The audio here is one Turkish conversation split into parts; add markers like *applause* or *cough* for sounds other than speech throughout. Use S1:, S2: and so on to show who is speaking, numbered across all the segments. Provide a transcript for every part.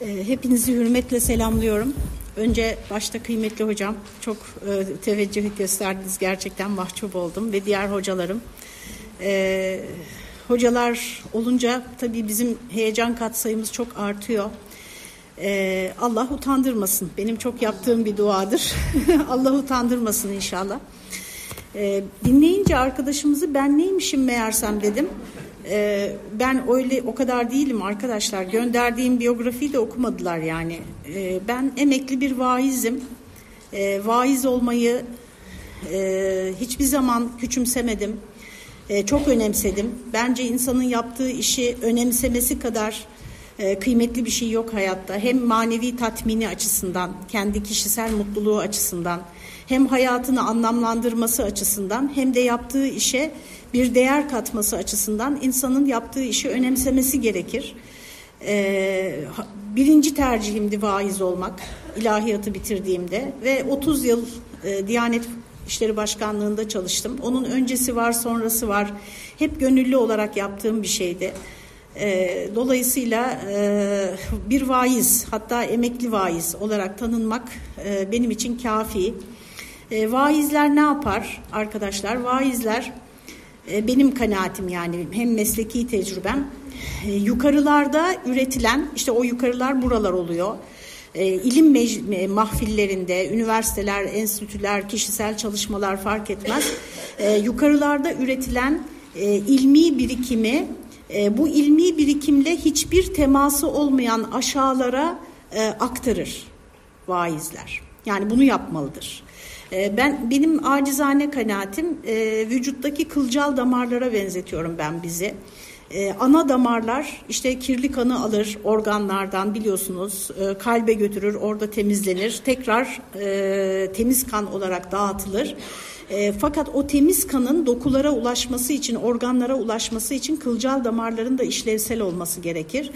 S1: Ee, hepinizi hürmetle selamlıyorum. Önce başta kıymetli hocam çok e, teveccüh gösterdiniz gerçekten mahcup oldum ve diğer hocalarım. Ee, hocalar olunca tabii bizim heyecan katsayımız çok artıyor. Ee, Allah utandırmasın. Benim çok yaptığım bir duadır. *laughs* Allah utandırmasın inşallah. Dinleyince arkadaşımızı ben neymişim meğersem dedim. Ee, ben öyle o kadar değilim arkadaşlar. Gönderdiğim biyografiyi de okumadılar yani. Ee, ben emekli bir vaizim. Ee, vaiz olmayı e, hiçbir zaman küçümsemedim. E, çok önemsedim. Bence insanın yaptığı işi önemsemesi kadar e, kıymetli bir şey yok hayatta. Hem manevi tatmini açısından, kendi kişisel mutluluğu açısından, hem hayatını anlamlandırması açısından, hem de yaptığı işe bir değer katması açısından insanın yaptığı işi önemsemesi gerekir. Ee, birinci tercihimdi vaiz olmak ilahiyatı bitirdiğimde ve 30 yıl e, Diyanet İşleri Başkanlığı'nda çalıştım. Onun öncesi var, sonrası var. Hep gönüllü olarak yaptığım bir şeydi. E, dolayısıyla e, bir vaiz, hatta emekli vaiz olarak tanınmak e, benim için kafi. E, vaizler ne yapar arkadaşlar? Vaizler e, benim kanaatim yani hem mesleki tecrübem. E, yukarılarda üretilen, işte o yukarılar buralar oluyor e, ilim mahfillerinde, üniversiteler, enstitüler, kişisel çalışmalar fark etmez. E, yukarılarda üretilen e, ilmi birikimi e, bu ilmi birikimle hiçbir teması olmayan aşağılara e, aktarır vaizler. Yani bunu yapmalıdır. E, ben benim acizane kanaatim e, vücuttaki kılcal damarlara benzetiyorum ben bizi. Ee, ana damarlar işte kirli kanı alır organlardan biliyorsunuz e, kalbe götürür orada temizlenir tekrar e, temiz kan olarak dağıtılır. E, fakat o temiz kanın dokulara ulaşması için, organlara ulaşması için kılcal damarların da işlevsel olması gerekir.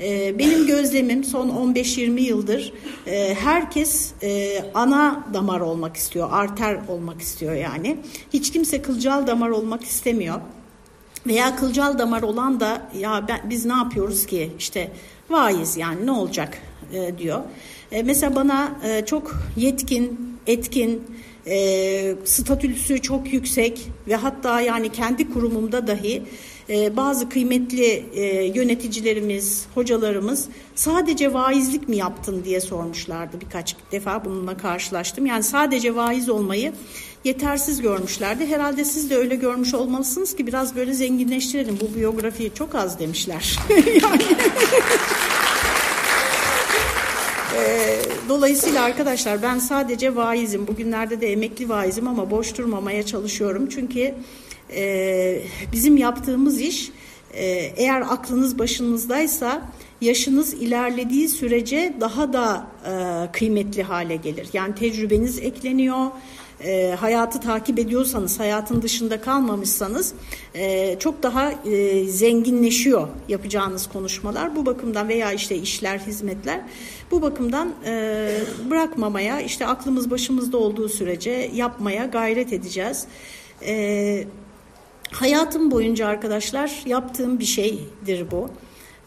S1: E, benim gözlemim son 15-20 yıldır e, herkes e, ana damar olmak istiyor, arter olmak istiyor yani. Hiç kimse kılcal damar olmak istemiyor. Veya kılcal damar olan da ya ben, biz ne yapıyoruz ki işte vaiz yani ne olacak e, diyor. E, mesela bana e, çok yetkin, etkin, e, statüsü çok yüksek ve hatta yani kendi kurumumda dahi e, bazı kıymetli e, yöneticilerimiz, hocalarımız sadece vaizlik mi yaptın diye sormuşlardı birkaç defa bununla karşılaştım. Yani sadece vaiz olmayı yetersiz görmüşlerdi. Herhalde siz de öyle görmüş olmalısınız ki biraz böyle zenginleştirelim. Bu biyografiyi çok az demişler. *laughs* yani... Ee, dolayısıyla arkadaşlar ben sadece vaizim. Bugünlerde de emekli vaizim ama boş durmamaya çalışıyorum. Çünkü e, bizim yaptığımız iş e, eğer aklınız başınızdaysa yaşınız ilerlediği sürece daha da e, kıymetli hale gelir. Yani tecrübeniz ekleniyor, e, hayatı takip ediyorsanız, hayatın dışında kalmamışsanız e, çok daha e, zenginleşiyor yapacağınız konuşmalar. Bu bakımdan veya işte işler, hizmetler bu bakımdan e, bırakmamaya, işte aklımız başımızda olduğu sürece yapmaya gayret edeceğiz. E, hayatım boyunca arkadaşlar yaptığım bir şeydir bu.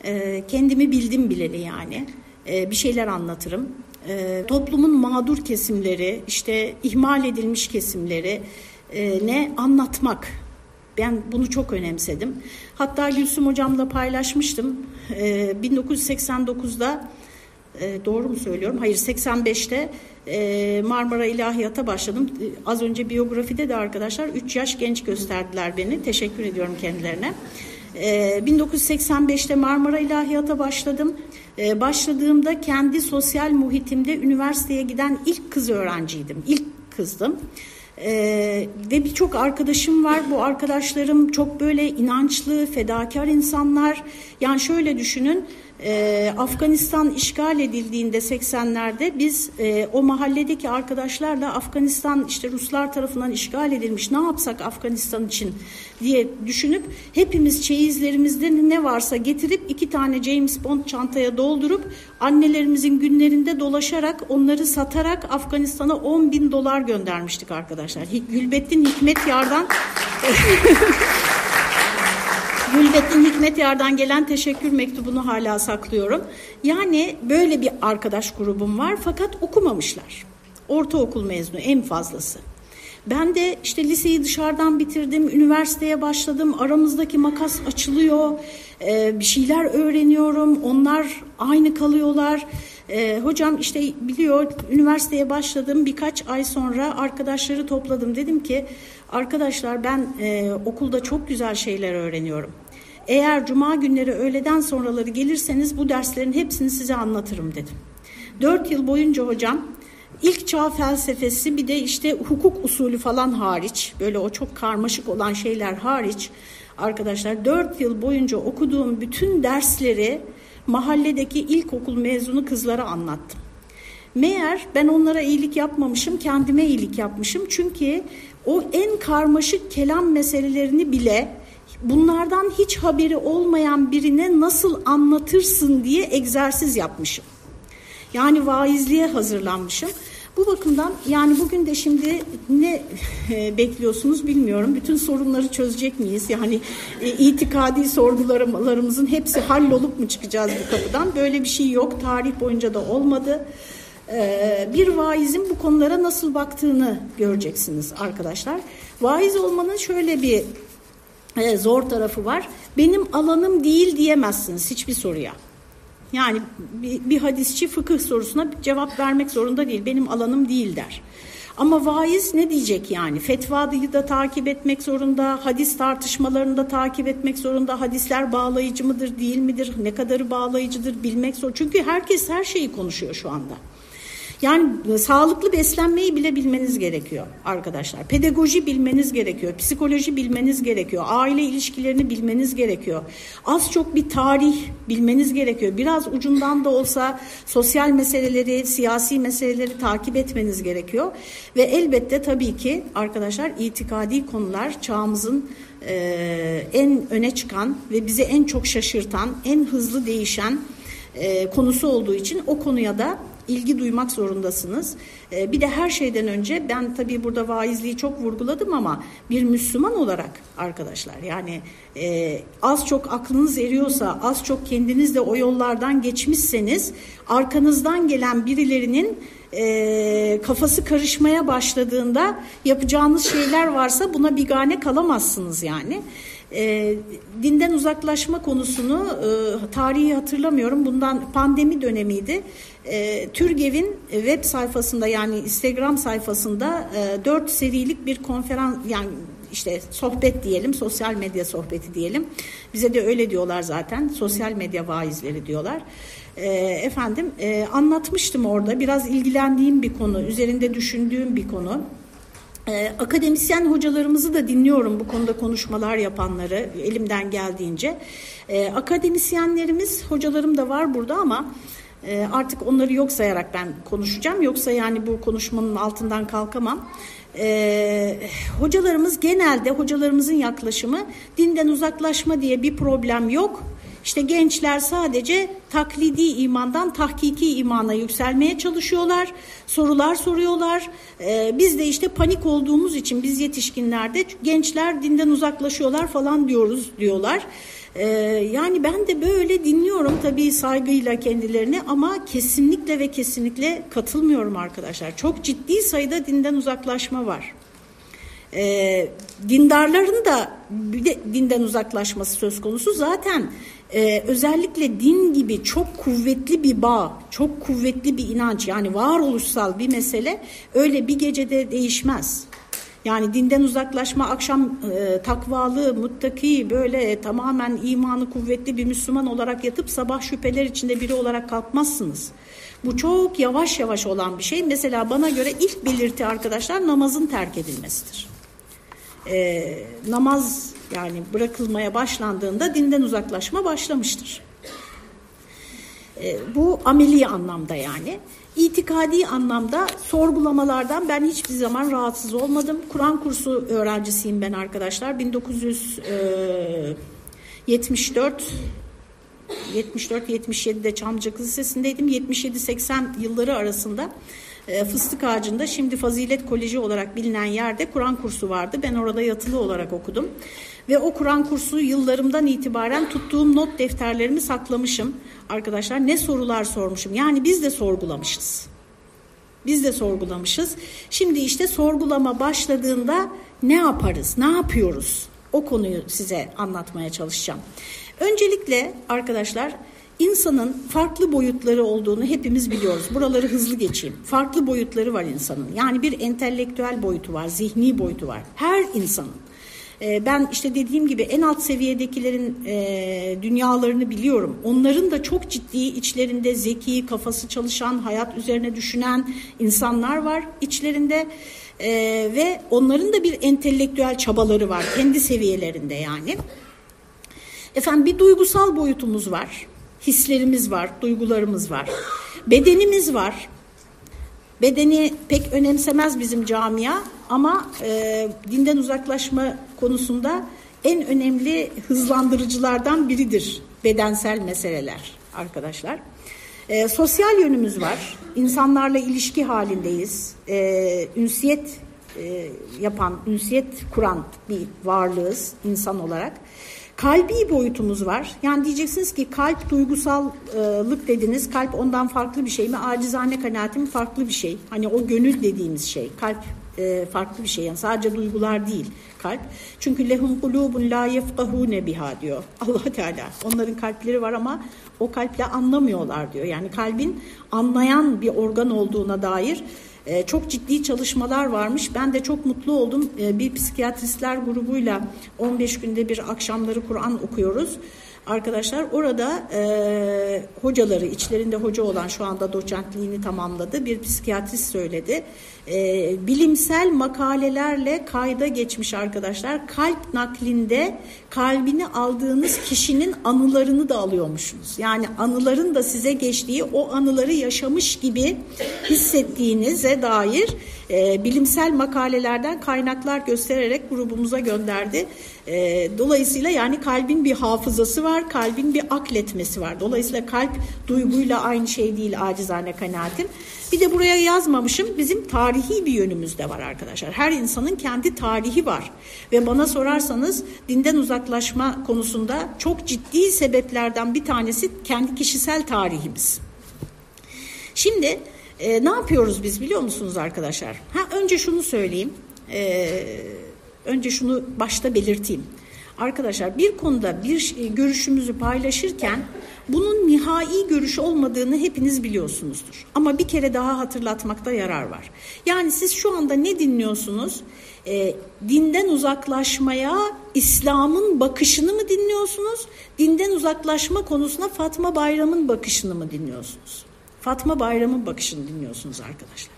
S1: E, kendimi bildim bileli yani. E, bir şeyler anlatırım e, toplumun mağdur kesimleri, işte ihmal edilmiş kesimleri e, ne anlatmak. Ben bunu çok önemsedim. Hatta Gülsüm hocamla paylaşmıştım. E, 1989'da e, doğru mu söylüyorum? Hayır 85'te e, Marmara İlahiyat'a başladım. E, az önce biyografide de arkadaşlar 3 yaş genç gösterdiler beni. Teşekkür ediyorum kendilerine. E, 1985'te Marmara İlahiyat'a başladım. Ee, başladığımda kendi sosyal muhitimde üniversiteye giden ilk kız öğrenciydim. İlk kızdım. Ee, ve birçok arkadaşım var. Bu arkadaşlarım çok böyle inançlı, fedakar insanlar. Yani şöyle düşünün, e, Afganistan işgal edildiğinde 80'lerde biz e, o mahalledeki arkadaşlarla Afganistan işte Ruslar tarafından işgal edilmiş ne yapsak Afganistan için diye düşünüp hepimiz çeyizlerimizde ne varsa getirip iki tane James Bond çantaya doldurup annelerimizin günlerinde dolaşarak onları satarak Afganistan'a 10 bin dolar göndermiştik arkadaşlar. Gülbettin Hikmet Yar'dan *laughs* Gülbettin Hikmet Yar'dan gelen teşekkür mektubunu hala saklıyorum. Yani böyle bir arkadaş grubum var fakat okumamışlar. Ortaokul mezunu en fazlası. Ben de işte liseyi dışarıdan bitirdim, üniversiteye başladım, aramızdaki makas açılıyor, bir şeyler öğreniyorum, onlar aynı kalıyorlar. E, hocam işte biliyor üniversiteye başladım birkaç ay sonra arkadaşları topladım. Dedim ki arkadaşlar ben e, okulda çok güzel şeyler öğreniyorum. Eğer cuma günleri öğleden sonraları gelirseniz bu derslerin hepsini size anlatırım dedim. Dört yıl boyunca hocam ilk çağ felsefesi bir de işte hukuk usulü falan hariç böyle o çok karmaşık olan şeyler hariç arkadaşlar dört yıl boyunca okuduğum bütün dersleri mahalledeki ilkokul mezunu kızlara anlattım. Meğer ben onlara iyilik yapmamışım, kendime iyilik yapmışım. Çünkü o en karmaşık kelam meselelerini bile bunlardan hiç haberi olmayan birine nasıl anlatırsın diye egzersiz yapmışım. Yani vaizliğe hazırlanmışım. Bu bakımdan yani bugün de şimdi ne *laughs* e, bekliyorsunuz bilmiyorum. Bütün sorunları çözecek miyiz? Yani e, itikadi sorgularımızın hepsi hallolup mu çıkacağız bu kapıdan? Böyle bir şey yok. Tarih boyunca da olmadı. E, bir vaizin bu konulara nasıl baktığını göreceksiniz arkadaşlar. Vaiz olmanın şöyle bir e, zor tarafı var. Benim alanım değil diyemezsiniz hiçbir soruya. Yani bir hadisçi fıkıh sorusuna cevap vermek zorunda değil. Benim alanım değil der. Ama vaiz ne diyecek yani? Fetvayı da takip etmek zorunda, hadis tartışmalarını da takip etmek zorunda. Hadisler bağlayıcı mıdır, değil midir, ne kadarı bağlayıcıdır bilmek zor. Çünkü herkes her şeyi konuşuyor şu anda. Yani e, sağlıklı beslenmeyi bile bilmeniz gerekiyor arkadaşlar. Pedagoji bilmeniz gerekiyor. Psikoloji bilmeniz gerekiyor. Aile ilişkilerini bilmeniz gerekiyor. Az çok bir tarih bilmeniz gerekiyor. Biraz ucundan da olsa sosyal meseleleri, siyasi meseleleri takip etmeniz gerekiyor. Ve elbette tabii ki arkadaşlar itikadi konular çağımızın e, en öne çıkan ve bizi en çok şaşırtan, en hızlı değişen e, konusu olduğu için o konuya da ilgi duymak zorundasınız. E, bir de her şeyden önce ben tabii burada vaizliği çok vurguladım ama bir Müslüman olarak arkadaşlar yani e, az çok aklınız eriyorsa az çok kendiniz de o yollardan geçmişseniz arkanızdan gelen birilerinin e, kafası karışmaya başladığında yapacağınız şeyler varsa buna bigane kalamazsınız yani. E, dinden uzaklaşma konusunu e, tarihi hatırlamıyorum. Bundan pandemi dönemiydi. E, Türgev'in web sayfasında yani Instagram sayfasında e, 4 serilik bir konferans yani işte sohbet diyelim, sosyal medya sohbeti diyelim. Bize de öyle diyorlar zaten. Sosyal medya vaizleri diyorlar. E, efendim e, anlatmıştım orada biraz ilgilendiğim bir konu, üzerinde düşündüğüm bir konu. Ee, akademisyen hocalarımızı da dinliyorum bu konuda konuşmalar yapanları elimden geldiğince. Ee, akademisyenlerimiz, hocalarım da var burada ama e, artık onları yok sayarak ben konuşacağım. Yoksa yani bu konuşmanın altından kalkamam. Ee, hocalarımız genelde hocalarımızın yaklaşımı dinden uzaklaşma diye bir problem yok işte gençler sadece taklidi imandan tahkiki imana yükselmeye çalışıyorlar. Sorular soruyorlar. Ee, biz de işte panik olduğumuz için biz yetişkinlerde gençler dinden uzaklaşıyorlar falan diyoruz diyorlar. Ee, yani ben de böyle dinliyorum tabii saygıyla kendilerini ama kesinlikle ve kesinlikle katılmıyorum arkadaşlar. Çok ciddi sayıda dinden uzaklaşma var. E, dindarların da bir de dinden uzaklaşması söz konusu zaten e, özellikle din gibi çok kuvvetli bir bağ, çok kuvvetli bir inanç yani varoluşsal bir mesele öyle bir gecede değişmez. Yani dinden uzaklaşma, akşam e, takvalı, muttaki, böyle tamamen imanı kuvvetli bir Müslüman olarak yatıp sabah şüpheler içinde biri olarak kalkmazsınız. Bu çok yavaş yavaş olan bir şey. Mesela bana göre ilk belirti arkadaşlar namazın terk edilmesidir. E, namaz yani bırakılmaya başlandığında dinden uzaklaşma başlamıştır. E, bu ameli anlamda yani. İtikadi anlamda sorgulamalardan ben hiçbir zaman rahatsız olmadım. Kur'an kursu öğrencisiyim ben arkadaşlar. 1974 74-77'de Çamlıca Lisesi'ndeydim. 77-80 yılları arasında e, Fıstık Ağacı'nda şimdi Fazilet Koleji olarak bilinen yerde Kur'an kursu vardı. Ben orada yatılı olarak okudum. Ve o Kur'an kursu yıllarımdan itibaren tuttuğum not defterlerimi saklamışım. Arkadaşlar ne sorular sormuşum. Yani biz de sorgulamışız. Biz de sorgulamışız. Şimdi işte sorgulama başladığında ne yaparız, ne yapıyoruz? O konuyu size anlatmaya çalışacağım. Öncelikle arkadaşlar insanın farklı boyutları olduğunu hepimiz biliyoruz. Buraları hızlı geçeyim. Farklı boyutları var insanın. Yani bir entelektüel boyutu var, zihni boyutu var. Her insanın. Ee, ben işte dediğim gibi en alt seviyedekilerin e, dünyalarını biliyorum. Onların da çok ciddi içlerinde zeki, kafası çalışan, hayat üzerine düşünen insanlar var içlerinde. E, ve onların da bir entelektüel çabaları var kendi seviyelerinde yani. Efendim bir duygusal boyutumuz var. Hislerimiz var, duygularımız var. Bedenimiz var. Bedeni pek önemsemez bizim camia ama e, dinden uzaklaşma konusunda en önemli hızlandırıcılardan biridir bedensel meseleler arkadaşlar. E, sosyal yönümüz var. İnsanlarla ilişki halindeyiz. E, ünsiyet e, yapan, ünsiyet kuran bir varlığız insan olarak. Kalbi boyutumuz var. Yani diyeceksiniz ki kalp duygusallık dediniz. Kalp ondan farklı bir şey mi? Acizane kanaatim farklı bir şey. Hani o gönül dediğimiz şey. Kalp e, farklı bir şey. Yani sadece duygular değil kalp. Çünkü lehum kulubun la yefkahune biha diyor *laughs* Allah Teala. Onların kalpleri var ama o kalple anlamıyorlar diyor. Yani kalbin anlayan bir organ olduğuna dair e, çok ciddi çalışmalar varmış. Ben de çok mutlu oldum. E, bir psikiyatristler grubuyla 15 günde bir akşamları Kur'an okuyoruz. Arkadaşlar orada e, hocaları, içlerinde hoca olan şu anda doçentliğini tamamladı. Bir psikiyatrist söyledi e, bilimsel makalelerle kayda geçmiş arkadaşlar. Kalp naklinde kalbini aldığınız kişinin anılarını da alıyormuşsunuz. Yani anıların da size geçtiği o anıları yaşamış gibi hissettiğinize dair e, bilimsel makalelerden kaynaklar göstererek grubumuza gönderdi. E, dolayısıyla yani kalbin bir hafızası var, kalbin bir akletmesi var. Dolayısıyla kalp duyguyla aynı şey değil acizane kanaatim. Bir de buraya yazmamışım bizim tarihi bir yönümüz de var arkadaşlar. Her insanın kendi tarihi var. Ve bana sorarsanız dinden uzaklaşma konusunda çok ciddi sebeplerden bir tanesi kendi kişisel tarihimiz. Şimdi e, ne yapıyoruz biz biliyor musunuz arkadaşlar? Ha önce şunu söyleyeyim. E, önce şunu başta belirteyim. Arkadaşlar bir konuda bir görüşümüzü paylaşırken bunun nihai görüş olmadığını hepiniz biliyorsunuzdur. Ama bir kere daha hatırlatmakta yarar var. Yani siz şu anda ne dinliyorsunuz? E, dinden uzaklaşmaya İslam'ın bakışını mı dinliyorsunuz? Dinden uzaklaşma konusuna Fatma Bayram'ın bakışını mı dinliyorsunuz? Fatma Bayram'ın bakışını dinliyorsunuz arkadaşlar.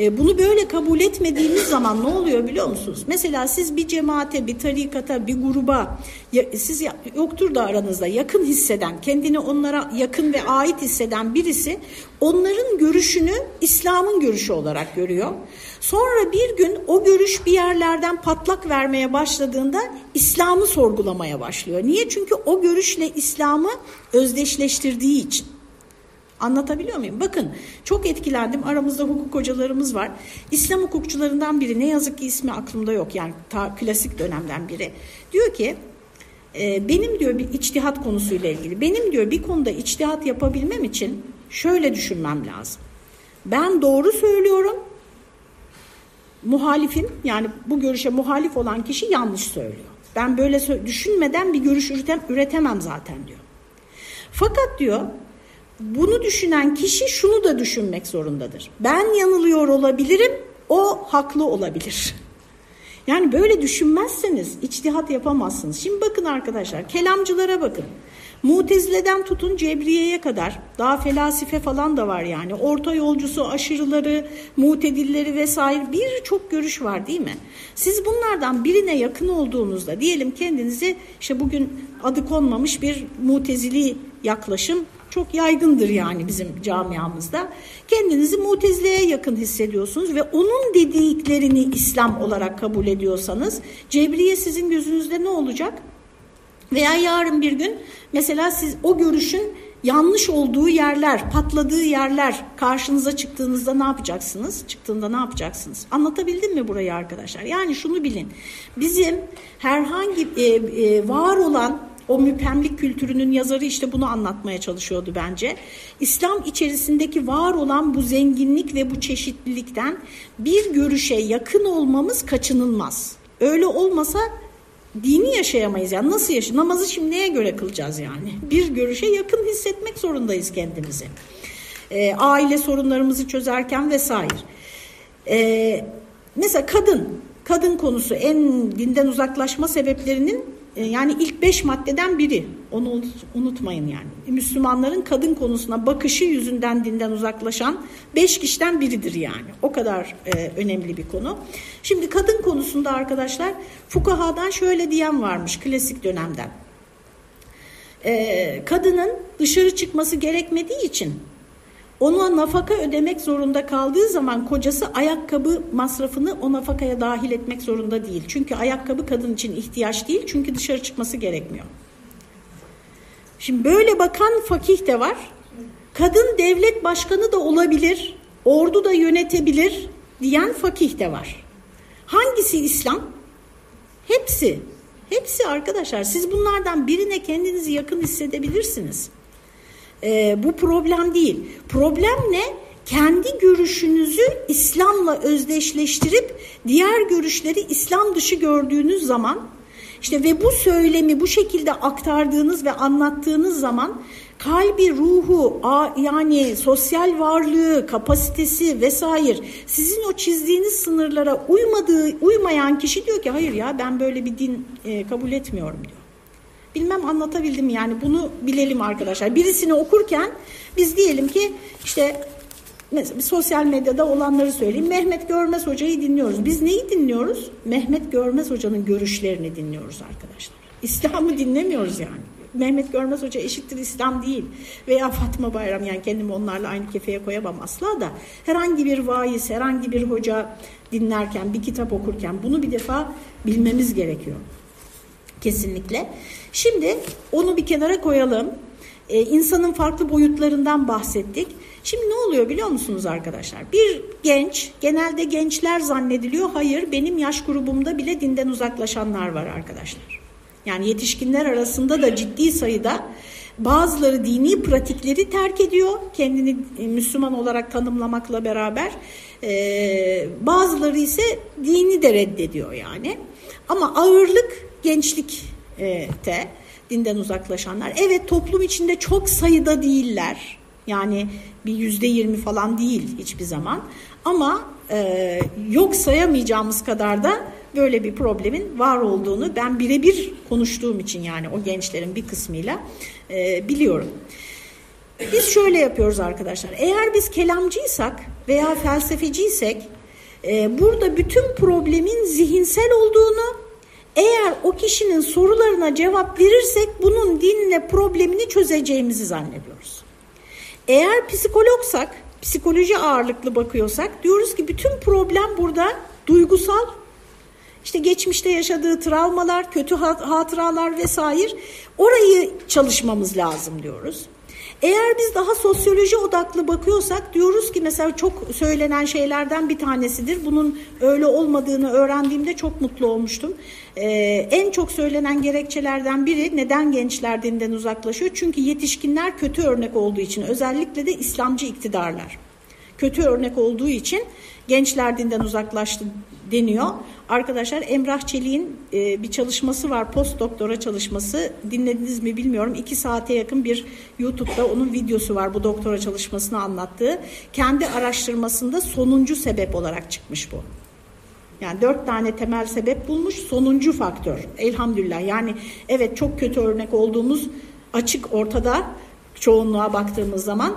S1: E, bunu böyle kabul etmediğimiz zaman ne oluyor biliyor musunuz? Mesela siz bir cemaate, bir tarikata, bir gruba, siz yoktur da aranızda yakın hisseden, kendini onlara yakın ve ait hisseden birisi onların görüşünü İslam'ın görüşü olarak görüyor. Sonra bir gün o görüş bir yerlerden patlak vermeye başladığında İslam'ı sorgulamaya başlıyor. Niye? Çünkü o görüşle İslam'ı özdeşleştirdiği için. Anlatabiliyor muyum? Bakın çok etkilendim. Aramızda hukuk hocalarımız var. İslam hukukçularından biri ne yazık ki ismi aklımda yok. Yani ta, klasik dönemden biri. Diyor ki e, benim diyor bir içtihat konusuyla ilgili. Benim diyor bir konuda içtihat yapabilmem için şöyle düşünmem lazım. Ben doğru söylüyorum. Muhalifin yani bu görüşe muhalif olan kişi yanlış söylüyor. Ben böyle düşünmeden bir görüş üretemem zaten diyor. Fakat diyor bunu düşünen kişi şunu da düşünmek zorundadır. Ben yanılıyor olabilirim, o haklı olabilir. Yani böyle düşünmezseniz içtihat yapamazsınız. Şimdi bakın arkadaşlar, kelamcılara bakın. Mutezileden tutun Cebriye'ye kadar daha felasife falan da var yani. Orta yolcusu, aşırıları, mutedilleri vesaire birçok görüş var değil mi? Siz bunlardan birine yakın olduğunuzda diyelim kendinizi işte bugün adı konmamış bir mutezili yaklaşım çok yaygındır yani bizim camiamızda. Kendinizi mutezileye yakın hissediyorsunuz ve onun dediklerini İslam olarak kabul ediyorsanız Cebriye sizin gözünüzde ne olacak? Veya yarın bir gün mesela siz o görüşün yanlış olduğu yerler, patladığı yerler karşınıza çıktığınızda ne yapacaksınız? Çıktığında ne yapacaksınız? Anlatabildim mi burayı arkadaşlar? Yani şunu bilin. Bizim herhangi e, e, var olan o müpemlik kültürünün yazarı işte bunu anlatmaya çalışıyordu bence. İslam içerisindeki var olan bu zenginlik ve bu çeşitlilikten bir görüşe yakın olmamız kaçınılmaz. Öyle olmasa dini yaşayamayız. Yani nasıl yaşa? Namazı şimdi neye göre kılacağız yani? Bir görüşe yakın hissetmek zorundayız kendimizi. E, aile sorunlarımızı çözerken vesaire. E, mesela kadın, kadın konusu en dinden uzaklaşma sebeplerinin yani ilk beş maddeden biri. Onu unutmayın yani. Müslümanların kadın konusuna bakışı yüzünden dinden uzaklaşan beş kişiden biridir yani. O kadar e, önemli bir konu. Şimdi kadın konusunda arkadaşlar fukahadan şöyle diyen varmış klasik dönemden. E, kadının dışarı çıkması gerekmediği için ona nafaka ödemek zorunda kaldığı zaman kocası ayakkabı masrafını o nafakaya dahil etmek zorunda değil. Çünkü ayakkabı kadın için ihtiyaç değil çünkü dışarı çıkması gerekmiyor. Şimdi böyle bakan fakih de var. Kadın devlet başkanı da olabilir, ordu da yönetebilir diyen fakih de var. Hangisi İslam? Hepsi. Hepsi arkadaşlar. Siz bunlardan birine kendinizi yakın hissedebilirsiniz. Ee, bu problem değil. Problem ne? Kendi görüşünüzü İslam'la özdeşleştirip diğer görüşleri İslam dışı gördüğünüz zaman işte ve bu söylemi bu şekilde aktardığınız ve anlattığınız zaman kalbi, ruhu, yani sosyal varlığı, kapasitesi vesaire sizin o çizdiğiniz sınırlara uymadığı, uymayan kişi diyor ki hayır ya ben böyle bir din e, kabul etmiyorum diyor. Bilmem anlatabildim yani bunu bilelim arkadaşlar. Birisini okurken biz diyelim ki işte mesela sosyal medyada olanları söyleyeyim. Mehmet Görmez Hoca'yı dinliyoruz. Biz neyi dinliyoruz? Mehmet Görmez Hoca'nın görüşlerini dinliyoruz arkadaşlar. İslam'ı dinlemiyoruz yani. Mehmet Görmez Hoca eşittir İslam değil. Veya Fatma Bayram yani kendimi onlarla aynı kefeye koyamam asla da. Herhangi bir vaiz, herhangi bir hoca dinlerken, bir kitap okurken bunu bir defa bilmemiz gerekiyor. Kesinlikle. Şimdi onu bir kenara koyalım. Ee, insanın farklı boyutlarından bahsettik. Şimdi ne oluyor biliyor musunuz arkadaşlar? Bir genç, genelde gençler zannediliyor. Hayır, benim yaş grubumda bile dinden uzaklaşanlar var arkadaşlar. Yani yetişkinler arasında da ciddi sayıda bazıları dini pratikleri terk ediyor. Kendini Müslüman olarak tanımlamakla beraber. Ee, bazıları ise dini de reddediyor yani. Ama ağırlık gençlikte dinden uzaklaşanlar. Evet toplum içinde çok sayıda değiller. Yani bir yüzde yirmi falan değil hiçbir zaman. Ama e, yok sayamayacağımız kadar da böyle bir problemin var olduğunu ben birebir konuştuğum için yani o gençlerin bir kısmıyla e, biliyorum. Biz şöyle yapıyoruz arkadaşlar. Eğer biz kelamcıysak veya felsefeciysek e, burada bütün problemin zihinsel olduğunu eğer o kişinin sorularına cevap verirsek bunun dinle problemini çözeceğimizi zannediyoruz. Eğer psikologsak, psikoloji ağırlıklı bakıyorsak diyoruz ki bütün problem burada duygusal, işte geçmişte yaşadığı travmalar, kötü hatıralar vesaire orayı çalışmamız lazım diyoruz. Eğer biz daha sosyoloji odaklı bakıyorsak diyoruz ki mesela çok söylenen şeylerden bir tanesidir. Bunun öyle olmadığını öğrendiğimde çok mutlu olmuştum. Ee, en çok söylenen gerekçelerden biri neden gençler dinden uzaklaşıyor? Çünkü yetişkinler kötü örnek olduğu için özellikle de İslamcı iktidarlar. Kötü örnek olduğu için gençler dinden uzaklaştı deniyor. Arkadaşlar Emrah Çelik'in e, bir çalışması var, post doktora çalışması. Dinlediniz mi bilmiyorum. İki saate yakın bir YouTube'da onun videosu var bu doktora çalışmasını anlattığı. Kendi araştırmasında sonuncu sebep olarak çıkmış bu. Yani dört tane temel sebep bulmuş, sonuncu faktör. Elhamdülillah. Yani evet çok kötü örnek olduğumuz açık ortada çoğunluğa baktığımız zaman.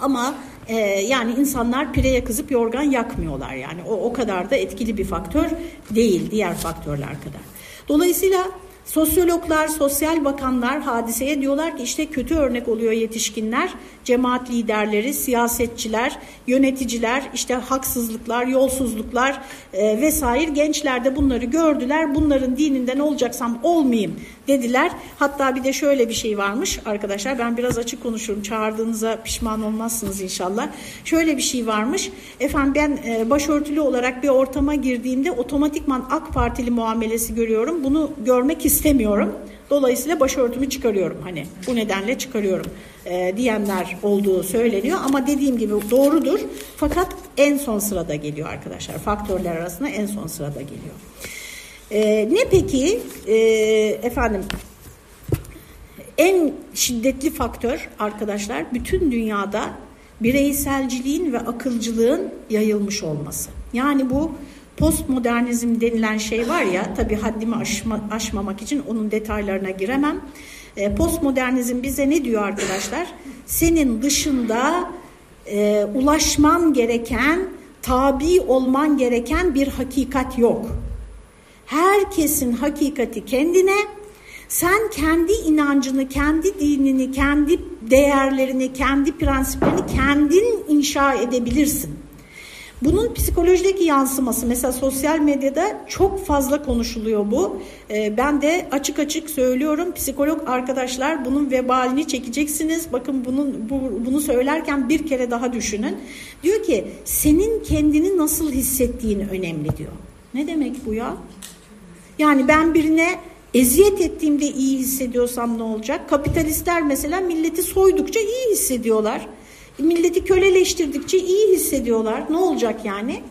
S1: Ama e, yani insanlar pireye kızıp yorgan yakmıyorlar yani o, o kadar da etkili bir faktör değil diğer faktörler kadar. Dolayısıyla Sosyologlar, sosyal bakanlar hadiseye diyorlar ki işte kötü örnek oluyor yetişkinler, cemaat liderleri, siyasetçiler, yöneticiler, işte haksızlıklar, yolsuzluklar e, vesaire gençler de bunları gördüler. Bunların dininden olacaksam olmayayım dediler. Hatta bir de şöyle bir şey varmış arkadaşlar ben biraz açık konuşurum çağırdığınıza pişman olmazsınız inşallah. Şöyle bir şey varmış efendim ben e, başörtülü olarak bir ortama girdiğimde otomatikman AK Partili muamelesi görüyorum. Bunu görmek istemiyorum. Dolayısıyla başörtümü çıkarıyorum. Hani bu nedenle çıkarıyorum e, diyenler olduğu söyleniyor. Ama dediğim gibi doğrudur. Fakat en son sırada geliyor arkadaşlar. Faktörler arasında en son sırada geliyor. E, ne peki? E, efendim en şiddetli faktör arkadaşlar bütün dünyada bireyselciliğin ve akılcılığın yayılmış olması. Yani bu postmodernizm denilen şey var ya tabi haddimi aşma, aşmamak için onun detaylarına giremem. E, postmodernizm bize ne diyor arkadaşlar? Senin dışında e, ulaşman gereken, tabi olman gereken bir hakikat yok. Herkesin hakikati kendine, sen kendi inancını, kendi dinini, kendi değerlerini, kendi prensiplerini kendin inşa edebilirsin. Bunun psikolojideki yansıması mesela sosyal medyada çok fazla konuşuluyor bu. Ee, ben de açık açık söylüyorum psikolog arkadaşlar bunun vebalini çekeceksiniz. Bakın bunun bu, bunu söylerken bir kere daha düşünün. Diyor ki senin kendini nasıl hissettiğin önemli diyor. Ne demek bu ya? Yani ben birine eziyet ettiğimde iyi hissediyorsam ne olacak? Kapitalistler mesela milleti soydukça iyi hissediyorlar. Milleti köleleştirdikçe iyi hissediyorlar. Ne olacak yani?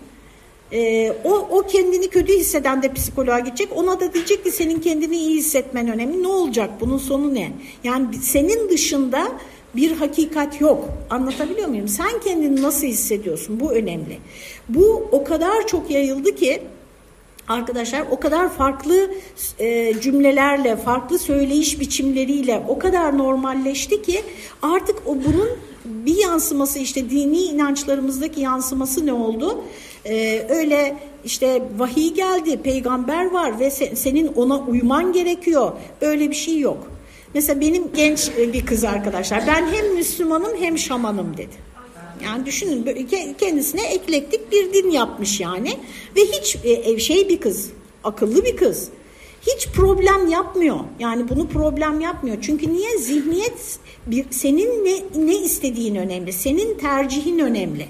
S1: Ee, o, o kendini kötü hisseden de psikoloğa gidecek. Ona da diyecek ki senin kendini iyi hissetmen önemli. Ne olacak? Bunun sonu ne? Yani senin dışında bir hakikat yok. Anlatabiliyor muyum? Sen kendini nasıl hissediyorsun? Bu önemli. Bu o kadar çok yayıldı ki arkadaşlar o kadar farklı e, cümlelerle, farklı söyleyiş biçimleriyle o kadar normalleşti ki artık o bunun bir yansıması işte dini inançlarımızdaki yansıması ne oldu? Ee, öyle işte vahiy geldi, peygamber var ve se, senin ona uyman gerekiyor. Öyle bir şey yok. Mesela benim genç bir kız arkadaşlar ben hem Müslümanım hem şamanım dedi. Yani düşünün kendisine eklektik bir din yapmış yani ve hiç e, şey bir kız, akıllı bir kız. Hiç problem yapmıyor. Yani bunu problem yapmıyor. Çünkü niye? Zihniyet bir, senin ne, ne istediğin önemli. Senin tercihin önemli.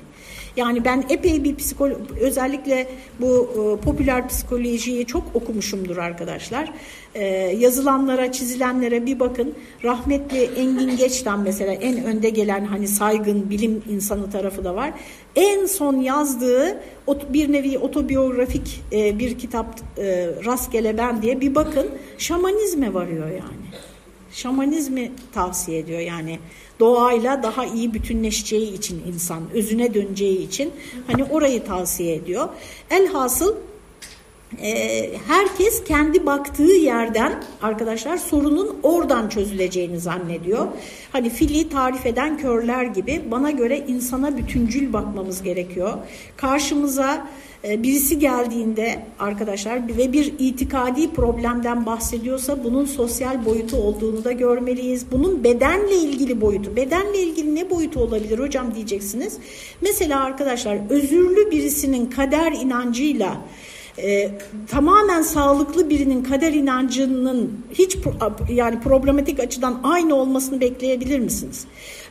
S1: Yani ben epey bir psikolo özellikle bu e, popüler psikolojiyi çok okumuşumdur arkadaşlar. E, yazılanlara, çizilenlere bir bakın. Rahmetli Engin Geç'ten mesela en önde gelen hani saygın bilim insanı tarafı da var. En son yazdığı bir nevi otobiyografik e, bir kitap e, Rastgele Ben diye bir bakın. Şamanizme varıyor yani. Şamanizmi tavsiye ediyor yani doğayla daha iyi bütünleşeceği için insan, özüne döneceği için hani orayı tavsiye ediyor. Elhasıl herkes kendi baktığı yerden arkadaşlar sorunun oradan çözüleceğini zannediyor. Hani fili tarif eden körler gibi bana göre insana bütüncül bakmamız gerekiyor. Karşımıza ee, birisi geldiğinde arkadaşlar ve bir itikadi problemden bahsediyorsa bunun sosyal boyutu olduğunu da görmeliyiz. Bunun bedenle ilgili boyutu. Bedenle ilgili ne boyutu olabilir hocam diyeceksiniz. Mesela arkadaşlar özürlü birisinin kader inancıyla e, tamamen sağlıklı birinin kader inancının hiç yani problematik açıdan aynı olmasını bekleyebilir misiniz?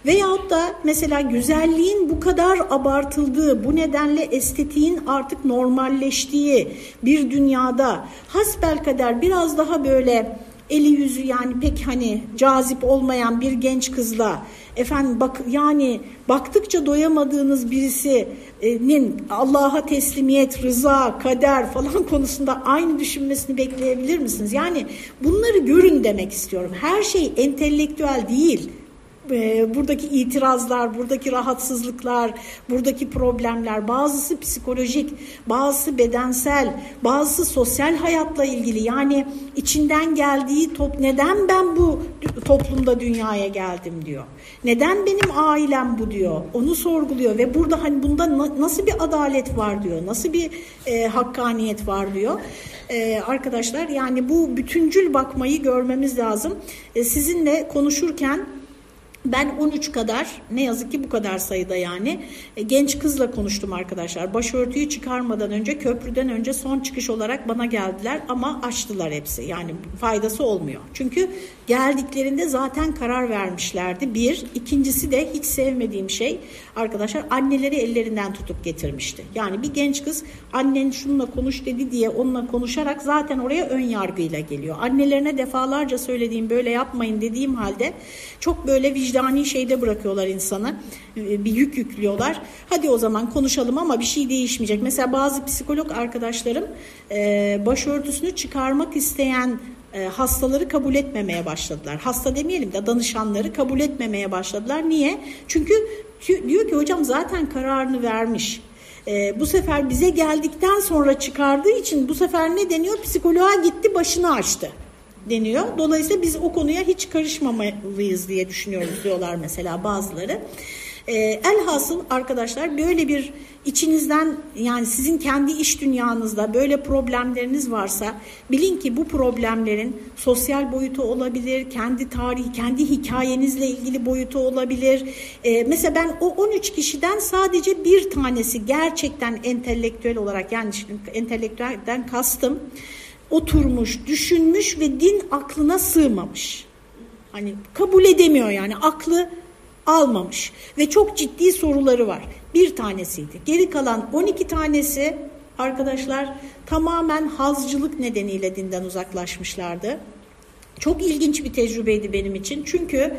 S1: Veyahut da mesela güzelliğin bu kadar abartıldığı, bu nedenle estetiğin artık normalleştiği bir dünyada hasbel kadar biraz daha böyle eli yüzü yani pek hani cazip olmayan bir genç kızla efendim bak yani baktıkça doyamadığınız birisinin Allah'a teslimiyet, rıza, kader falan *laughs* konusunda aynı düşünmesini bekleyebilir misiniz? Yani bunları görün demek istiyorum. Her şey entelektüel değil e, buradaki itirazlar, buradaki rahatsızlıklar, buradaki problemler bazısı psikolojik, bazısı bedensel, bazısı sosyal hayatla ilgili. Yani içinden geldiği top neden ben bu toplumda dünyaya geldim diyor. Neden benim ailem bu diyor. Onu sorguluyor ve burada hani bunda nasıl bir adalet var diyor. Nasıl bir e, hakkaniyet var diyor. E, arkadaşlar yani bu bütüncül bakmayı görmemiz lazım. E, sizinle konuşurken ben 13 kadar ne yazık ki bu kadar sayıda yani e, genç kızla konuştum arkadaşlar. Başörtüyü çıkarmadan önce köprüden önce son çıkış olarak bana geldiler ama açtılar hepsi. Yani faydası olmuyor. Çünkü geldiklerinde zaten karar vermişlerdi. Bir. ikincisi de hiç sevmediğim şey arkadaşlar anneleri ellerinden tutup getirmişti. Yani bir genç kız annen şununla konuş dedi diye onunla konuşarak zaten oraya ön yargıyla geliyor. Annelerine defalarca söylediğim böyle yapmayın dediğim halde çok böyle vicdani şeyde bırakıyorlar insanı. Ee, bir yük yüklüyorlar. Hadi o zaman konuşalım ama bir şey değişmeyecek. Mesela bazı psikolog arkadaşlarım e, başörtüsünü çıkarmak isteyen e, hastaları kabul etmemeye başladılar. Hasta demeyelim de danışanları kabul etmemeye başladılar. Niye? Çünkü diyor ki hocam zaten kararını vermiş. E, bu sefer bize geldikten sonra çıkardığı için bu sefer ne deniyor? Psikoloğa gitti başını açtı deniyor. Dolayısıyla biz o konuya hiç karışmamalıyız diye düşünüyoruz diyorlar mesela bazıları. E, elhasıl arkadaşlar böyle bir içinizden yani sizin kendi iş dünyanızda böyle problemleriniz varsa bilin ki bu problemlerin sosyal boyutu olabilir, kendi tarihi, kendi hikayenizle ilgili boyutu olabilir. Ee, mesela ben o 13 kişiden sadece bir tanesi gerçekten entelektüel olarak yani entelektüelden kastım oturmuş, düşünmüş ve din aklına sığmamış. Hani kabul edemiyor yani aklı almamış ve çok ciddi soruları var. Bir tanesiydi. Geri kalan 12 tanesi arkadaşlar tamamen hazcılık nedeniyle dinden uzaklaşmışlardı. Çok ilginç bir tecrübeydi benim için. Çünkü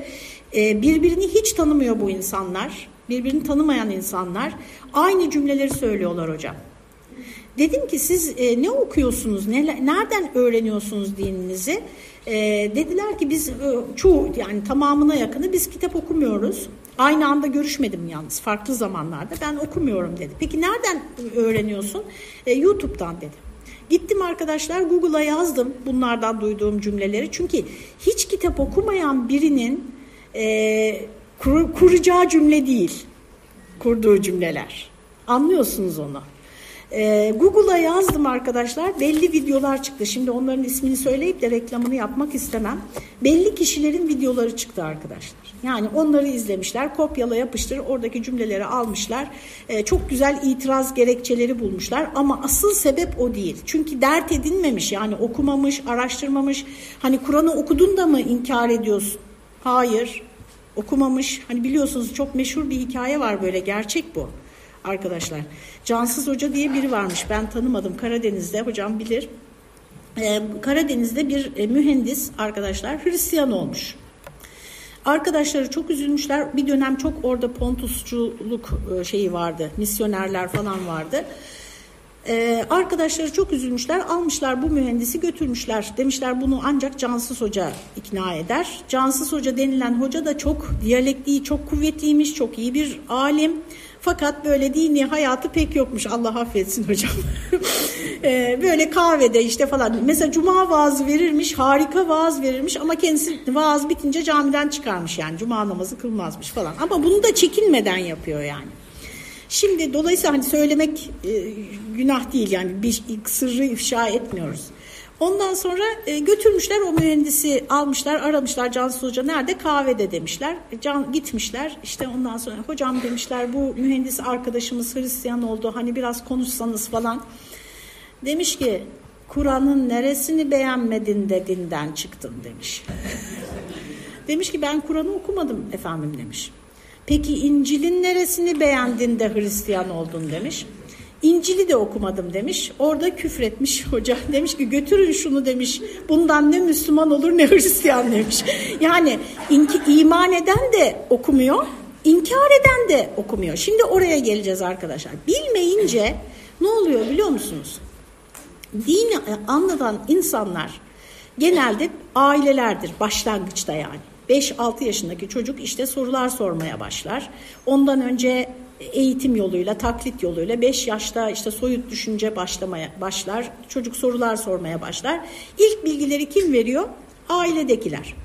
S1: e, birbirini hiç tanımıyor bu insanlar. Birbirini tanımayan insanlar aynı cümleleri söylüyorlar hocam. Dedim ki siz e, ne okuyorsunuz, ne, nereden öğreniyorsunuz dininizi? E, dediler ki biz e, çoğu yani tamamına yakını biz kitap okumuyoruz. Aynı anda görüşmedim yalnız farklı zamanlarda ben okumuyorum dedi. Peki nereden öğreniyorsun? E, YouTube'dan dedi. Gittim arkadaşlar Google'a yazdım bunlardan duyduğum cümleleri. Çünkü hiç kitap okumayan birinin e, kur, kuracağı cümle değil kurduğu cümleler. Anlıyorsunuz onu. Ee, Google'a yazdım arkadaşlar. Belli videolar çıktı. Şimdi onların ismini söyleyip de reklamını yapmak istemem. Belli kişilerin videoları çıktı arkadaşlar. Yani onları izlemişler. Kopyala yapıştır. Oradaki cümleleri almışlar. Ee, çok güzel itiraz gerekçeleri bulmuşlar. Ama asıl sebep o değil. Çünkü dert edinmemiş. Yani okumamış, araştırmamış. Hani Kur'an'ı okudun da mı inkar ediyorsun? Hayır. Okumamış. Hani biliyorsunuz çok meşhur bir hikaye var böyle. Gerçek bu arkadaşlar. Cansız Hoca diye biri varmış. Ben tanımadım Karadeniz'de. Hocam bilir. Ee, Karadeniz'de bir e, mühendis arkadaşlar Hristiyan olmuş. Arkadaşları çok üzülmüşler. Bir dönem çok orada pontusçuluk e, şeyi vardı. Misyonerler falan vardı. Ee, arkadaşları çok üzülmüşler. Almışlar bu mühendisi götürmüşler. Demişler bunu ancak Cansız Hoca ikna eder. Cansız Hoca denilen hoca da çok diyalektiği çok kuvvetliymiş. Çok iyi bir alim. Fakat böyle dini hayatı pek yokmuş Allah affetsin hocam. *laughs* Ee, böyle kahvede işte falan. Mesela cuma vaazı verirmiş, harika vaaz verirmiş ama kendisi vaaz bitince camiden çıkarmış yani. Cuma namazı kılmazmış falan. Ama bunu da çekinmeden yapıyor yani. Şimdi dolayısıyla hani söylemek e, günah değil yani bir sırrı ifşa etmiyoruz. Ondan sonra e, götürmüşler o mühendisi almışlar aramışlar Cansu Hoca nerede kahvede demişler. E, can, gitmişler işte ondan sonra hocam demişler bu mühendis arkadaşımız Hristiyan oldu hani biraz konuşsanız falan. Demiş ki Kur'an'ın neresini beğenmedin de dinden çıktın demiş. *laughs* demiş ki ben Kur'an'ı okumadım efendim demiş. Peki İncil'in neresini beğendin de Hristiyan oldun demiş. İncil'i de okumadım demiş. Orada küfretmiş *laughs* hoca. Demiş ki götürün şunu demiş. Bundan ne Müslüman olur ne Hristiyan demiş. Yani iman eden de okumuyor. inkar eden de okumuyor. Şimdi oraya geleceğiz arkadaşlar. Bilmeyince ne oluyor biliyor musunuz? Dini anlatan insanlar genelde ailelerdir başlangıçta yani. 5-6 yaşındaki çocuk işte sorular sormaya başlar. Ondan önce eğitim yoluyla, taklit yoluyla 5 yaşta işte soyut düşünce başlamaya başlar. Çocuk sorular sormaya başlar. İlk bilgileri kim veriyor? Ailedekiler.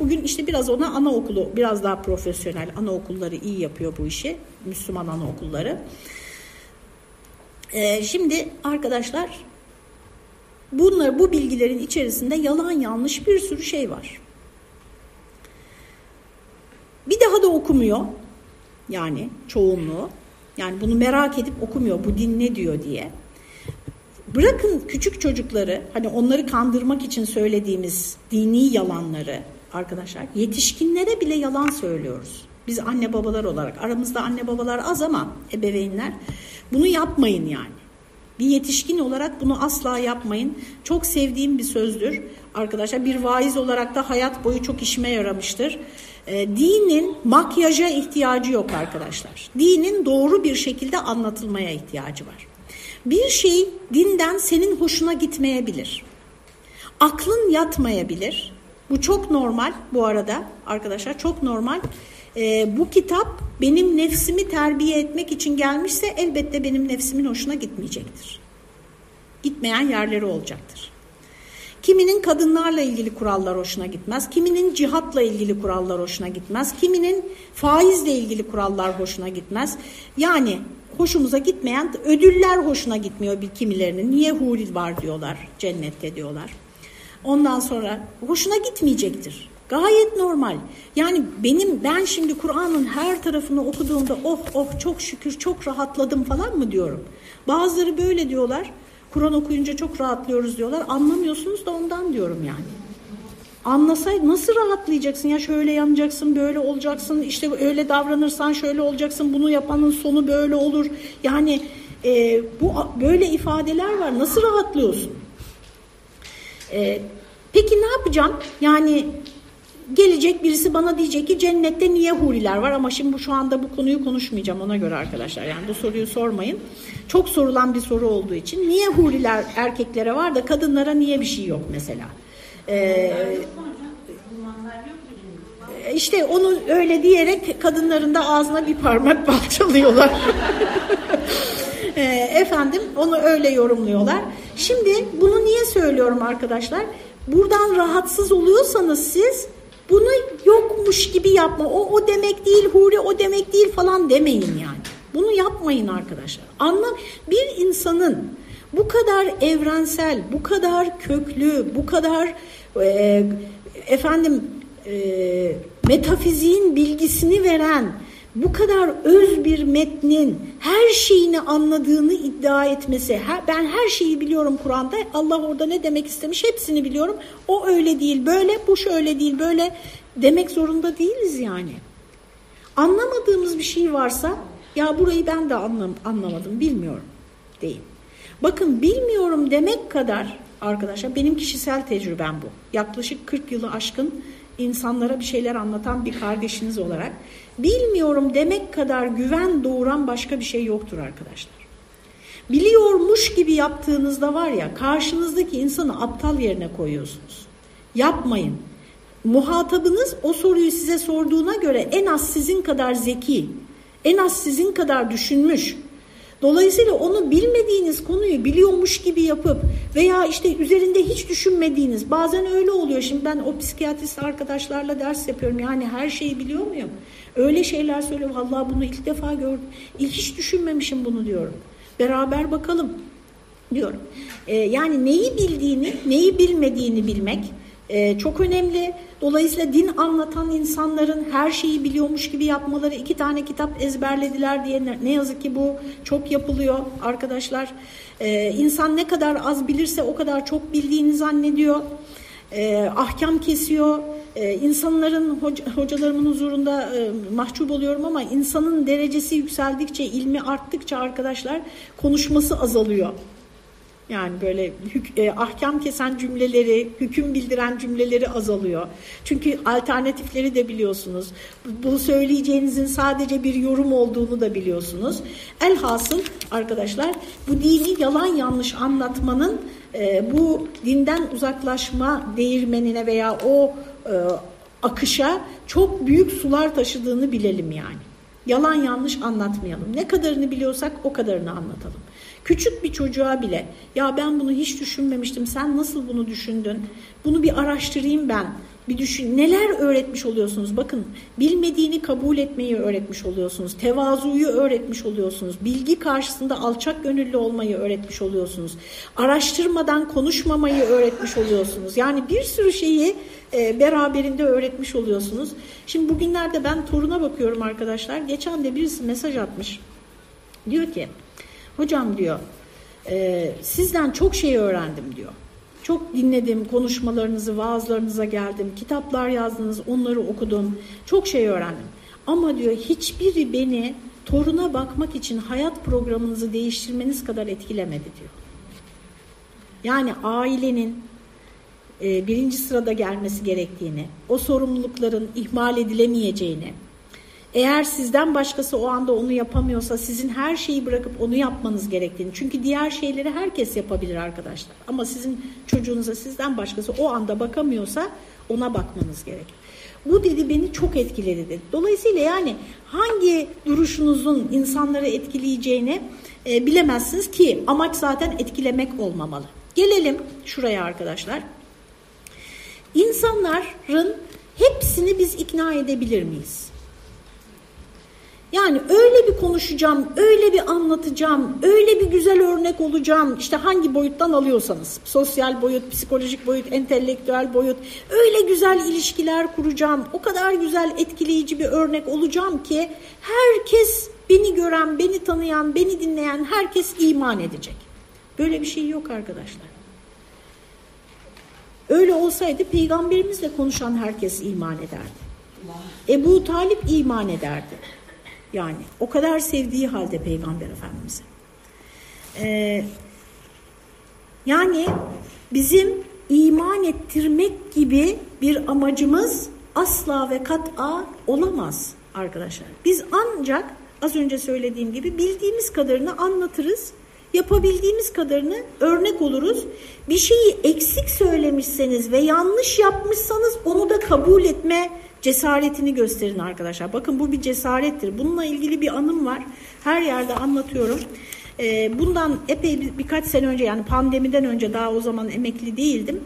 S1: Bugün işte biraz ona anaokulu, biraz daha profesyonel anaokulları iyi yapıyor bu işi. Müslüman anaokulları. Ee, şimdi arkadaşlar bunlar bu bilgilerin içerisinde yalan yanlış bir sürü şey var. Bir daha da okumuyor. Yani çoğunluğu. Yani bunu merak edip okumuyor. Bu din ne diyor diye. Bırakın küçük çocukları hani onları kandırmak için söylediğimiz dini yalanları arkadaşlar yetişkinlere bile yalan söylüyoruz. Biz anne babalar olarak aramızda anne babalar az ama ebeveynler bunu yapmayın yani. Bir yetişkin olarak bunu asla yapmayın. Çok sevdiğim bir sözdür. Arkadaşlar bir vaiz olarak da hayat boyu çok işime yaramıştır. E, dinin makyaja ihtiyacı yok arkadaşlar. Dinin doğru bir şekilde anlatılmaya ihtiyacı var. Bir şey dinden senin hoşuna gitmeyebilir. Aklın yatmayabilir. Bu çok normal bu arada arkadaşlar çok normal. E, bu kitap benim nefsimi terbiye etmek için gelmişse elbette benim nefsimin hoşuna gitmeyecektir. Gitmeyen yerleri olacaktır. Kiminin kadınlarla ilgili kurallar hoşuna gitmez. Kiminin cihatla ilgili kurallar hoşuna gitmez. Kiminin faizle ilgili kurallar hoşuna gitmez. Yani hoşumuza gitmeyen ödüller hoşuna gitmiyor bir kimilerinin. Niye huri var diyorlar, cennette diyorlar. Ondan sonra hoşuna gitmeyecektir. Gayet normal. Yani benim ben şimdi Kur'an'ın her tarafını okuduğumda oh oh çok şükür çok rahatladım falan mı diyorum. Bazıları böyle diyorlar. Kur'an okuyunca çok rahatlıyoruz diyorlar. Anlamıyorsunuz da ondan diyorum yani. Anlasay nasıl rahatlayacaksın ya şöyle yanacaksın böyle olacaksın işte öyle davranırsan şöyle olacaksın bunu yapanın sonu böyle olur. Yani e, bu böyle ifadeler var nasıl rahatlıyorsun? E, peki ne yapacağım? Yani gelecek birisi bana diyecek ki cennette niye huriler var ama şimdi bu şu anda bu konuyu konuşmayacağım ona göre arkadaşlar yani bu soruyu sormayın. Çok sorulan bir soru olduğu için niye huriler erkeklere var da kadınlara niye bir şey yok mesela? Ee, işte onu öyle diyerek kadınların da ağzına bir parmak *laughs* balçalıyorlar. *laughs* e, efendim onu öyle yorumluyorlar. Şimdi bunu niye söylüyorum arkadaşlar? Buradan rahatsız oluyorsanız siz bunu yokmuş gibi yapma. O, o demek değil, huri o demek değil falan demeyin yani. Bunu yapmayın arkadaşlar. Anla bir insanın bu kadar evrensel, bu kadar köklü, bu kadar e, efendim e, metafiziğin bilgisini veren bu kadar öz bir metnin her şeyini anladığını iddia etmesi, ben her şeyi biliyorum Kur'an'da, Allah orada ne demek istemiş hepsini biliyorum, o öyle değil böyle, bu şöyle değil böyle demek zorunda değiliz yani. Anlamadığımız bir şey varsa, ya burayı ben de anlam anlamadım, bilmiyorum deyin. Bakın bilmiyorum demek kadar arkadaşlar benim kişisel tecrübem bu. Yaklaşık 40 yılı aşkın insanlara bir şeyler anlatan bir kardeşiniz olarak bilmiyorum demek kadar güven doğuran başka bir şey yoktur arkadaşlar. Biliyormuş gibi yaptığınızda var ya karşınızdaki insanı aptal yerine koyuyorsunuz. Yapmayın. Muhatabınız o soruyu size sorduğuna göre en az sizin kadar zeki, en az sizin kadar düşünmüş, Dolayısıyla onu bilmediğiniz konuyu biliyormuş gibi yapıp veya işte üzerinde hiç düşünmediğiniz bazen öyle oluyor. Şimdi ben o psikiyatrist arkadaşlarla ders yapıyorum. Yani her şeyi biliyor muyum? Öyle şeyler söylüyorum. Allah bunu ilk defa gördüm. İlk hiç düşünmemişim bunu diyorum. Beraber bakalım diyorum. Ee, yani neyi bildiğini, neyi bilmediğini bilmek e, çok önemli. Dolayısıyla din anlatan insanların her şeyi biliyormuş gibi yapmaları iki tane kitap ezberlediler diye ne yazık ki bu çok yapılıyor arkadaşlar. Ee, insan ne kadar az bilirse o kadar çok bildiğini zannediyor. Ee, ahkam kesiyor. Ee, insanların hoca, hocalarımın huzurunda e, mahcup oluyorum ama insanın derecesi yükseldikçe, ilmi arttıkça arkadaşlar konuşması azalıyor. Yani böyle e, ahkam kesen cümleleri, hüküm bildiren cümleleri azalıyor. Çünkü alternatifleri de biliyorsunuz. Bu söyleyeceğinizin sadece bir yorum olduğunu da biliyorsunuz. Elhasıl arkadaşlar bu dini yalan yanlış anlatmanın e, bu dinden uzaklaşma değirmenine veya o e, akışa çok büyük sular taşıdığını bilelim yani. Yalan yanlış anlatmayalım. Ne kadarını biliyorsak o kadarını anlatalım. Küçük bir çocuğa bile ya ben bunu hiç düşünmemiştim sen nasıl bunu düşündün? Bunu bir araştırayım ben. Bir düşün neler öğretmiş oluyorsunuz? Bakın bilmediğini kabul etmeyi öğretmiş oluyorsunuz. Tevazuyu öğretmiş oluyorsunuz. Bilgi karşısında alçak gönüllü olmayı öğretmiş oluyorsunuz. Araştırmadan konuşmamayı öğretmiş oluyorsunuz. Yani bir sürü şeyi e, beraberinde öğretmiş oluyorsunuz. Şimdi bugünlerde ben toruna bakıyorum arkadaşlar. Geçen de birisi mesaj atmış. Diyor ki hocam diyor e, sizden çok şey öğrendim diyor çok dinledim konuşmalarınızı, vaazlarınıza geldim, kitaplar yazdınız, onları okudum, çok şey öğrendim. Ama diyor hiçbiri beni toruna bakmak için hayat programınızı değiştirmeniz kadar etkilemedi diyor. Yani ailenin e, birinci sırada gelmesi gerektiğini, o sorumlulukların ihmal edilemeyeceğini, eğer sizden başkası o anda onu yapamıyorsa sizin her şeyi bırakıp onu yapmanız gerektiğini. Çünkü diğer şeyleri herkes yapabilir arkadaşlar. Ama sizin çocuğunuza sizden başkası o anda bakamıyorsa ona bakmanız gerek. Bu dedi beni çok etkiledi dedi. Dolayısıyla yani hangi duruşunuzun insanları etkileyeceğini e, bilemezsiniz ki amaç zaten etkilemek olmamalı. Gelelim şuraya arkadaşlar. İnsanların hepsini biz ikna edebilir miyiz? Yani öyle bir konuşacağım, öyle bir anlatacağım, öyle bir güzel örnek olacağım. İşte hangi boyuttan alıyorsanız, sosyal boyut, psikolojik boyut, entelektüel boyut, öyle güzel ilişkiler kuracağım. O kadar güzel etkileyici bir örnek olacağım ki herkes beni gören, beni tanıyan, beni dinleyen herkes iman edecek. Böyle bir şey yok arkadaşlar. Öyle olsaydı peygamberimizle konuşan herkes iman ederdi. Ebu Talip iman ederdi. Yani o kadar sevdiği halde Peygamber Efendimiz'i. Ee, yani bizim iman ettirmek gibi bir amacımız asla ve kat'a olamaz arkadaşlar. Biz ancak az önce söylediğim gibi bildiğimiz kadarını anlatırız, yapabildiğimiz kadarını örnek oluruz. Bir şeyi eksik söylemişseniz ve yanlış yapmışsanız onu da kabul etme cesaretini gösterin arkadaşlar. Bakın bu bir cesarettir. Bununla ilgili bir anım var. Her yerde anlatıyorum. Ee, bundan epey bir, birkaç sene önce yani pandemiden önce daha o zaman emekli değildim.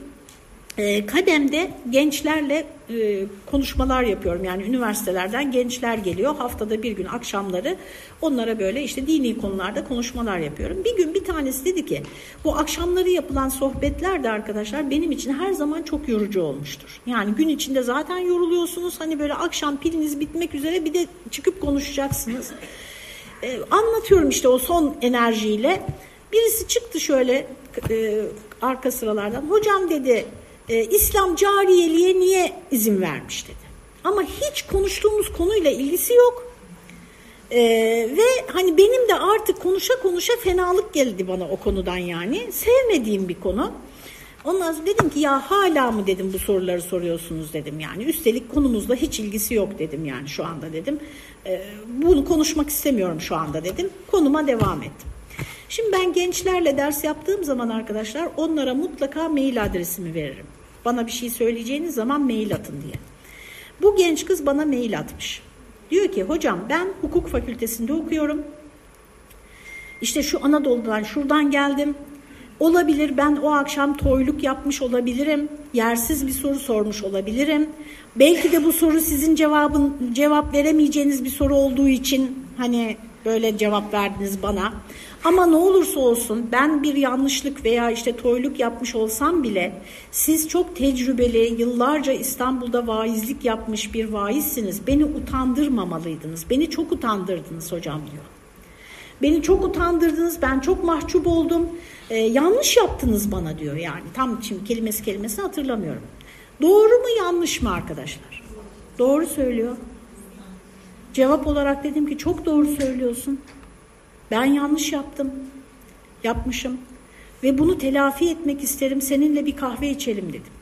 S1: Ee, Kadem'de gençlerle e, konuşmalar yapıyorum. Yani üniversitelerden gençler geliyor. Haftada bir gün akşamları onlara böyle işte dini konularda konuşmalar yapıyorum. Bir gün bir tanesi dedi ki bu akşamları yapılan sohbetler de arkadaşlar benim için her zaman çok yorucu olmuştur. Yani gün içinde zaten yoruluyorsunuz. Hani böyle akşam piliniz bitmek üzere bir de çıkıp konuşacaksınız. Ee, anlatıyorum işte o son enerjiyle. Birisi çıktı şöyle e, arka sıralardan. Hocam dedi e, İslam cariyeliğe niye izin vermiş dedi. Ama hiç konuştuğumuz konuyla ilgisi yok. E, ve hani benim de artık konuşa konuşa fenalık geldi bana o konudan yani. Sevmediğim bir konu. Ondan sonra dedim ki ya hala mı dedim bu soruları soruyorsunuz dedim yani. Üstelik konumuzla hiç ilgisi yok dedim yani şu anda dedim. E, bunu konuşmak istemiyorum şu anda dedim. Konuma devam ettim. Şimdi ben gençlerle ders yaptığım zaman arkadaşlar onlara mutlaka mail adresimi veririm. Bana bir şey söyleyeceğiniz zaman mail atın diye. Bu genç kız bana mail atmış. Diyor ki hocam ben hukuk fakültesinde okuyorum. İşte şu Anadolu'dan şuradan geldim. Olabilir ben o akşam toyluk yapmış olabilirim. Yersiz bir soru sormuş olabilirim. Belki de bu soru sizin cevabın cevap veremeyeceğiniz bir soru olduğu için hani böyle cevap verdiniz bana. Ama ne olursa olsun ben bir yanlışlık veya işte toyluk yapmış olsam bile siz çok tecrübeli, yıllarca İstanbul'da vaizlik yapmış bir vaizsiniz. Beni utandırmamalıydınız. Beni çok utandırdınız hocam diyor. Beni çok utandırdınız, ben çok mahcup oldum. Ee, yanlış yaptınız bana diyor yani. Tam şimdi kelimesi kelimesini hatırlamıyorum. Doğru mu yanlış mı arkadaşlar? Doğru söylüyor. Cevap olarak dedim ki çok doğru söylüyorsun. Ben yanlış yaptım. Yapmışım. Ve bunu telafi etmek isterim. Seninle bir kahve içelim dedim.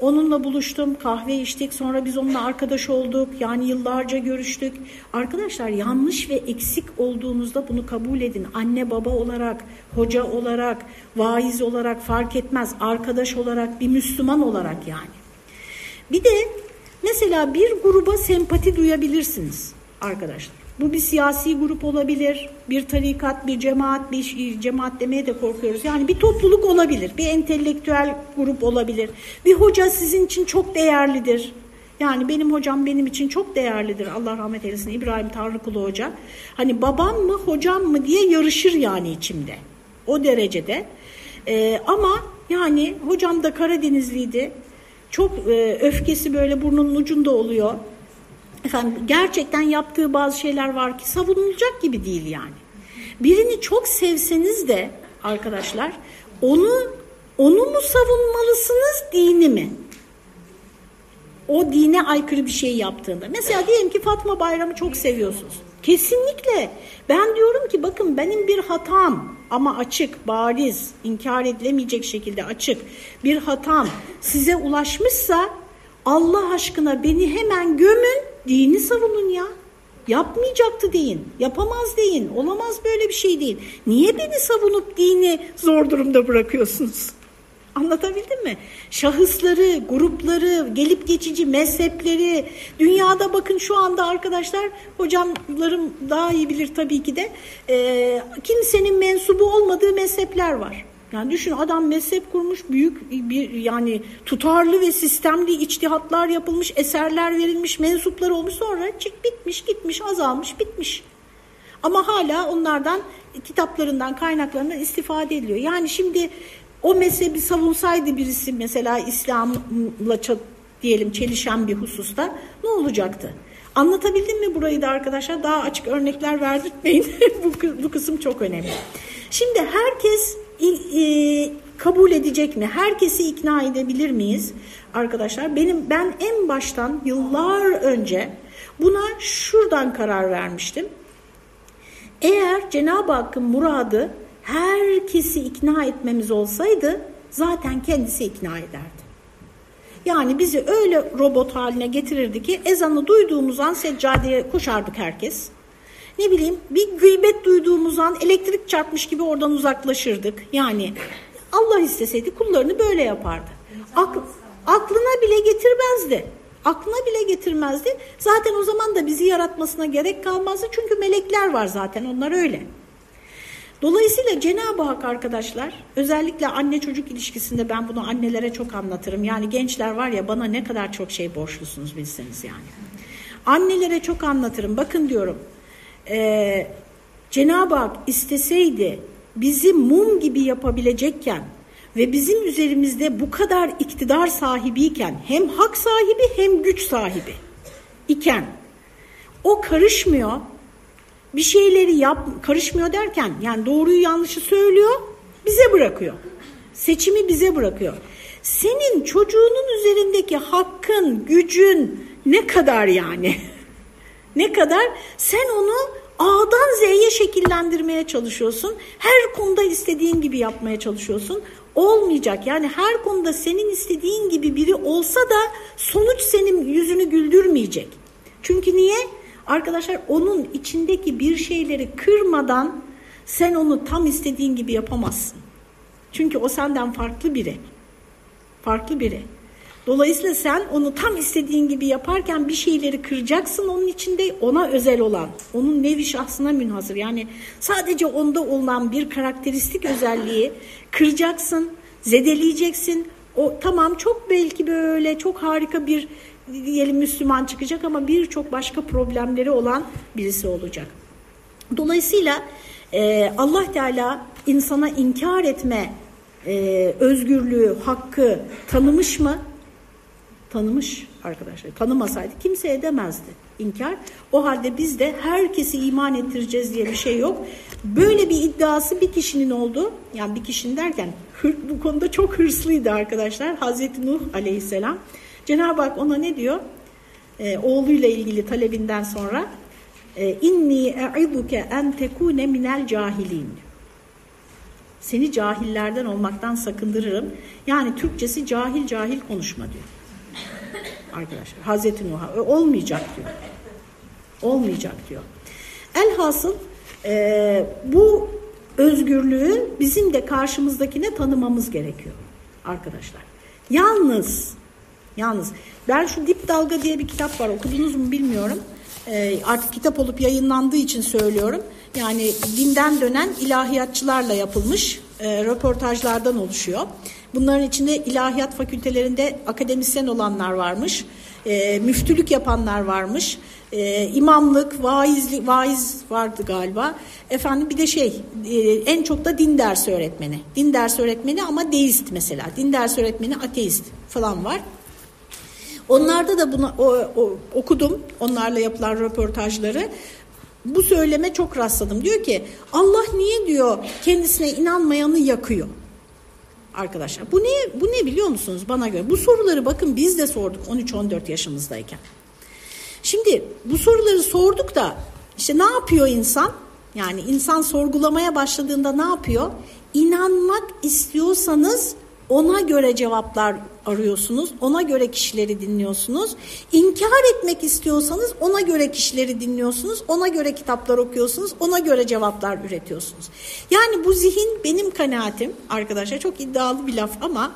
S1: Onunla buluştum, kahve içtik, sonra biz onunla arkadaş olduk, yani yıllarca görüştük. Arkadaşlar yanlış ve eksik olduğunuzda bunu kabul edin. Anne baba olarak, hoca olarak, vaiz olarak fark etmez. Arkadaş olarak, bir Müslüman olarak yani. Bir de Mesela bir gruba sempati duyabilirsiniz arkadaşlar. Bu bir siyasi grup olabilir, bir tarikat, bir cemaat, bir cemaat demeye de korkuyoruz. Yani bir topluluk olabilir, bir entelektüel grup olabilir. Bir hoca sizin için çok değerlidir. Yani benim hocam benim için çok değerlidir. Allah rahmet eylesin İbrahim Tanrıkulu Hoca. Hani babam mı hocam mı diye yarışır yani içimde. O derecede. Ee, ama yani hocam da Karadenizliydi. Çok e, öfkesi böyle burnunun ucunda oluyor. Efendim gerçekten yaptığı bazı şeyler var ki savunulacak gibi değil yani. Birini çok sevseniz de arkadaşlar onu onu mu savunmalısınız dini mi? O dine aykırı bir şey yaptığında. Mesela diyelim ki Fatma Bayram'ı çok seviyorsunuz. Kesinlikle. Ben diyorum ki bakın benim bir hatam ama açık, bariz, inkar edilemeyecek şekilde açık bir hatam size ulaşmışsa Allah aşkına beni hemen gömün, dini savunun ya. Yapmayacaktı deyin, yapamaz deyin, olamaz böyle bir şey değil. Niye beni savunup dini zor durumda bırakıyorsunuz? Anlatabildim mi? Şahısları, grupları, gelip geçici mezhepleri, dünyada bakın şu anda arkadaşlar, hocamlarım daha iyi bilir tabii ki de, e, kimsenin mensubu olmadığı mezhepler var. Yani düşün adam mezhep kurmuş büyük bir yani tutarlı ve sistemli içtihatlar yapılmış, eserler verilmiş, mensuplar olmuş sonra çık bitmiş, gitmiş, azalmış, bitmiş. Ama hala onlardan kitaplarından, kaynaklarından istifade ediliyor. Yani şimdi o mezhebi savunsaydı birisi mesela İslam'la diyelim çelişen bir hususta ne olacaktı? Anlatabildim mi burayı da arkadaşlar? Daha açık örnekler verdirtmeyin. *laughs* bu, bu kısım çok önemli. Şimdi herkes kabul edecek mi? Herkesi ikna edebilir miyiz? Arkadaşlar benim ben en baştan yıllar önce buna şuradan karar vermiştim. Eğer Cenab-ı Hakk'ın muradı herkesi ikna etmemiz olsaydı zaten kendisi ikna ederdi. Yani bizi öyle robot haline getirirdi ki ezanı duyduğumuz an seccadeye koşardık herkes. Ne bileyim bir gıybet duyduğumuz an elektrik çarpmış gibi oradan uzaklaşırdık. Yani Allah isteseydi kullarını böyle yapardı. Akl, aklına bile getirmezdi. Aklına bile getirmezdi. Zaten o zaman da bizi yaratmasına gerek kalmazdı. Çünkü melekler var zaten onlar öyle. Dolayısıyla Cenab-ı Hak arkadaşlar özellikle anne çocuk ilişkisinde ben bunu annelere çok anlatırım. Yani gençler var ya bana ne kadar çok şey borçlusunuz bilseniz yani. Annelere çok anlatırım. Bakın diyorum e, Cenab-ı Hak isteseydi bizi mum gibi yapabilecekken ve bizim üzerimizde bu kadar iktidar sahibiyken hem hak sahibi hem güç sahibi iken o karışmıyor bir şeyleri yap karışmıyor derken yani doğruyu yanlışı söylüyor bize bırakıyor. Seçimi bize bırakıyor. Senin çocuğunun üzerindeki hakkın, gücün ne kadar yani? *laughs* ne kadar? Sen onu A'dan Z'ye şekillendirmeye çalışıyorsun. Her konuda istediğin gibi yapmaya çalışıyorsun. Olmayacak. Yani her konuda senin istediğin gibi biri olsa da sonuç senin yüzünü güldürmeyecek. Çünkü niye? Arkadaşlar onun içindeki bir şeyleri kırmadan sen onu tam istediğin gibi yapamazsın. Çünkü o senden farklı biri. Farklı biri. Dolayısıyla sen onu tam istediğin gibi yaparken bir şeyleri kıracaksın onun içinde ona özel olan, onun nevi şahsına münhasır. Yani sadece onda olan bir karakteristik özelliği kıracaksın, zedeleyeceksin. O tamam çok belki böyle çok harika bir diyelim Müslüman çıkacak ama birçok başka problemleri olan birisi olacak. Dolayısıyla e, Allah Teala insana inkar etme e, özgürlüğü, hakkı tanımış mı? Tanımış arkadaşlar. Tanımasaydı kimse edemezdi inkar. O halde biz de herkesi iman ettireceğiz diye bir şey yok. Böyle bir iddiası bir kişinin oldu. Yani bir kişinin derken bu konuda çok hırslıydı arkadaşlar. Hazreti Nuh aleyhisselam. Cenab-ı Hak ona ne diyor? Ee, oğluyla ilgili talebinden sonra e, inni e'iduke en tekune minel cahilin. Seni cahillerden olmaktan sakındırırım. Yani Türkçesi cahil cahil konuşma diyor. Arkadaşlar Hazreti Nuh'a olmayacak diyor. Olmayacak diyor. Elhasıl e, bu özgürlüğü bizim de karşımızdakine tanımamız gerekiyor arkadaşlar. Yalnız Yalnız ben şu Dip Dalga diye bir kitap var okudunuz mu bilmiyorum. Ee, artık kitap olup yayınlandığı için söylüyorum. Yani dinden dönen ilahiyatçılarla yapılmış e, röportajlardan oluşuyor. Bunların içinde ilahiyat fakültelerinde akademisyen olanlar varmış, e, müftülük yapanlar varmış, e, imamlık, vaizlik, vaiz vardı galiba. Efendim bir de şey, e, en çok da din dersi öğretmeni. Din dersi öğretmeni ama deist mesela. Din dersi öğretmeni ateist falan var. Onlarda da bunu o, o, okudum, onlarla yapılan röportajları. Bu söyleme çok rastladım. Diyor ki Allah niye diyor kendisine inanmayanı yakıyor? Arkadaşlar bu ne bu ne biliyor musunuz bana göre? Bu soruları bakın biz de sorduk 13-14 yaşımızdayken. Şimdi bu soruları sorduk da işte ne yapıyor insan? Yani insan sorgulamaya başladığında ne yapıyor? İnanmak istiyorsanız ona göre cevaplar arıyorsunuz. Ona göre kişileri dinliyorsunuz. İnkar etmek istiyorsanız ona göre kişileri dinliyorsunuz. Ona göre kitaplar okuyorsunuz. Ona göre cevaplar üretiyorsunuz. Yani bu zihin benim kanaatim arkadaşlar çok iddialı bir laf ama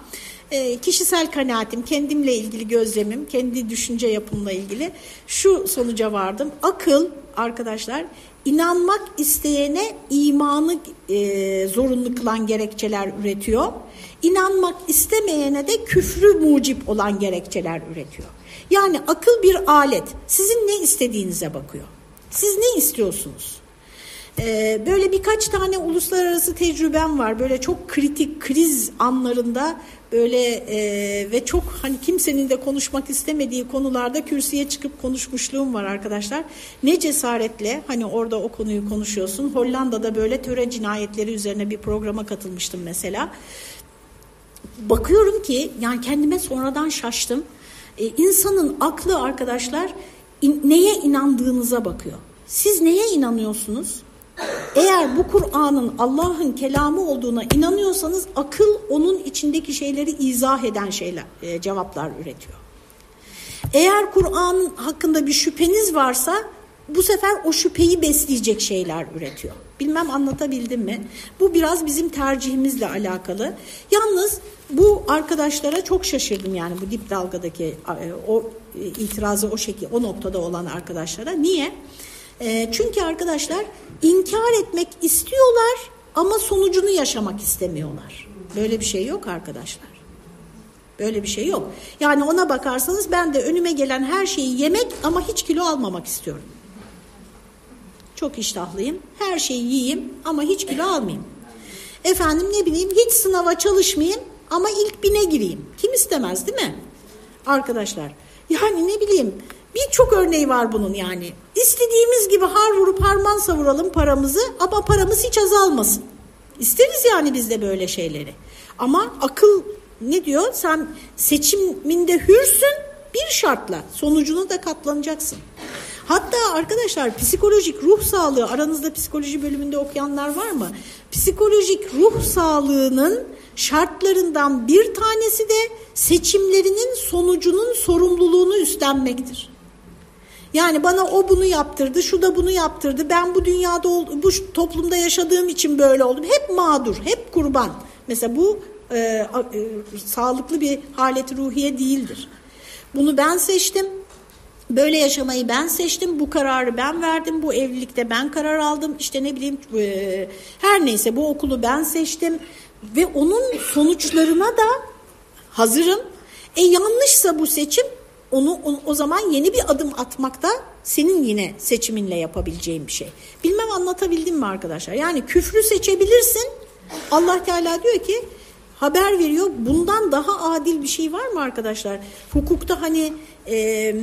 S1: e, kişisel kanaatim, kendimle ilgili gözlemim, kendi düşünce yapımla ilgili şu sonuca vardım. Akıl arkadaşlar inanmak isteyene imanı e, zorunlu kılan gerekçeler üretiyor. İnanmak istemeyene de küfrü mucip olan gerekçeler üretiyor. Yani akıl bir alet. Sizin ne istediğinize bakıyor. Siz ne istiyorsunuz? Ee, böyle birkaç tane uluslararası tecrübem var. Böyle çok kritik kriz anlarında böyle e, ve çok hani kimsenin de konuşmak istemediği konularda kürsüye çıkıp konuşmuşluğum var arkadaşlar. Ne cesaretle hani orada o konuyu konuşuyorsun. Hollanda'da böyle töre cinayetleri üzerine bir programa katılmıştım mesela. Bakıyorum ki yani kendime sonradan şaştım. Ee, insanın aklı arkadaşlar in, neye inandığınıza bakıyor. Siz neye inanıyorsunuz? Eğer bu Kur'an'ın Allah'ın kelamı olduğuna inanıyorsanız akıl onun içindeki şeyleri izah eden şeyler, e, cevaplar üretiyor. Eğer Kur'an hakkında bir şüpheniz varsa bu sefer o şüpheyi besleyecek şeyler üretiyor. Bilmem anlatabildim mi? Bu biraz bizim tercihimizle alakalı. Yalnız bu arkadaşlara çok şaşırdım yani bu dip dalgadaki e, o e, itirazı o şekilde o noktada olan arkadaşlara. Niye? E, çünkü arkadaşlar inkar etmek istiyorlar ama sonucunu yaşamak istemiyorlar. Böyle bir şey yok arkadaşlar. Böyle bir şey yok. Yani ona bakarsanız ben de önüme gelen her şeyi yemek ama hiç kilo almamak istiyorum. Çok iştahlıyım. Her şeyi yiyeyim ama hiç kilo almayayım. Efendim ne bileyim hiç sınava çalışmayayım ama ilk bine gireyim. Kim istemez değil mi? Arkadaşlar yani ne bileyim birçok örneği var bunun yani. İstediğimiz gibi har vurup harman savuralım paramızı ama paramız hiç azalmasın. İsteriz yani biz de böyle şeyleri. Ama akıl ne diyor? Sen seçiminde hürsün bir şartla sonucuna da katlanacaksın. Hatta arkadaşlar psikolojik ruh sağlığı aranızda psikoloji bölümünde okuyanlar var mı? Psikolojik ruh sağlığının şartlarından bir tanesi de seçimlerinin sonucunun sorumluluğunu üstlenmektir. Yani bana o bunu yaptırdı, şu da bunu yaptırdı. Ben bu dünyada bu toplumda yaşadığım için böyle oldum. Hep mağdur, hep kurban. Mesela bu e, e, sağlıklı bir haleti ruhiye değildir. Bunu ben seçtim. Böyle yaşamayı ben seçtim, bu kararı ben verdim, bu evlilikte ben karar aldım, işte ne bileyim e, her neyse bu okulu ben seçtim ve onun sonuçlarına da hazırım. E yanlışsa bu seçim onu o zaman yeni bir adım atmakta senin yine seçiminle yapabileceğin bir şey. Bilmem anlatabildim mi arkadaşlar? Yani küfrü seçebilirsin. Allah Teala diyor ki haber veriyor. Bundan daha adil bir şey var mı arkadaşlar? Hukukta hani e,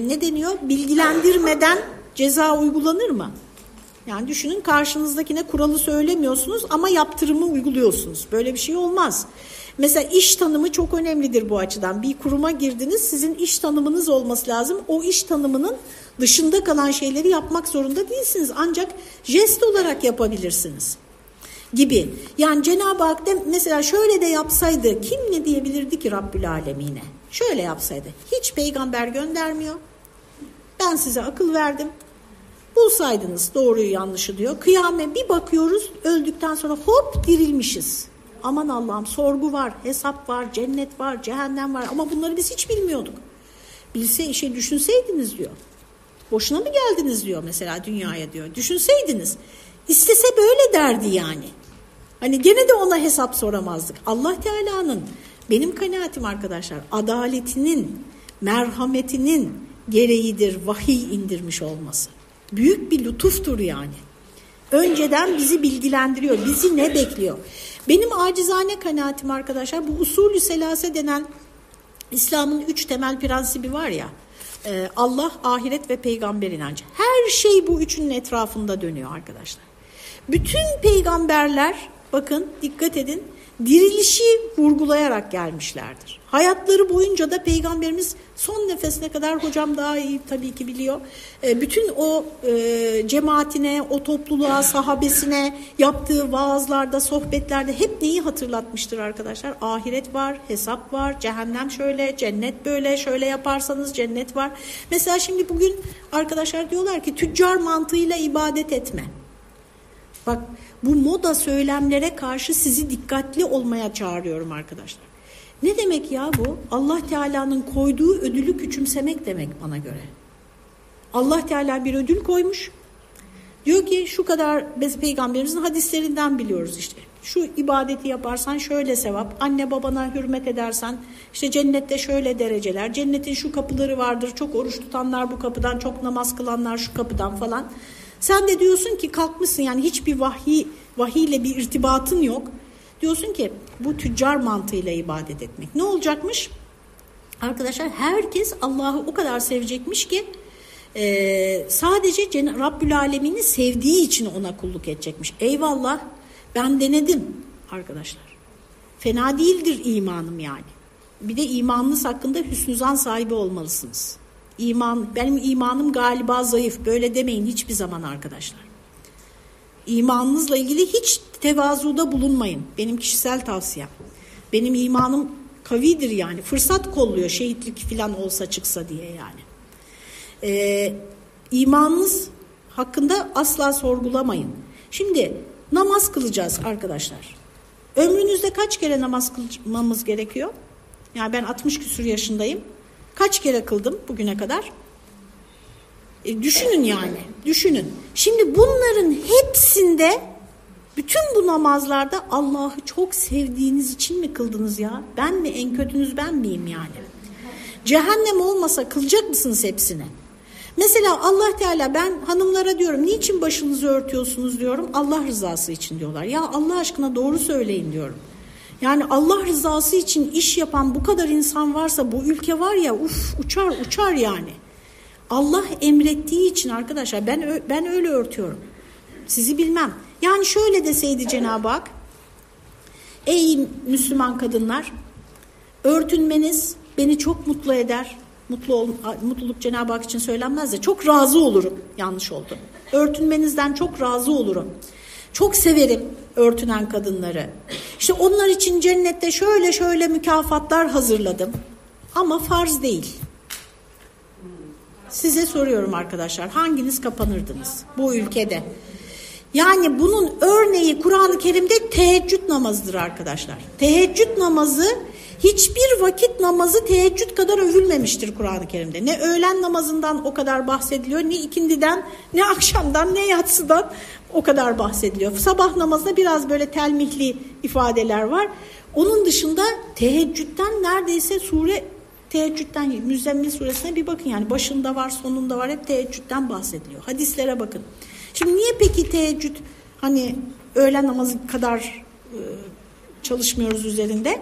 S1: ne deniyor? Bilgilendirmeden ceza uygulanır mı? Yani düşünün karşınızdakine kuralı söylemiyorsunuz ama yaptırımı uyguluyorsunuz. Böyle bir şey olmaz. Mesela iş tanımı çok önemlidir bu açıdan. Bir kuruma girdiniz sizin iş tanımınız olması lazım. O iş tanımının dışında kalan şeyleri yapmak zorunda değilsiniz. Ancak jest olarak yapabilirsiniz gibi. Yani Cenab-ı Hak de mesela şöyle de yapsaydı kim ne diyebilirdi ki Rabbül Alemine? Şöyle yapsaydı. Hiç peygamber göndermiyor. Ben size akıl verdim. Bulsaydınız doğruyu yanlışı diyor. Kıyame bir bakıyoruz öldükten sonra hop dirilmişiz. Aman Allah'ım sorgu var, hesap var, cennet var, cehennem var ama bunları biz hiç bilmiyorduk. Bilse işe düşünseydiniz diyor. Boşuna mı geldiniz diyor mesela dünyaya diyor. Düşünseydiniz. İstese böyle derdi yani. Hani gene de ona hesap soramazdık. Allah Teala'nın benim kanaatim arkadaşlar adaletinin, merhametinin gereğidir vahiy indirmiş olması. Büyük bir lütuftur yani. Önceden bizi bilgilendiriyor. Bizi ne bekliyor? Benim acizane kanaatim arkadaşlar bu usulü selase denen İslam'ın üç temel prensibi var ya. E, Allah, ahiret ve peygamber inancı. Her şey bu üçünün etrafında dönüyor arkadaşlar. Bütün peygamberler bakın dikkat edin dirilişi vurgulayarak gelmişlerdir. Hayatları boyunca da peygamberimiz son nefesine kadar hocam daha iyi tabii ki biliyor. E, bütün o e, cemaatine, o topluluğa, sahabesine yaptığı vaazlarda, sohbetlerde hep neyi hatırlatmıştır arkadaşlar? Ahiret var, hesap var, cehennem şöyle, cennet böyle, şöyle yaparsanız cennet var. Mesela şimdi bugün arkadaşlar diyorlar ki tüccar mantığıyla ibadet etme. Bak bu moda söylemlere karşı sizi dikkatli olmaya çağırıyorum arkadaşlar. Ne demek ya bu? Allah Teala'nın koyduğu ödülü küçümsemek demek bana göre. Allah Teala bir ödül koymuş. Diyor ki şu kadar biz peygamberimizin hadislerinden biliyoruz işte. Şu ibadeti yaparsan şöyle sevap, anne babana hürmet edersen işte cennette şöyle dereceler, cennetin şu kapıları vardır, çok oruç tutanlar bu kapıdan, çok namaz kılanlar şu kapıdan falan. Sen de diyorsun ki kalkmışsın yani hiçbir vahiy, vahiyle bir irtibatın yok. Diyorsun ki bu tüccar mantığıyla ibadet etmek. Ne olacakmış? Arkadaşlar herkes Allah'ı o kadar sevecekmiş ki e, sadece Rabbül Alemin'i sevdiği için ona kulluk edecekmiş. Eyvallah ben denedim arkadaşlar. Fena değildir imanım yani. Bir de imanınız hakkında hüsnü sahibi olmalısınız. İman, benim imanım galiba zayıf. Böyle demeyin hiçbir zaman arkadaşlar. İmanınızla ilgili hiç tevazuda bulunmayın. Benim kişisel tavsiyem. Benim imanım kavidir yani. Fırsat kolluyor şehitlik falan olsa çıksa diye yani. Ee, imanınız hakkında asla sorgulamayın. Şimdi namaz kılacağız arkadaşlar. Ömrünüzde kaç kere namaz kılmamız gerekiyor? Yani ben 60 küsur yaşındayım. Kaç kere kıldım bugüne kadar? E, düşünün yani, düşünün. Şimdi bunların hepsinde, bütün bu namazlarda Allah'ı çok sevdiğiniz için mi kıldınız ya? Ben mi, en kötünüz ben miyim yani? Cehennem olmasa kılacak mısınız hepsini? Mesela Allah Teala ben hanımlara diyorum niçin başınızı örtüyorsunuz diyorum. Allah rızası için diyorlar. Ya Allah aşkına doğru söyleyin diyorum. Yani Allah rızası için iş yapan bu kadar insan varsa bu ülke var ya uf uçar uçar yani. Allah emrettiği için arkadaşlar ben ben öyle örtüyorum. Sizi bilmem. Yani şöyle deseydi Cenab-ı Hak Ey Müslüman kadınlar örtünmeniz beni çok mutlu eder. Mutlu ol, mutluluk Cenab-ı Hak için söylenmez de çok razı olurum. Yanlış oldu. Örtünmenizden çok razı olurum. Çok severim örtünen kadınları. İşte onlar için cennette şöyle şöyle mükafatlar hazırladım. Ama farz değil. Size soruyorum arkadaşlar hanginiz kapanırdınız bu ülkede? Yani bunun örneği Kur'an-ı Kerim'de teheccüd namazıdır arkadaşlar. Teheccüd namazı hiçbir vakit namazı teheccüd kadar övülmemiştir Kur'an-ı Kerim'de. Ne öğlen namazından o kadar bahsediliyor, ne ikindiden, ne akşamdan, ne yatsıdan o kadar bahsediliyor. Sabah namazında biraz böyle telmihli ifadeler var. Onun dışında teheccüden neredeyse sure teheccüden Müzzemmil suresine bir bakın yani başında var sonunda var hep teheccüden bahsediliyor. Hadislere bakın. Şimdi niye peki teheccüd hani öğlen namazı kadar e, çalışmıyoruz üzerinde?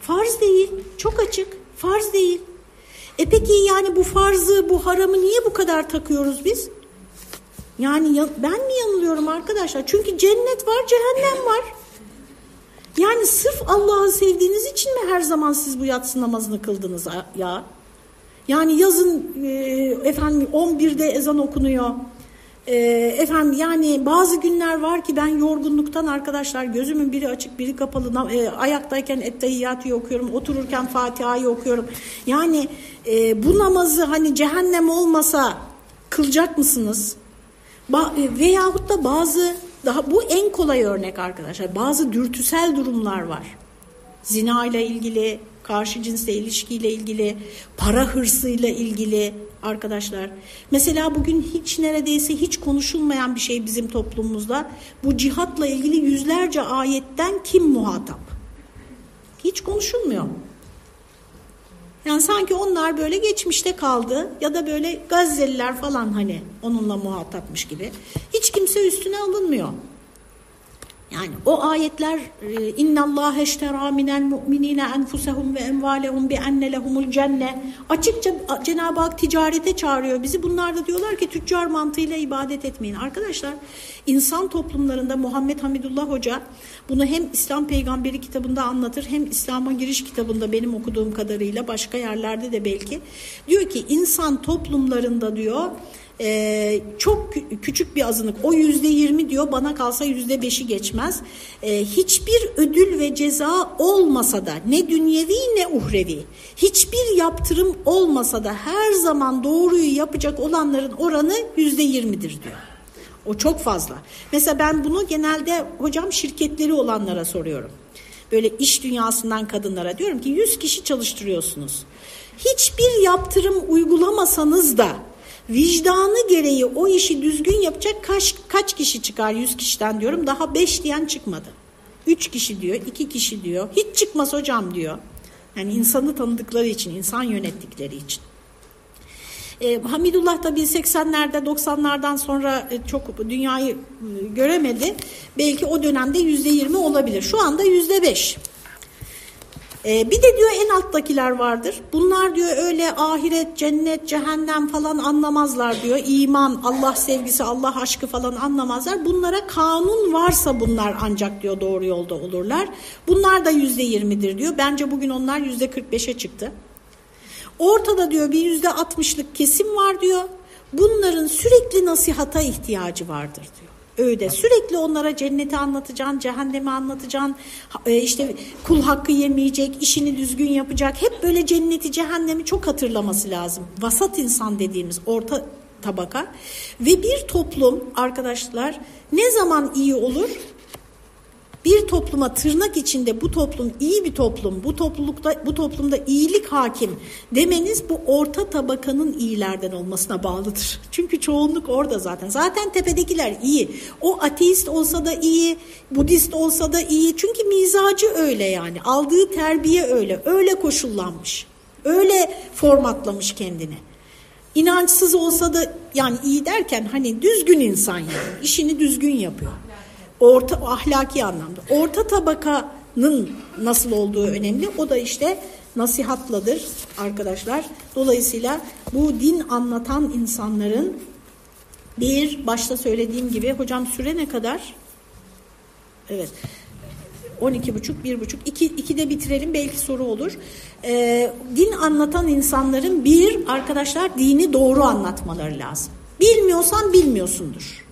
S1: Farz değil. Çok açık. Farz değil. E peki yani bu farzı, bu haramı niye bu kadar takıyoruz biz? Yani ben mi yanılıyorum arkadaşlar? Çünkü cennet var, cehennem var. Yani sırf Allah'ı sevdiğiniz için mi her zaman siz bu yatsı namazını kıldınız ya? Yani yazın e, efendim 11'de ezan okunuyor. E, efendim yani bazı günler var ki ben yorgunluktan arkadaşlar gözümün biri açık biri kapalı e, ayaktayken ettehiyyatı okuyorum otururken Fatiha'yı okuyorum. Yani e, bu namazı hani cehennem olmasa kılacak mısınız? Ba e, veyahut da bazı daha bu en kolay örnek arkadaşlar. Bazı dürtüsel durumlar var. Zina ile ilgili, karşı cinsle ilişkiyle ilgili, para hırsıyla ilgili arkadaşlar. Mesela bugün hiç neredeyse hiç konuşulmayan bir şey bizim toplumumuzda. Bu cihatla ilgili yüzlerce ayetten kim muhatap? Hiç konuşulmuyor. Yani sanki onlar böyle geçmişte kaldı ya da böyle Gazze'liler falan hani onunla muhatapmış gibi. Hiç kimse üstüne alınmıyor. Yani o ayetler e, inna Allah eştera minel mu'minine enfusehum ve emvalehum bi enne lehumul cenne açıkça Cenab-ı Hak ticarete çağırıyor bizi. Bunlar da diyorlar ki tüccar mantığıyla ibadet etmeyin. Arkadaşlar insan toplumlarında Muhammed Hamidullah Hoca bunu hem İslam Peygamberi kitabında anlatır hem İslam'a giriş kitabında benim okuduğum kadarıyla başka yerlerde de belki diyor ki insan toplumlarında diyor ee, çok küçük bir azınlık o yüzde yirmi diyor bana kalsa yüzde beşi geçmez ee, hiçbir ödül ve ceza olmasa da ne dünyevi ne uhrevi hiçbir yaptırım olmasa da her zaman doğruyu yapacak olanların oranı yüzde yirmidir diyor. O çok fazla. Mesela ben bunu genelde hocam şirketleri olanlara soruyorum. Böyle iş dünyasından kadınlara diyorum ki 100 kişi çalıştırıyorsunuz. Hiçbir yaptırım uygulamasanız da vicdanı gereği o işi düzgün yapacak kaç, kaç kişi çıkar 100 kişiden diyorum. Daha 5 diyen çıkmadı. 3 kişi diyor, 2 kişi diyor. Hiç çıkmaz hocam diyor. Yani insanı tanıdıkları için, insan yönettikleri için. E, Hamidullah tabii 80'lerde 90'lardan sonra e, çok dünyayı e, göremedi. Belki o dönemde %20 olabilir. Şu anda %5. Ee, bir de diyor en alttakiler vardır. Bunlar diyor öyle ahiret, cennet, cehennem falan anlamazlar diyor. İman, Allah sevgisi, Allah aşkı falan anlamazlar. Bunlara kanun varsa bunlar ancak diyor doğru yolda olurlar. Bunlar da yüzde yirmidir diyor. Bence bugün onlar yüzde kırk beşe çıktı. Ortada diyor bir yüzde altmışlık kesim var diyor. Bunların sürekli nasihata ihtiyacı vardır diyor öyle. Sürekli onlara cenneti anlatacaksın, cehennemi anlatacaksın, e, işte kul hakkı yemeyecek, işini düzgün yapacak. Hep böyle cenneti, cehennemi çok hatırlaması lazım. Vasat insan dediğimiz orta tabaka ve bir toplum arkadaşlar ne zaman iyi olur? Bir topluma tırnak içinde bu toplum iyi bir toplum, bu toplulukta bu toplumda iyilik hakim demeniz bu orta tabakanın iyilerden olmasına bağlıdır. *laughs* Çünkü çoğunluk orada zaten. Zaten tepedekiler iyi. O ateist olsa da iyi, Budist olsa da iyi. Çünkü mizacı öyle yani. Aldığı terbiye öyle. Öyle koşullanmış. Öyle formatlamış kendini. İnançsız olsa da yani iyi derken hani düzgün insan yani. işini düzgün yapıyor orta ahlaki anlamda. Orta tabakanın nasıl olduğu önemli. O da işte nasihatladır arkadaşlar. Dolayısıyla bu din anlatan insanların bir başta söylediğim gibi hocam süre ne kadar? Evet. 12 buçuk, bir buçuk, iki, iki de bitirelim belki soru olur. Ee, din anlatan insanların bir arkadaşlar dini doğru anlatmaları lazım. Bilmiyorsan bilmiyorsundur.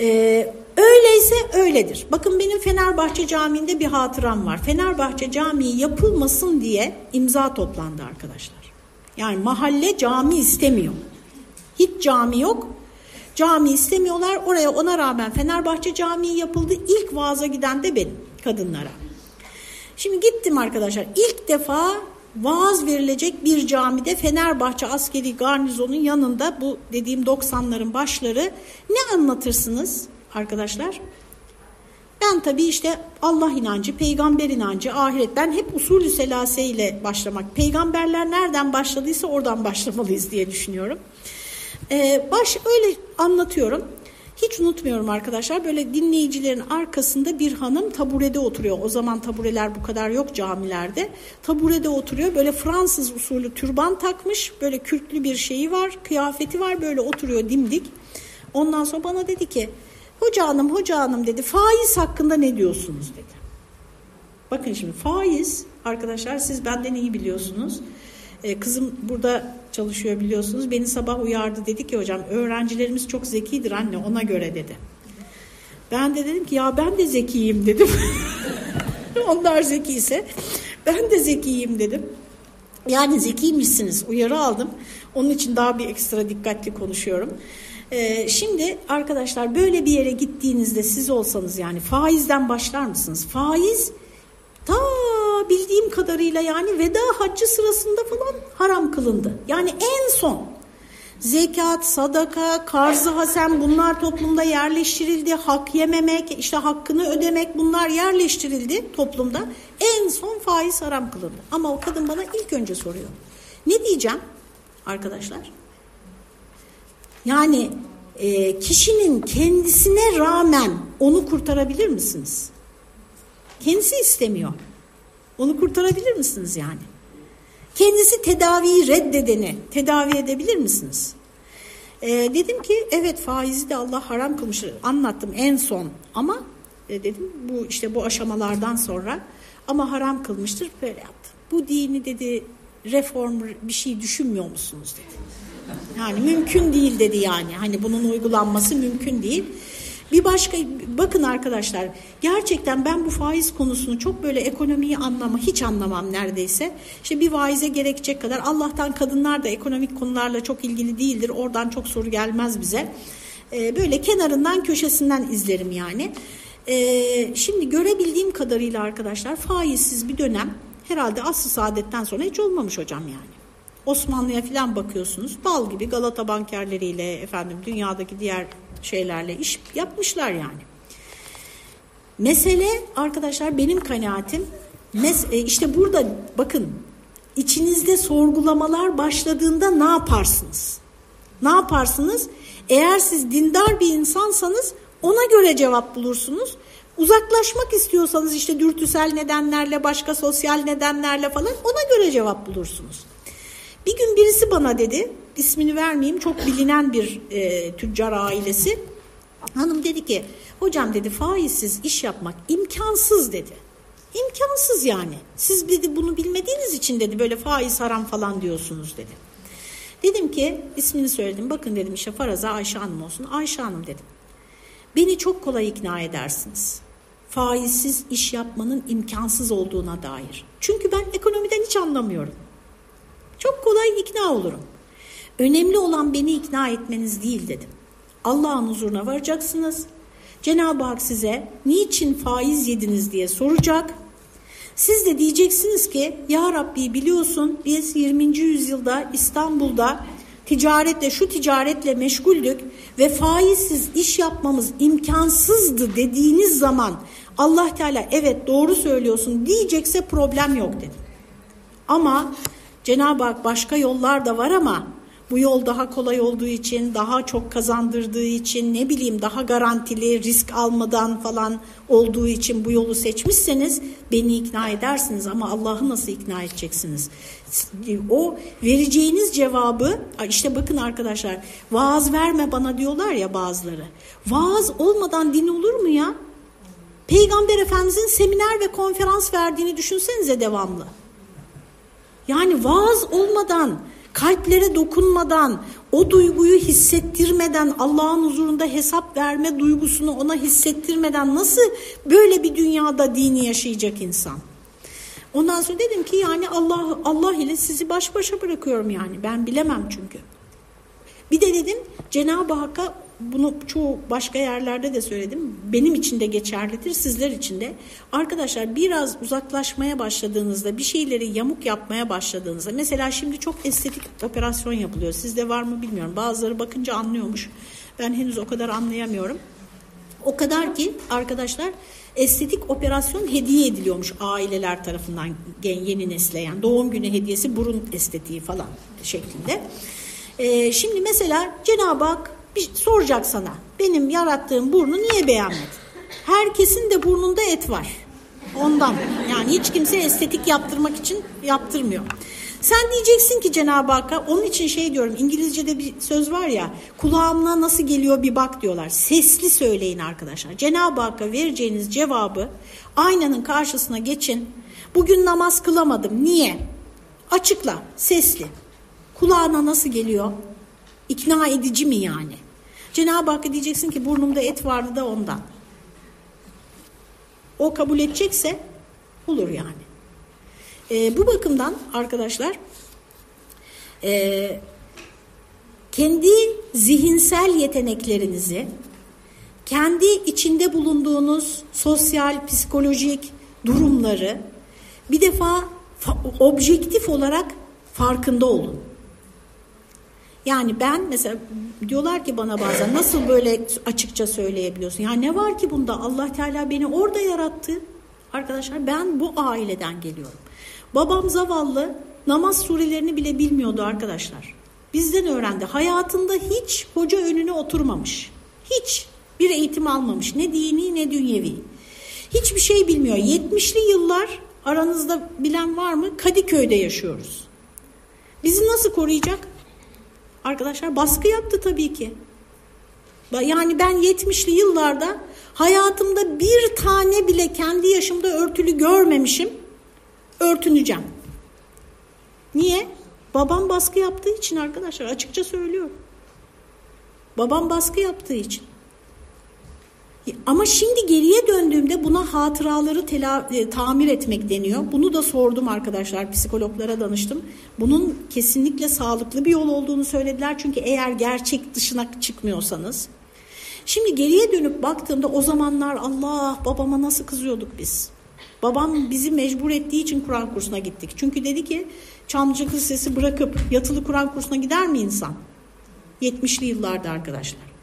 S1: Ee, Öyleyse öyledir. Bakın benim Fenerbahçe Camii'nde bir hatıram var. Fenerbahçe Camii yapılmasın diye imza toplandı arkadaşlar. Yani mahalle cami istemiyor. Hiç cami yok. Cami istemiyorlar. Oraya ona rağmen Fenerbahçe Camii yapıldı. İlk vaaza giden de benim kadınlara. Şimdi gittim arkadaşlar. İlk defa vaaz verilecek bir camide Fenerbahçe askeri garnizonun yanında bu dediğim 90'ların başları ne anlatırsınız? Arkadaşlar? Ben tabii işte Allah inancı, peygamber inancı, ahiret. Ben hep usulü selase ile başlamak. Peygamberler nereden başladıysa oradan *laughs* başlamalıyız diye düşünüyorum. Ee, baş öyle anlatıyorum. Hiç unutmuyorum arkadaşlar böyle dinleyicilerin arkasında bir hanım taburede oturuyor. O zaman tabureler bu kadar yok camilerde. Taburede oturuyor böyle Fransız usulü türban takmış böyle kürklü bir şeyi var kıyafeti var böyle oturuyor dimdik. Ondan sonra bana dedi ki Hoca hanım, hoca hanım dedi faiz hakkında ne diyorsunuz dedi. Bakın şimdi faiz arkadaşlar siz benden iyi biliyorsunuz. Ee, kızım burada çalışıyor biliyorsunuz. Beni sabah uyardı dedi ki hocam öğrencilerimiz çok zekidir anne ona göre dedi. Ben de dedim ki ya ben de zekiyim dedim. *laughs* Onlar zekiyse ben de zekiyim dedim. Yani zekiymişsiniz uyarı aldım. Onun için daha bir ekstra dikkatli konuşuyorum. Ee, şimdi arkadaşlar böyle bir yere gittiğinizde siz olsanız yani faizden başlar mısınız? Faiz ta bildiğim kadarıyla yani veda haccı sırasında falan haram kılındı. Yani en son zekat, sadaka, karzı hasen bunlar toplumda yerleştirildi. Hak yememek, işte hakkını ödemek bunlar yerleştirildi toplumda. En son faiz haram kılındı. Ama o kadın bana ilk önce soruyor. Ne diyeceğim arkadaşlar? Yani e, kişinin kendisine rağmen onu kurtarabilir misiniz? Kendisi istemiyor. Onu kurtarabilir misiniz yani? Kendisi tedaviyi reddedeni tedavi edebilir misiniz? E, dedim ki evet faizi de Allah haram kılmıştır. Anlattım en son ama e, dedim bu işte bu aşamalardan sonra ama haram kılmıştır böyle yaptı. Bu dini dedi reform bir şey düşünmüyor musunuz dedi. Yani mümkün değil dedi yani. Hani bunun uygulanması mümkün değil. Bir başka bakın arkadaşlar gerçekten ben bu faiz konusunu çok böyle ekonomiyi anlama hiç anlamam neredeyse. İşte bir faize gerekecek kadar Allah'tan kadınlar da ekonomik konularla çok ilgili değildir. Oradan çok soru gelmez bize. Ee, böyle kenarından köşesinden izlerim yani. Ee, şimdi görebildiğim kadarıyla arkadaşlar faizsiz bir dönem herhalde asr saadetten sonra hiç olmamış hocam yani. Osmanlı'ya falan bakıyorsunuz bal gibi Galata bankerleriyle efendim dünyadaki diğer şeylerle iş yapmışlar yani. Mesele arkadaşlar benim kanaatim e, işte burada bakın içinizde sorgulamalar başladığında ne yaparsınız? Ne yaparsınız? Eğer siz dindar bir insansanız ona göre cevap bulursunuz. Uzaklaşmak istiyorsanız işte dürtüsel nedenlerle, başka sosyal nedenlerle falan ona göre cevap bulursunuz. Bir gün birisi bana dedi, ismini vermeyeyim çok bilinen bir e, tüccar ailesi. Hanım dedi ki hocam dedi faizsiz iş yapmak imkansız dedi. İmkansız yani. Siz dedi bunu bilmediğiniz için dedi böyle faiz haram falan diyorsunuz dedi. Dedim ki ismini söyledim bakın dedim işte faraza Ayşe Hanım olsun. Ayşe Hanım dedim. Beni çok kolay ikna edersiniz. Faizsiz iş yapmanın imkansız olduğuna dair. Çünkü ben ekonomiden hiç anlamıyorum. Çok kolay ikna olurum. Önemli olan beni ikna etmeniz değil dedim. Allah'ın huzuruna varacaksınız. Cenab-ı Hak size niçin faiz yediniz diye soracak. Siz de diyeceksiniz ki ya Rabbi biliyorsun biz 20. yüzyılda İstanbul'da ticaretle şu ticaretle meşguldük ve faizsiz iş yapmamız imkansızdı dediğiniz zaman Allah Teala evet doğru söylüyorsun diyecekse problem yok dedi. Ama Cenab-ı Hak başka yollar da var ama bu yol daha kolay olduğu için, daha çok kazandırdığı için, ne bileyim daha garantili, risk almadan falan olduğu için bu yolu seçmişseniz beni ikna edersiniz ama Allah'ı nasıl ikna edeceksiniz? O vereceğiniz cevabı, işte bakın arkadaşlar, vaaz verme bana diyorlar ya bazıları. Vaaz olmadan din olur mu ya? Peygamber Efendimizin seminer ve konferans verdiğini düşünsenize devamlı. Yani vaaz olmadan, kalplere dokunmadan, o duyguyu hissettirmeden, Allah'ın huzurunda hesap verme duygusunu ona hissettirmeden nasıl böyle bir dünyada dini yaşayacak insan? Ondan sonra dedim ki yani Allah Allah ile sizi baş başa bırakıyorum yani. Ben bilemem çünkü. Bir de dedim Cenab-ı Hakk'a bunu çoğu başka yerlerde de söyledim. Benim için de geçerlidir, sizler için de. Arkadaşlar biraz uzaklaşmaya başladığınızda, bir şeyleri yamuk yapmaya başladığınızda, mesela şimdi çok estetik operasyon yapılıyor. Sizde var mı bilmiyorum. Bazıları bakınca anlıyormuş. Ben henüz o kadar anlayamıyorum. O kadar ki arkadaşlar estetik operasyon hediye ediliyormuş aileler tarafından yeni nesle yani doğum günü hediyesi burun estetiği falan şeklinde. Ee, şimdi mesela Cenab-ı Hak bir soracak sana. Benim yarattığım burnu niye beğenmedin? Herkesin de burnunda et var. Ondan. Yani hiç kimse estetik yaptırmak için yaptırmıyor. Sen diyeceksin ki Cenab-ı Hakk'a onun için şey diyorum İngilizce'de bir söz var ya kulağımla nasıl geliyor bir bak diyorlar. Sesli söyleyin arkadaşlar. Cenab-ı Hakk'a vereceğiniz cevabı aynanın karşısına geçin. Bugün namaz kılamadım. Niye? Açıkla sesli. Kulağına nasıl geliyor? İkna edici mi yani? Cenab-ı Hakk'a diyeceksin ki burnumda et vardı da ondan. O kabul edecekse olur yani. E, bu bakımdan arkadaşlar e, kendi zihinsel yeteneklerinizi, kendi içinde bulunduğunuz sosyal, psikolojik durumları Bir defa objektif olarak farkında olun. Yani ben mesela diyorlar ki bana bazen nasıl böyle açıkça söyleyebiliyorsun? Ya ne var ki bunda? Allah Teala beni orada yarattı. Arkadaşlar ben bu aileden geliyorum. Babam zavallı namaz surelerini bile bilmiyordu arkadaşlar. Bizden öğrendi. Hayatında hiç hoca önüne oturmamış. Hiç bir eğitim almamış. Ne dini ne dünyevi. Hiçbir şey bilmiyor. 70'li yıllar aranızda bilen var mı? Kadıköy'de yaşıyoruz. Bizi nasıl koruyacak? Arkadaşlar baskı yaptı tabii ki. Yani ben 70'li yıllarda hayatımda bir tane bile kendi yaşımda örtülü görmemişim. Örtüneceğim. Niye? Babam baskı yaptığı için arkadaşlar açıkça söylüyorum. Babam baskı yaptığı için. Ama şimdi geriye döndüğümde buna hatıraları tela, e, tamir etmek deniyor. Bunu da sordum arkadaşlar, psikologlara danıştım. Bunun kesinlikle sağlıklı bir yol olduğunu söylediler. Çünkü eğer gerçek dışına çıkmıyorsanız. Şimdi geriye dönüp baktığımda o zamanlar Allah babama nasıl kızıyorduk biz. Babam bizi mecbur ettiği için Kur'an kursuna gittik. Çünkü dedi ki Çamlıca Lisesi bırakıp yatılı Kur'an kursuna gider mi insan? 70'li yıllarda arkadaşlar.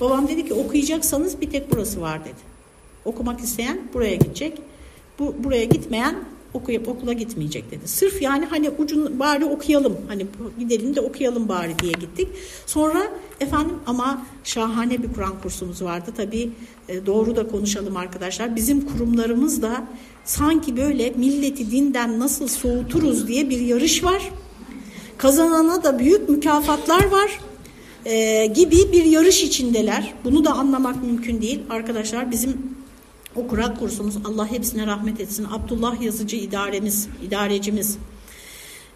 S1: Babam dedi ki okuyacaksanız bir tek burası var dedi. Okumak isteyen buraya gidecek. Bu buraya gitmeyen okuyup okula gitmeyecek dedi. Sırf yani hani ucun bari okuyalım. Hani gidelim de okuyalım bari diye gittik. Sonra efendim ama şahane bir Kur'an kursumuz vardı. Tabii e, doğru da konuşalım arkadaşlar. Bizim kurumlarımız da sanki böyle milleti dinden nasıl soğuturuz diye bir yarış var. Kazanana da büyük mükafatlar var e, gibi bir yarış içindeler. Bunu da anlamak mümkün değil. Arkadaşlar bizim o Kur'an kursumuz Allah hepsine rahmet etsin. Abdullah Yazıcı idaremiz, idarecimiz.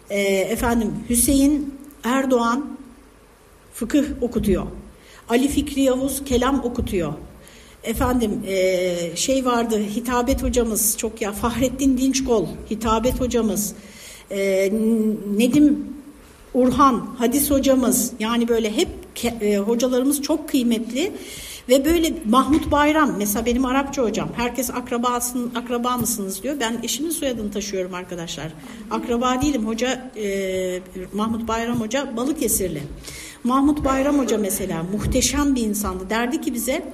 S1: E, efendim Hüseyin Erdoğan fıkıh okutuyor. Ali Fikri Yavuz kelam okutuyor. Efendim e, şey vardı hitabet hocamız çok ya Fahrettin Dinçkol hitabet hocamız. E, Nedim Urhan hadis hocamız yani böyle hep e, hocalarımız çok kıymetli ve böyle Mahmut Bayram mesela benim Arapça hocam herkes akrabasın akraba mısınız? diyor. Ben eşimin soyadını taşıyorum arkadaşlar. Akraba değilim hoca e, Mahmut Bayram hoca Balıkesirli. Mahmut Bayram hoca mesela muhteşem bir insandı. Derdi ki bize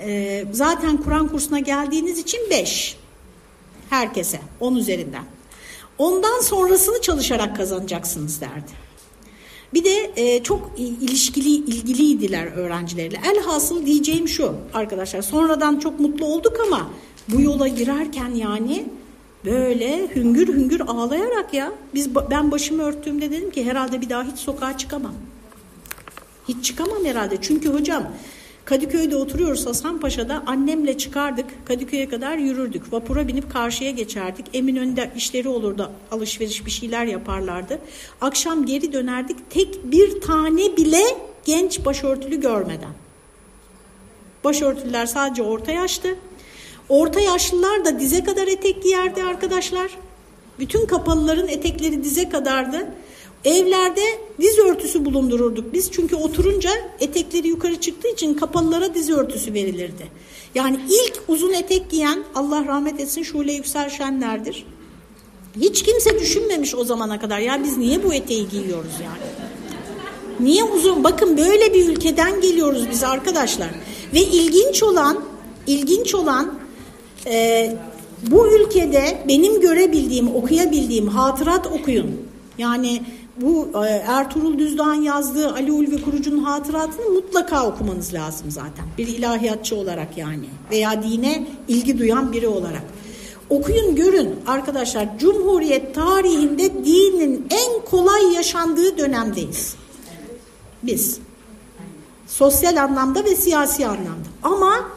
S1: e, zaten Kur'an kursuna geldiğiniz için beş herkese on üzerinden. Ondan sonrasını çalışarak kazanacaksınız. derdi bir de e, çok ilişkili ilgiliydiler öğrencileriyle. Elhasıl diyeceğim şu arkadaşlar sonradan çok mutlu olduk ama bu yola girerken yani böyle hüngür hüngür ağlayarak ya biz ben başımı örttüğümde dedim ki herhalde bir daha hiç sokağa çıkamam. Hiç çıkamam herhalde. Çünkü hocam Kadıköy'de oturuyoruz Hasanpaşa'da annemle çıkardık Kadıköy'e kadar yürürdük. Vapura binip karşıya geçerdik. Eminönü'nde işleri olurdu alışveriş bir şeyler yaparlardı. Akşam geri dönerdik tek bir tane bile genç başörtülü görmeden. Başörtüler sadece orta yaştı. Orta yaşlılar da dize kadar etek giyerdi arkadaşlar. Bütün kapalıların etekleri dize kadardı. Evlerde diz örtüsü bulundururduk biz. Çünkü oturunca etekleri yukarı çıktığı için kapalılara diz örtüsü verilirdi. Yani ilk uzun etek giyen Allah rahmet etsin Şule Yüksel Şenler'dir. Hiç kimse düşünmemiş o zamana kadar. Ya biz niye bu eteği giyiyoruz yani? Niye uzun? Bakın böyle bir ülkeden geliyoruz biz arkadaşlar. Ve ilginç olan, ilginç olan e, bu ülkede benim görebildiğim, okuyabildiğim hatırat okuyun. Yani bu e, Ertuğrul Düzdağ'ın yazdığı Ali Ulvi Kurucu'nun hatıratını mutlaka okumanız lazım zaten. Bir ilahiyatçı olarak yani veya dine ilgi duyan biri olarak. Okuyun görün arkadaşlar Cumhuriyet tarihinde dinin en kolay yaşandığı dönemdeyiz. Biz. Sosyal anlamda ve siyasi anlamda. Ama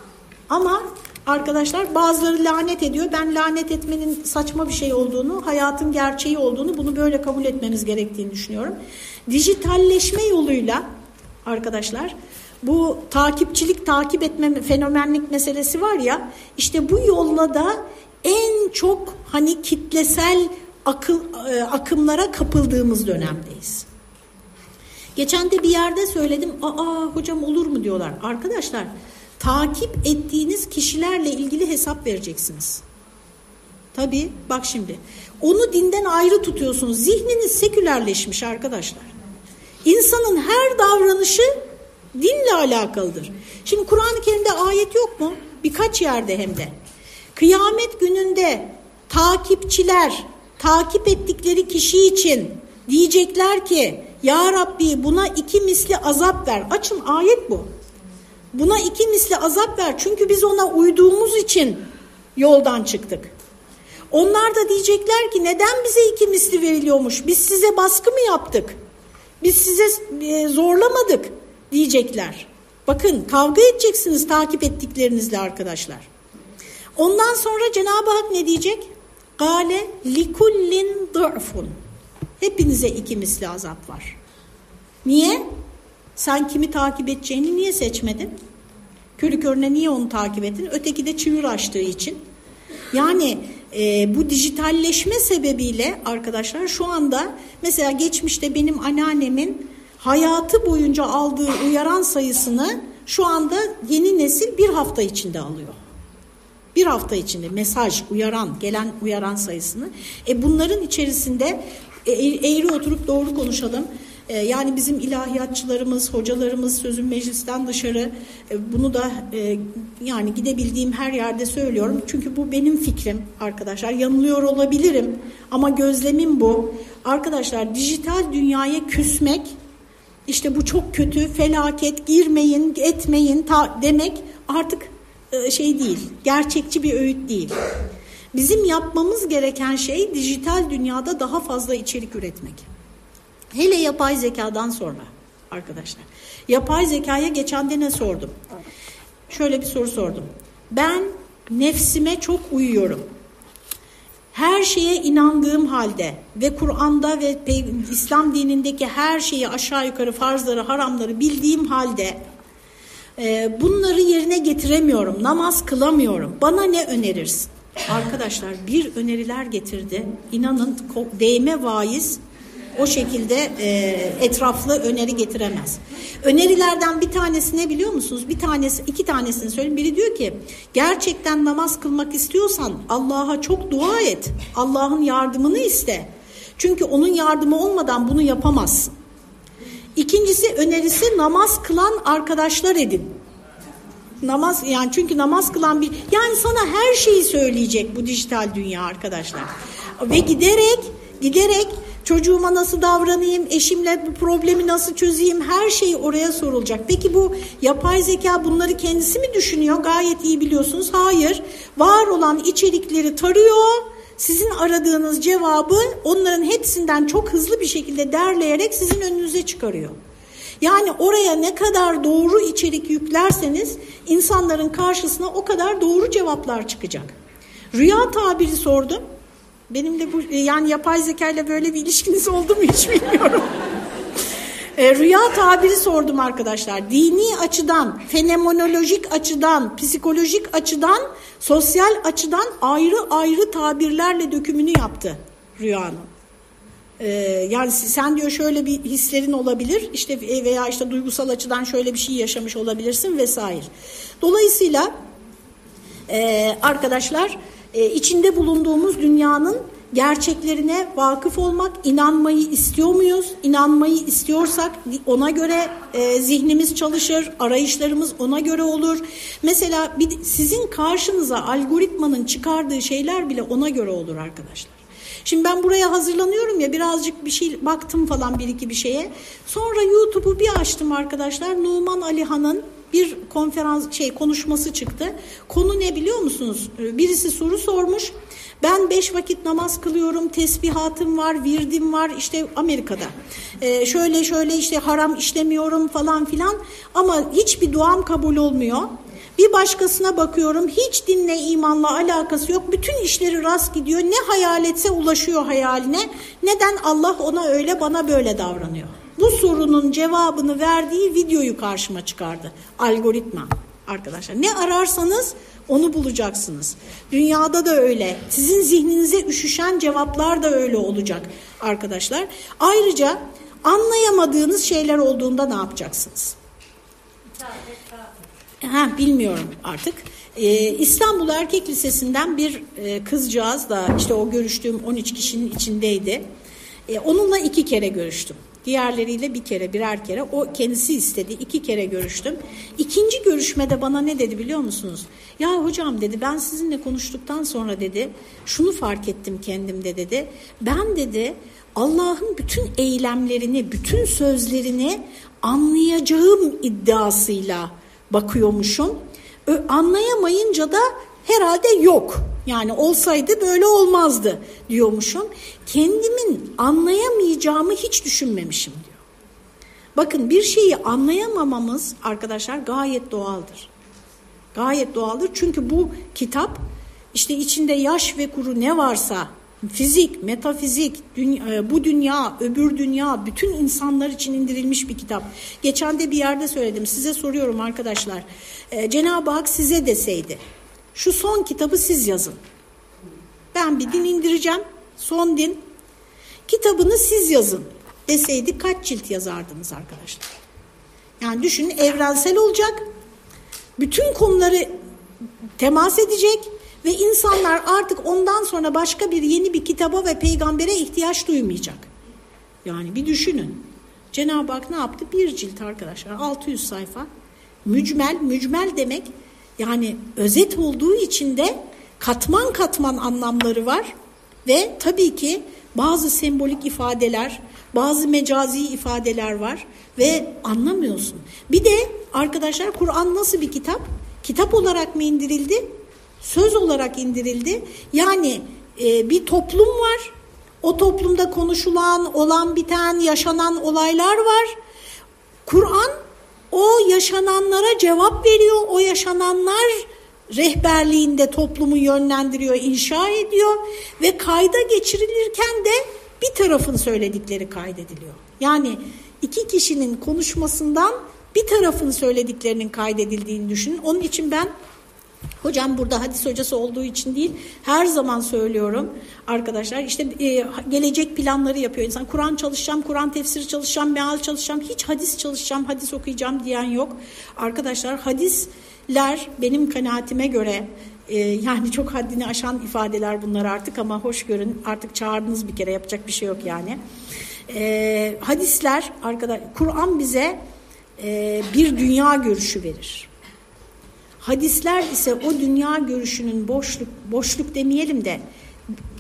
S1: ama arkadaşlar bazıları lanet ediyor. Ben lanet etmenin saçma bir şey olduğunu, hayatın gerçeği olduğunu, bunu böyle kabul etmemiz gerektiğini düşünüyorum. Dijitalleşme yoluyla arkadaşlar bu takipçilik, takip etme fenomenlik meselesi var ya, işte bu yolla da en çok hani kitlesel akıl, e, akımlara kapıldığımız dönemdeyiz. Geçen de bir yerde söyledim, aa hocam olur mu diyorlar. Arkadaşlar takip ettiğiniz kişilerle ilgili hesap vereceksiniz. Tabii bak şimdi. Onu dinden ayrı tutuyorsunuz. Zihniniz sekülerleşmiş arkadaşlar. İnsanın her davranışı dinle alakalıdır. Şimdi Kur'an-ı Kerim'de ayet yok mu? Birkaç yerde hem de. Kıyamet gününde takipçiler takip ettikleri kişi için diyecekler ki Ya Rabbi buna iki misli azap ver. Açın ayet bu. Buna iki misli azap ver. Çünkü biz ona uyduğumuz için yoldan çıktık. Onlar da diyecekler ki neden bize iki misli veriliyormuş? Biz size baskı mı yaptık? Biz size e, zorlamadık diyecekler. Bakın kavga edeceksiniz takip ettiklerinizle arkadaşlar. Ondan sonra Cenab-ı Hak ne diyecek? Gale likullin du'fun. Hepinize iki misli azap var. Niye? Sen kimi takip edeceğini niye seçmedin? Körü körüne niye onu takip ettin? Öteki de çığır açtığı için. Yani e, bu dijitalleşme sebebiyle arkadaşlar şu anda mesela geçmişte benim anneannemin hayatı boyunca aldığı uyaran sayısını şu anda yeni nesil bir hafta içinde alıyor. Bir hafta içinde mesaj, uyaran, gelen uyaran sayısını. E bunların içerisinde e, eğri oturup doğru konuşalım. E, yani bizim ilahiyatçılarımız, hocalarımız sözün meclisten dışarı e, bunu da e, yani gidebildiğim her yerde söylüyorum. Çünkü bu benim fikrim arkadaşlar. Yanılıyor olabilirim ama gözlemim bu. Arkadaşlar dijital dünyaya küsmek işte bu çok kötü, felaket, girmeyin, etmeyin ta demek artık e, şey değil, gerçekçi bir öğüt değil. Bizim yapmamız gereken şey dijital dünyada daha fazla içerik üretmek. Hele yapay zekadan sonra arkadaşlar. Yapay zekaya geçen de ne sordum? Şöyle bir soru sordum. Ben nefsime çok uyuyorum. Her şeye inandığım halde ve Kur'an'da ve İslam dinindeki her şeyi aşağı yukarı farzları, haramları bildiğim halde e, bunları yerine getiremiyorum, namaz kılamıyorum. Bana ne önerirsin? Arkadaşlar bir öneriler getirdi. İnanın değme vaiz o şekilde e, etraflı öneri getiremez. Önerilerden bir tanesi ne biliyor musunuz? Bir tanesi, iki tanesini söyleyeyim. Biri diyor ki gerçekten namaz kılmak istiyorsan Allah'a çok dua et. Allah'ın yardımını iste. Çünkü onun yardımı olmadan bunu yapamazsın. İkincisi önerisi namaz kılan arkadaşlar edin. Namaz yani çünkü namaz kılan bir yani sana her şeyi söyleyecek bu dijital dünya arkadaşlar. Ve giderek giderek çocuğuma nasıl davranayım, eşimle bu problemi nasıl çözeyim her şey oraya sorulacak. Peki bu yapay zeka bunları kendisi mi düşünüyor? Gayet iyi biliyorsunuz. Hayır. Var olan içerikleri tarıyor. Sizin aradığınız cevabı onların hepsinden çok hızlı bir şekilde derleyerek sizin önünüze çıkarıyor. Yani oraya ne kadar doğru içerik yüklerseniz insanların karşısına o kadar doğru cevaplar çıkacak. Rüya tabiri sordum. Benim de bu yani yapay zeka ile böyle bir ilişkiniz oldu mu hiç bilmiyorum. E, rüya tabiri sordum arkadaşlar. Dini açıdan, fenomenolojik açıdan, psikolojik açıdan, sosyal açıdan ayrı ayrı tabirlerle dökümünü yaptı rüyanın. Ee, yani sen diyor şöyle bir hislerin olabilir işte veya işte duygusal açıdan şöyle bir şey yaşamış olabilirsin vesaire. Dolayısıyla e, arkadaşlar e, içinde bulunduğumuz dünyanın gerçeklerine vakıf olmak, inanmayı istiyor muyuz? İnanmayı istiyorsak ona göre e, zihnimiz çalışır, arayışlarımız ona göre olur. Mesela bir, sizin karşınıza algoritmanın çıkardığı şeyler bile ona göre olur arkadaşlar. Şimdi ben buraya hazırlanıyorum ya birazcık bir şey baktım falan bir iki bir şeye. Sonra YouTube'u bir açtım arkadaşlar. Numan Alihan'ın bir konferans şey konuşması çıktı. Konu ne biliyor musunuz? Birisi soru sormuş. Ben beş vakit namaz kılıyorum, tesbihatım var, virdim var işte Amerika'da. Ee, şöyle şöyle işte haram işlemiyorum falan filan ama hiçbir duam kabul olmuyor. Bir başkasına bakıyorum hiç dinle imanla alakası yok. Bütün işleri rast gidiyor. Ne hayal etse ulaşıyor hayaline. Neden Allah ona öyle bana böyle davranıyor? Bu sorunun cevabını verdiği videoyu karşıma çıkardı. Algoritma arkadaşlar. Ne ararsanız onu bulacaksınız. Dünyada da öyle. Sizin zihninize üşüşen cevaplar da öyle olacak arkadaşlar. Ayrıca anlayamadığınız şeyler olduğunda ne yapacaksınız? Ha, bilmiyorum artık. Ee, İstanbul Erkek Lisesi'nden bir e, kızcağız da işte o görüştüğüm 13 kişinin içindeydi. E, onunla iki kere görüştüm. Diğerleriyle bir kere birer kere o kendisi istedi iki kere görüştüm. İkinci görüşmede bana ne dedi biliyor musunuz? Ya hocam dedi ben sizinle konuştuktan sonra dedi şunu fark ettim kendimde dedi. Ben dedi Allah'ın bütün eylemlerini, bütün sözlerini anlayacağım iddiasıyla bakıyormuşum. Anlayamayınca da herhalde yok. Yani olsaydı böyle olmazdı diyormuşum. Kendimin anlayamayacağımı hiç düşünmemişim diyor. Bakın bir şeyi anlayamamamız arkadaşlar gayet doğaldır. Gayet doğaldır çünkü bu kitap işte içinde yaş ve kuru ne varsa fizik, metafizik, dünya, e, bu dünya, öbür dünya, bütün insanlar için indirilmiş bir kitap. Geçen de bir yerde söyledim. Size soruyorum arkadaşlar. Ee, Cenab-ı Hak size deseydi, şu son kitabı siz yazın. Ben bir din indireceğim, son din. Kitabını siz yazın deseydi kaç cilt yazardınız arkadaşlar? Yani düşünün evrensel olacak. Bütün konuları temas edecek ve insanlar artık ondan sonra başka bir yeni bir kitaba ve peygambere ihtiyaç duymayacak. Yani bir düşünün. Cenab-ı Hak ne yaptı? Bir cilt arkadaşlar 600 sayfa. Mücmel, mücmel demek yani özet olduğu için de katman katman anlamları var. Ve tabii ki bazı sembolik ifadeler, bazı mecazi ifadeler var ve anlamıyorsun. Bir de arkadaşlar Kur'an nasıl bir kitap? Kitap olarak mı indirildi? söz olarak indirildi. Yani e, bir toplum var. O toplumda konuşulan, olan biten, yaşanan olaylar var. Kur'an o yaşananlara cevap veriyor. O yaşananlar rehberliğinde toplumu yönlendiriyor, inşa ediyor ve kayda geçirilirken de bir tarafın söyledikleri kaydediliyor. Yani iki kişinin konuşmasından bir tarafın söylediklerinin kaydedildiğini düşünün. Onun için ben Hocam burada hadis hocası olduğu için değil, her zaman söylüyorum arkadaşlar. İşte e, gelecek planları yapıyor insan. Kur'an çalışacağım, Kur'an tefsiri çalışacağım, meal çalışacağım, hiç hadis çalışacağım, hadis okuyacağım diyen yok. Arkadaşlar hadisler benim kanaatime göre e, yani çok haddini aşan ifadeler bunlar artık ama hoş görün artık çağırdınız bir kere yapacak bir şey yok yani. E, hadisler arkadaş Kur'an bize e, bir dünya görüşü verir. Hadisler ise o dünya görüşünün boşluk, boşluk demeyelim de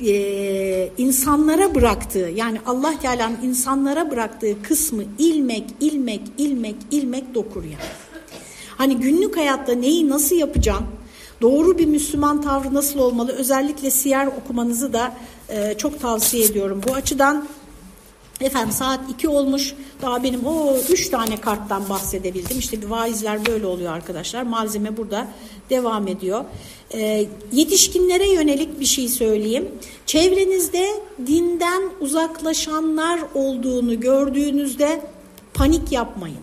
S1: e, insanlara bıraktığı yani Allah Teala'nın insanlara bıraktığı kısmı ilmek, ilmek, ilmek, ilmek dokur yani. Hani günlük hayatta neyi nasıl yapacağım, doğru bir Müslüman tavrı nasıl olmalı özellikle siyer okumanızı da e, çok tavsiye ediyorum. Bu açıdan Efendim saat 2 olmuş daha benim o 3 tane karttan bahsedebildim. İşte bir vaizler böyle oluyor arkadaşlar. Malzeme burada devam ediyor. Ee, yetişkinlere yönelik bir şey söyleyeyim. Çevrenizde dinden uzaklaşanlar olduğunu gördüğünüzde panik yapmayın.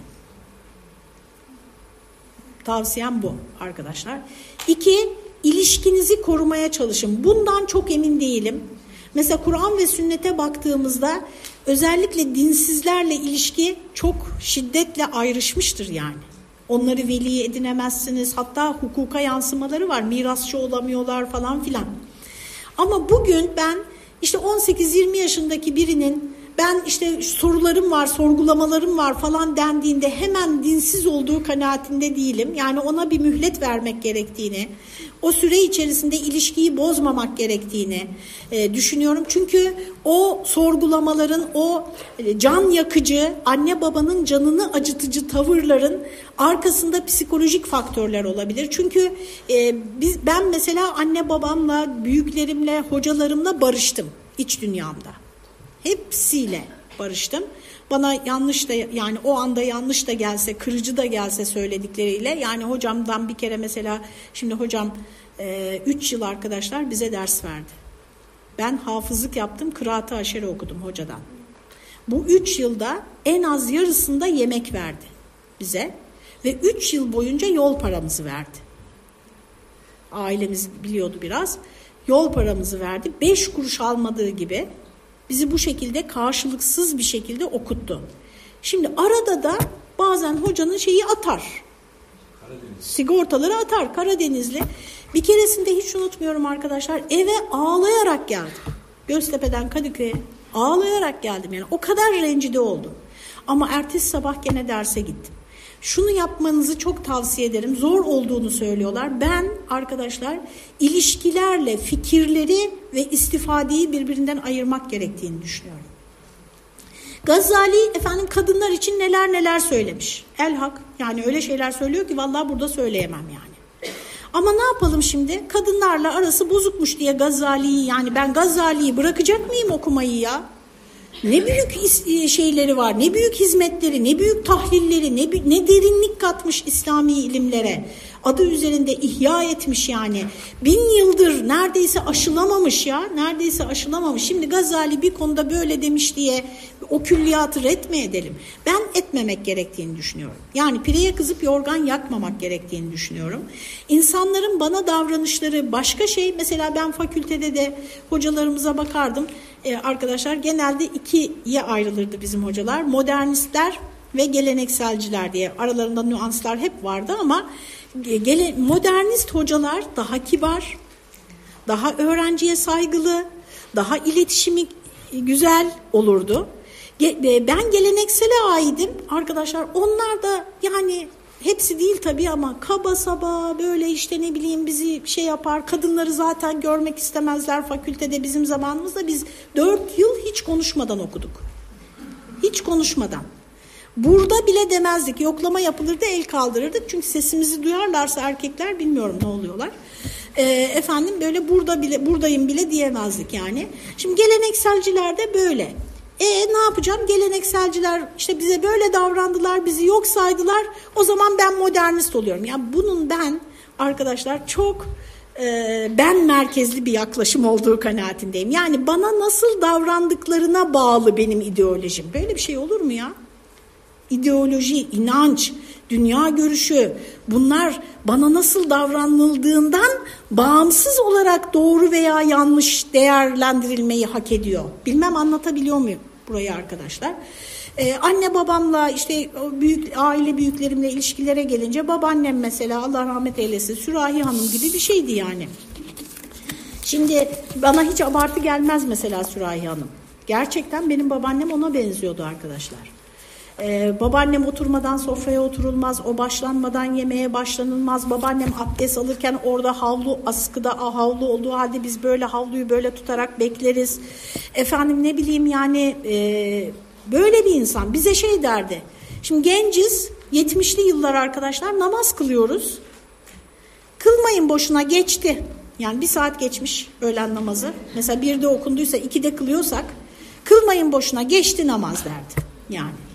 S1: Tavsiyem bu arkadaşlar. İki, ilişkinizi korumaya çalışın. Bundan çok emin değilim. Mesela Kur'an ve sünnete baktığımızda özellikle dinsizlerle ilişki çok şiddetle ayrışmıştır yani. Onları veli edinemezsiniz. Hatta hukuka yansımaları var. Mirasçı olamıyorlar falan filan. Ama bugün ben işte 18-20 yaşındaki birinin ben işte sorularım var, sorgulamalarım var falan dendiğinde hemen dinsiz olduğu kanaatinde değilim. Yani ona bir mühlet vermek gerektiğini, o süre içerisinde ilişkiyi bozmamak gerektiğini e, düşünüyorum. Çünkü o sorgulamaların, o e, can yakıcı, anne babanın canını acıtıcı tavırların arkasında psikolojik faktörler olabilir. Çünkü e, biz, ben mesela anne babamla, büyüklerimle, hocalarımla barıştım iç dünyamda. Hepsiyle barıştım. Bana yanlış da yani o anda yanlış da gelse, kırıcı da gelse söyledikleriyle yani hocamdan bir kere mesela şimdi hocam 3 e, yıl arkadaşlar bize ders verdi. Ben hafızlık yaptım, kıraat-ı aşere okudum hocadan. Bu 3 yılda en az yarısında yemek verdi bize ve 3 yıl boyunca yol paramızı verdi. Ailemiz biliyordu biraz. Yol paramızı verdi. 5 kuruş almadığı gibi Bizi bu şekilde karşılıksız bir şekilde okuttu. Şimdi arada da bazen hocanın şeyi atar. Karadeniz. sigortaları atar Karadenizli. Bir keresinde hiç unutmuyorum arkadaşlar eve ağlayarak geldim. Göztepe'den Kadıköy'e ağlayarak geldim yani o kadar rencide oldum. Ama ertesi sabah gene derse gittim. Şunu yapmanızı çok tavsiye ederim. Zor olduğunu söylüyorlar. Ben arkadaşlar ilişkilerle fikirleri ve istifadeyi birbirinden ayırmak gerektiğini düşünüyorum. Gazali efendim kadınlar için neler neler söylemiş. El hak yani öyle şeyler söylüyor ki vallahi burada söyleyemem yani. Ama ne yapalım şimdi? Kadınlarla arası bozukmuş diye Gazali'yi yani ben Gazali'yi bırakacak mıyım okumayı ya? Ne büyük e, şeyleri var, ne büyük hizmetleri, ne büyük tahlilleri, ne, ne derinlik katmış İslami ilimlere. Adı üzerinde ihya etmiş yani. Bin yıldır neredeyse aşılamamış ya, neredeyse aşılamamış. Şimdi Gazali bir konuda böyle demiş diye o külliyatı ret mi edelim? Ben etmemek gerektiğini düşünüyorum. Yani pireye kızıp yorgan yakmamak gerektiğini düşünüyorum. İnsanların bana davranışları başka şey. Mesela ben fakültede de hocalarımıza bakardım e, arkadaşlar genelde ikiye ayrılırdı bizim hocalar. Modernistler ve gelenekselciler diye aralarında nüanslar hep vardı ama gele, modernist hocalar daha kibar, daha öğrenciye saygılı, daha iletişimi güzel olurdu. Ben geleneksele aidim arkadaşlar. Onlar da yani Hepsi değil tabii ama kaba saba böyle işte ne bileyim bizi şey yapar. Kadınları zaten görmek istemezler fakültede bizim zamanımızda biz dört yıl hiç konuşmadan okuduk. Hiç konuşmadan. Burada bile demezdik. Yoklama yapılırdı el kaldırırdık. Çünkü sesimizi duyarlarsa erkekler bilmiyorum ne oluyorlar. Ee, efendim böyle burada bile buradayım bile diyemezdik yani. Şimdi gelenekselciler de böyle. E ne yapacağım? Gelenekselciler işte bize böyle davrandılar, bizi yok saydılar. O zaman ben modernist oluyorum. Yani bunun ben arkadaşlar çok e, ben merkezli bir yaklaşım olduğu kanaatindeyim. Yani bana nasıl davrandıklarına bağlı benim ideolojim. Böyle bir şey olur mu ya? İdeoloji, inanç, dünya görüşü bunlar bana nasıl davranıldığından bağımsız olarak doğru veya yanlış değerlendirilmeyi hak ediyor. Bilmem anlatabiliyor muyum burayı arkadaşlar? Ee, anne babamla işte büyük aile büyüklerimle ilişkilere gelince babaannem mesela Allah rahmet eylesin Sürahi Hanım gibi bir şeydi yani. Şimdi bana hiç abartı gelmez mesela Sürahi Hanım. Gerçekten benim babaannem ona benziyordu arkadaşlar. Ee, babaannem oturmadan sofraya oturulmaz, o başlanmadan yemeğe başlanılmaz. Babaannem abdest alırken orada havlu askıda havlu olduğu halde biz böyle havluyu böyle tutarak bekleriz. Efendim ne bileyim yani e, böyle bir insan bize şey derdi. Şimdi genciz, 70'li yıllar arkadaşlar namaz kılıyoruz. Kılmayın boşuna geçti. Yani bir saat geçmiş öğlen namazı. Mesela bir de okunduysa iki de kılıyorsak kılmayın boşuna geçti namaz derdi. Yani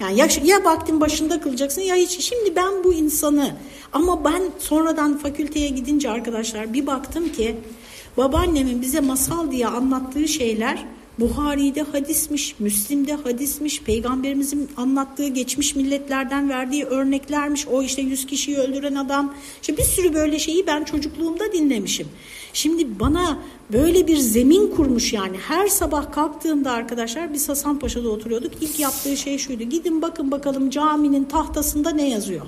S1: yani ya, ya vaktin başında kılacaksın ya hiç. Şimdi ben bu insanı ama ben sonradan fakülteye gidince arkadaşlar bir baktım ki babaannemin bize masal diye anlattığı şeyler Buhari'de hadismiş, Müslim'de hadismiş, peygamberimizin anlattığı geçmiş milletlerden verdiği örneklermiş. O işte yüz kişiyi öldüren adam. İşte bir sürü böyle şeyi ben çocukluğumda dinlemişim. Şimdi bana böyle bir zemin kurmuş yani. Her sabah kalktığımda arkadaşlar biz Hasanpaşa'da oturuyorduk. İlk yaptığı şey şuydu. Gidin bakın bakalım caminin tahtasında ne yazıyor.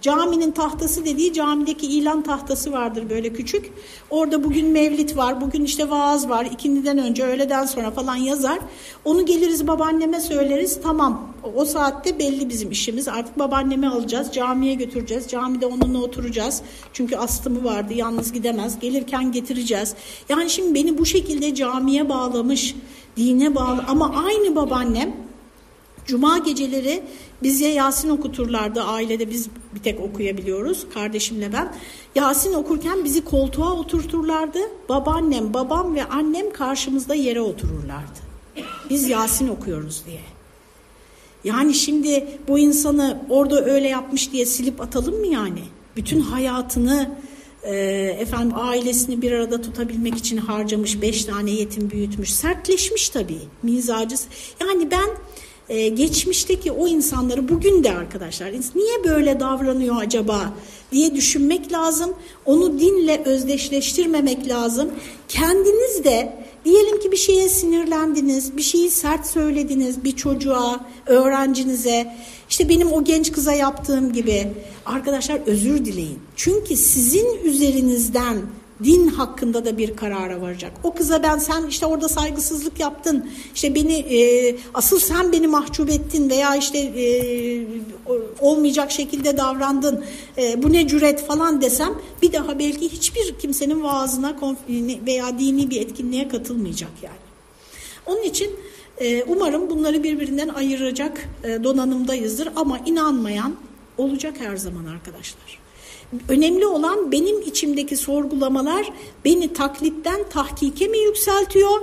S1: Caminin tahtası dediği camideki ilan tahtası vardır böyle küçük. Orada bugün mevlit var, bugün işte vaaz var, ikindiden önce, öğleden sonra falan yazar. Onu geliriz babaanneme söyleriz, tamam o saatte belli bizim işimiz. Artık babaannemi alacağız, camiye götüreceğiz, camide onunla oturacağız. Çünkü astımı vardı, yalnız gidemez, gelirken getireceğiz. Yani şimdi beni bu şekilde camiye bağlamış, dine bağlı ama aynı babaannem Cuma geceleri bize Yasin okuturlardı ailede biz bir tek okuyabiliyoruz kardeşimle ben. Yasin okurken bizi koltuğa oturturlardı. Babaannem, babam ve annem karşımızda yere otururlardı. Biz Yasin okuyoruz diye. Yani şimdi bu insanı orada öyle yapmış diye silip atalım mı yani? Bütün hayatını e, efendim ailesini bir arada tutabilmek için harcamış, beş tane yetim büyütmüş, sertleşmiş tabii mizacı. Yani ben e, geçmişteki o insanları bugün de arkadaşlar niye böyle davranıyor acaba diye düşünmek lazım. Onu dinle özdeşleştirmemek lazım. Kendiniz de Diyelim ki bir şeye sinirlendiniz, bir şeyi sert söylediniz bir çocuğa, öğrencinize. İşte benim o genç kıza yaptığım gibi. Arkadaşlar özür dileyin. Çünkü sizin üzerinizden din hakkında da bir karara varacak. O kıza ben sen işte orada saygısızlık yaptın, işte beni e, asıl sen beni mahcup ettin veya işte e, olmayacak şekilde davrandın, e, bu ne cüret falan desem bir daha belki hiçbir kimsenin vaazına veya dini bir etkinliğe katılmayacak yani. Onun için e, umarım bunları birbirinden ayıracak e, donanımdayızdır ama inanmayan olacak her zaman arkadaşlar. Önemli olan benim içimdeki sorgulamalar beni taklitten tahkike mi yükseltiyor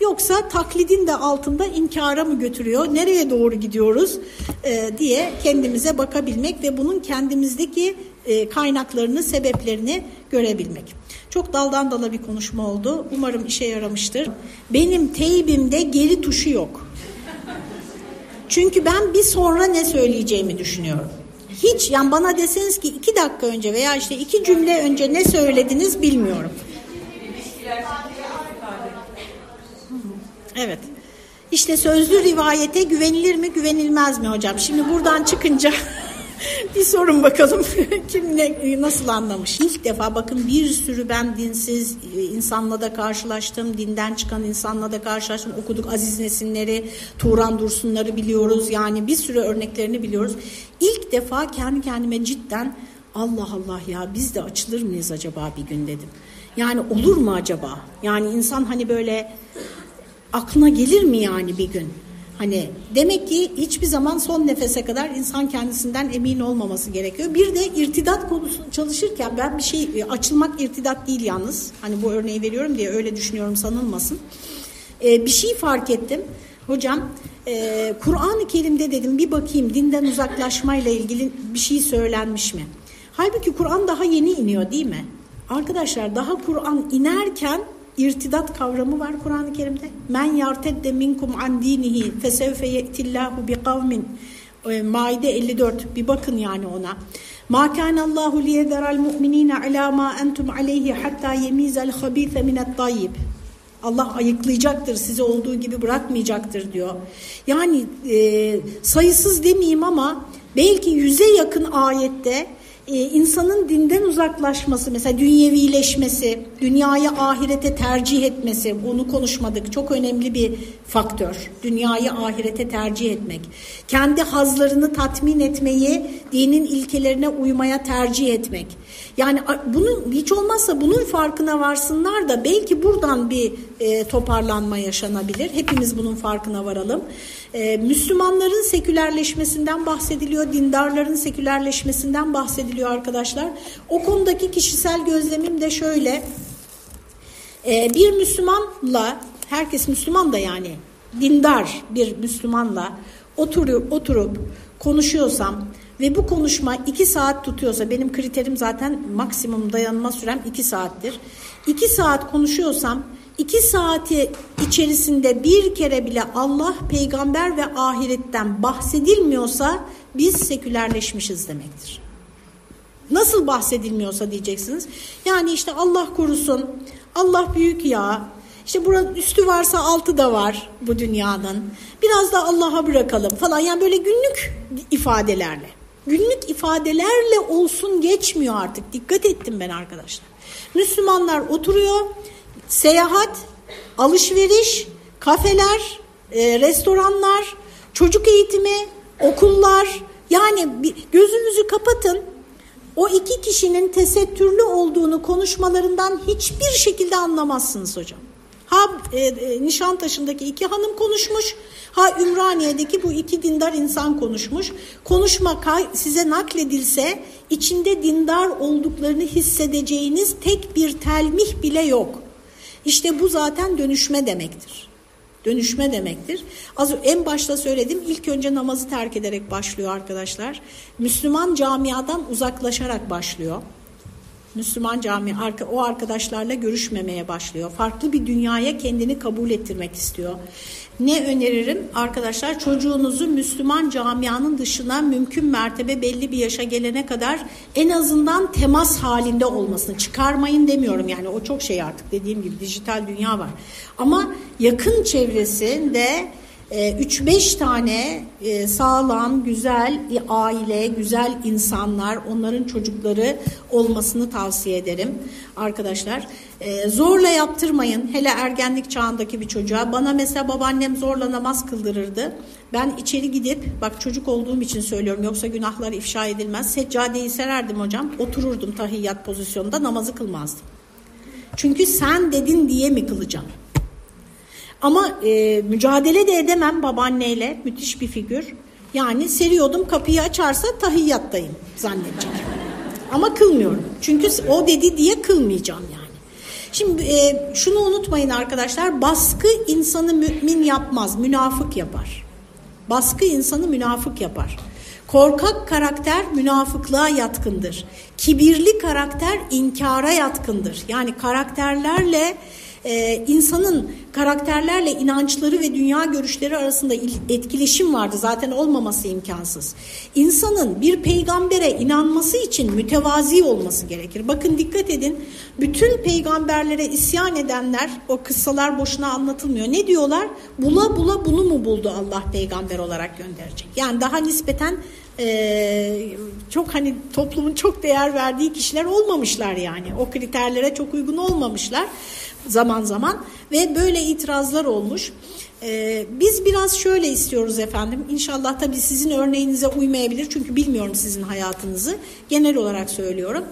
S1: yoksa taklidin de altında inkara mı götürüyor, nereye doğru gidiyoruz e, diye kendimize bakabilmek ve bunun kendimizdeki e, kaynaklarını, sebeplerini görebilmek. Çok daldan dala bir konuşma oldu. Umarım işe yaramıştır. Benim teybimde geri tuşu yok. Çünkü ben bir sonra ne söyleyeceğimi düşünüyorum. Hiç yani bana deseniz ki iki dakika önce veya işte iki cümle önce ne söylediniz bilmiyorum. Evet. İşte sözlü rivayete güvenilir mi güvenilmez mi hocam? Şimdi buradan çıkınca *laughs* *laughs* bir sorun bakalım *laughs* kim ne, nasıl anlamış. İlk defa bakın bir sürü ben dinsiz e, insanla da karşılaştım. Dinden çıkan insanla da karşılaştım. Okuduk Aziz Nesinleri, Turan Dursunları biliyoruz. Yani bir sürü örneklerini biliyoruz. İlk defa kendi kendime cidden Allah Allah ya biz de açılır mıyız acaba bir gün dedim. Yani olur mu acaba? Yani insan hani böyle aklına gelir mi yani bir gün? Hani demek ki hiçbir zaman son nefese kadar insan kendisinden emin olmaması gerekiyor. Bir de irtidat konusunu çalışırken ben bir şey e, açılmak irtidat değil yalnız. Hani bu örneği veriyorum diye öyle düşünüyorum sanılmasın. Ee, bir şey fark ettim. Hocam e, Kur'an-ı Kerim'de dedim bir bakayım dinden uzaklaşmayla ilgili bir şey söylenmiş mi? Halbuki Kur'an daha yeni iniyor değil mi? Arkadaşlar daha Kur'an inerken irtidat kavramı var Kur'an-ı Kerim'de. Men yartedde minkum an dinihi fesevfe ye'tillahu bi kavmin. E, Maide 54 bir bakın yani ona. Ma kana Allahu liyederal mu'minina ala ma entum aleyhi hatta yemizal habise minet tayyib. Allah ayıklayacaktır, sizi olduğu gibi bırakmayacaktır diyor. Yani e, sayısız demeyeyim ama belki yüze yakın ayette e, insanın dinden uzaklaşması, mesela dünyevileşmesi, dünyayı ahirete tercih etmesi, onu konuşmadık. Çok önemli bir faktör. Dünyayı ahirete tercih etmek. Kendi hazlarını tatmin etmeyi, dinin ilkelerine uymaya tercih etmek. Yani bunu hiç olmazsa bunun farkına varsınlar da belki buradan bir e, toparlanma yaşanabilir. Hepimiz bunun farkına varalım. E, Müslümanların sekülerleşmesinden bahsediliyor, dindarların sekülerleşmesinden bahsediliyor arkadaşlar. O konudaki kişisel gözlemim de şöyle. E, bir Müslümanla, herkes Müslüman da yani dindar bir Müslümanla oturup, oturup konuşuyorsam ve bu konuşma iki saat tutuyorsa benim kriterim zaten maksimum dayanma sürem iki saattir. İki saat konuşuyorsam iki saati içerisinde bir kere bile Allah, peygamber ve ahiretten bahsedilmiyorsa biz sekülerleşmişiz demektir. Nasıl bahsedilmiyorsa diyeceksiniz. Yani işte Allah korusun, Allah büyük ya, işte buranın üstü varsa altı da var bu dünyanın. Biraz da Allah'a bırakalım falan. Yani böyle günlük ifadelerle. Günlük ifadelerle olsun geçmiyor artık. Dikkat ettim ben arkadaşlar. Müslümanlar oturuyor seyahat, alışveriş, kafeler, e, restoranlar, çocuk eğitimi, okullar yani gözünüzü kapatın. O iki kişinin tesettürlü olduğunu konuşmalarından hiçbir şekilde anlamazsınız hocam. Ha e, e, Nişantaşı'ndaki iki hanım konuşmuş, ha Ümraniye'deki bu iki dindar insan konuşmuş. Konuşma size nakledilse içinde dindar olduklarını hissedeceğiniz tek bir telmih bile yok. İşte bu zaten dönüşme demektir. Dönüşme demektir. Az en başta söyledim ilk önce namazı terk ederek başlıyor arkadaşlar. Müslüman camiadan uzaklaşarak başlıyor. Müslüman cami o arkadaşlarla görüşmemeye başlıyor. Farklı bir dünyaya kendini kabul ettirmek istiyor. Ne öneririm? Arkadaşlar çocuğunuzu Müslüman camianın dışına mümkün mertebe belli bir yaşa gelene kadar en azından temas halinde olmasını çıkarmayın demiyorum. Yani o çok şey artık dediğim gibi dijital dünya var. Ama yakın çevresinde 3-5 e, tane e, sağlam, güzel aile, güzel insanlar, onların çocukları olmasını tavsiye ederim arkadaşlar. E, zorla yaptırmayın, hele ergenlik çağındaki bir çocuğa. Bana mesela babaannem zorla namaz kıldırırdı. Ben içeri gidip, bak çocuk olduğum için söylüyorum yoksa günahlar ifşa edilmez. Seccadeyi sererdim hocam, otururdum tahiyyat pozisyonunda namazı kılmazdım. Çünkü sen dedin diye mi kılacağım? Ama e, mücadele de edemem babaanneyle müthiş bir figür. Yani seriyordum kapıyı açarsa tahiyyattayım zannedecek. Ama kılmıyorum. Çünkü o dedi diye kılmayacağım yani. Şimdi e, şunu unutmayın arkadaşlar baskı insanı mümin yapmaz münafık yapar. Baskı insanı münafık yapar. Korkak karakter münafıklığa yatkındır. Kibirli karakter inkara yatkındır. Yani karakterlerle e, insanın karakterlerle inançları ve dünya görüşleri arasında etkileşim vardı. Zaten olmaması imkansız. İnsanın bir peygambere inanması için mütevazi olması gerekir. Bakın dikkat edin. Bütün peygamberlere isyan edenler o kıssalar boşuna anlatılmıyor. Ne diyorlar? Bula bula bunu mu buldu Allah peygamber olarak gönderecek? Yani daha nispeten e, çok hani toplumun çok değer verdiği kişiler olmamışlar yani. O kriterlere çok uygun olmamışlar zaman zaman ve böyle itirazlar olmuş. Ee, biz biraz şöyle istiyoruz efendim. İnşallah tabii sizin örneğinize uymayabilir çünkü bilmiyorum sizin hayatınızı. Genel olarak söylüyorum.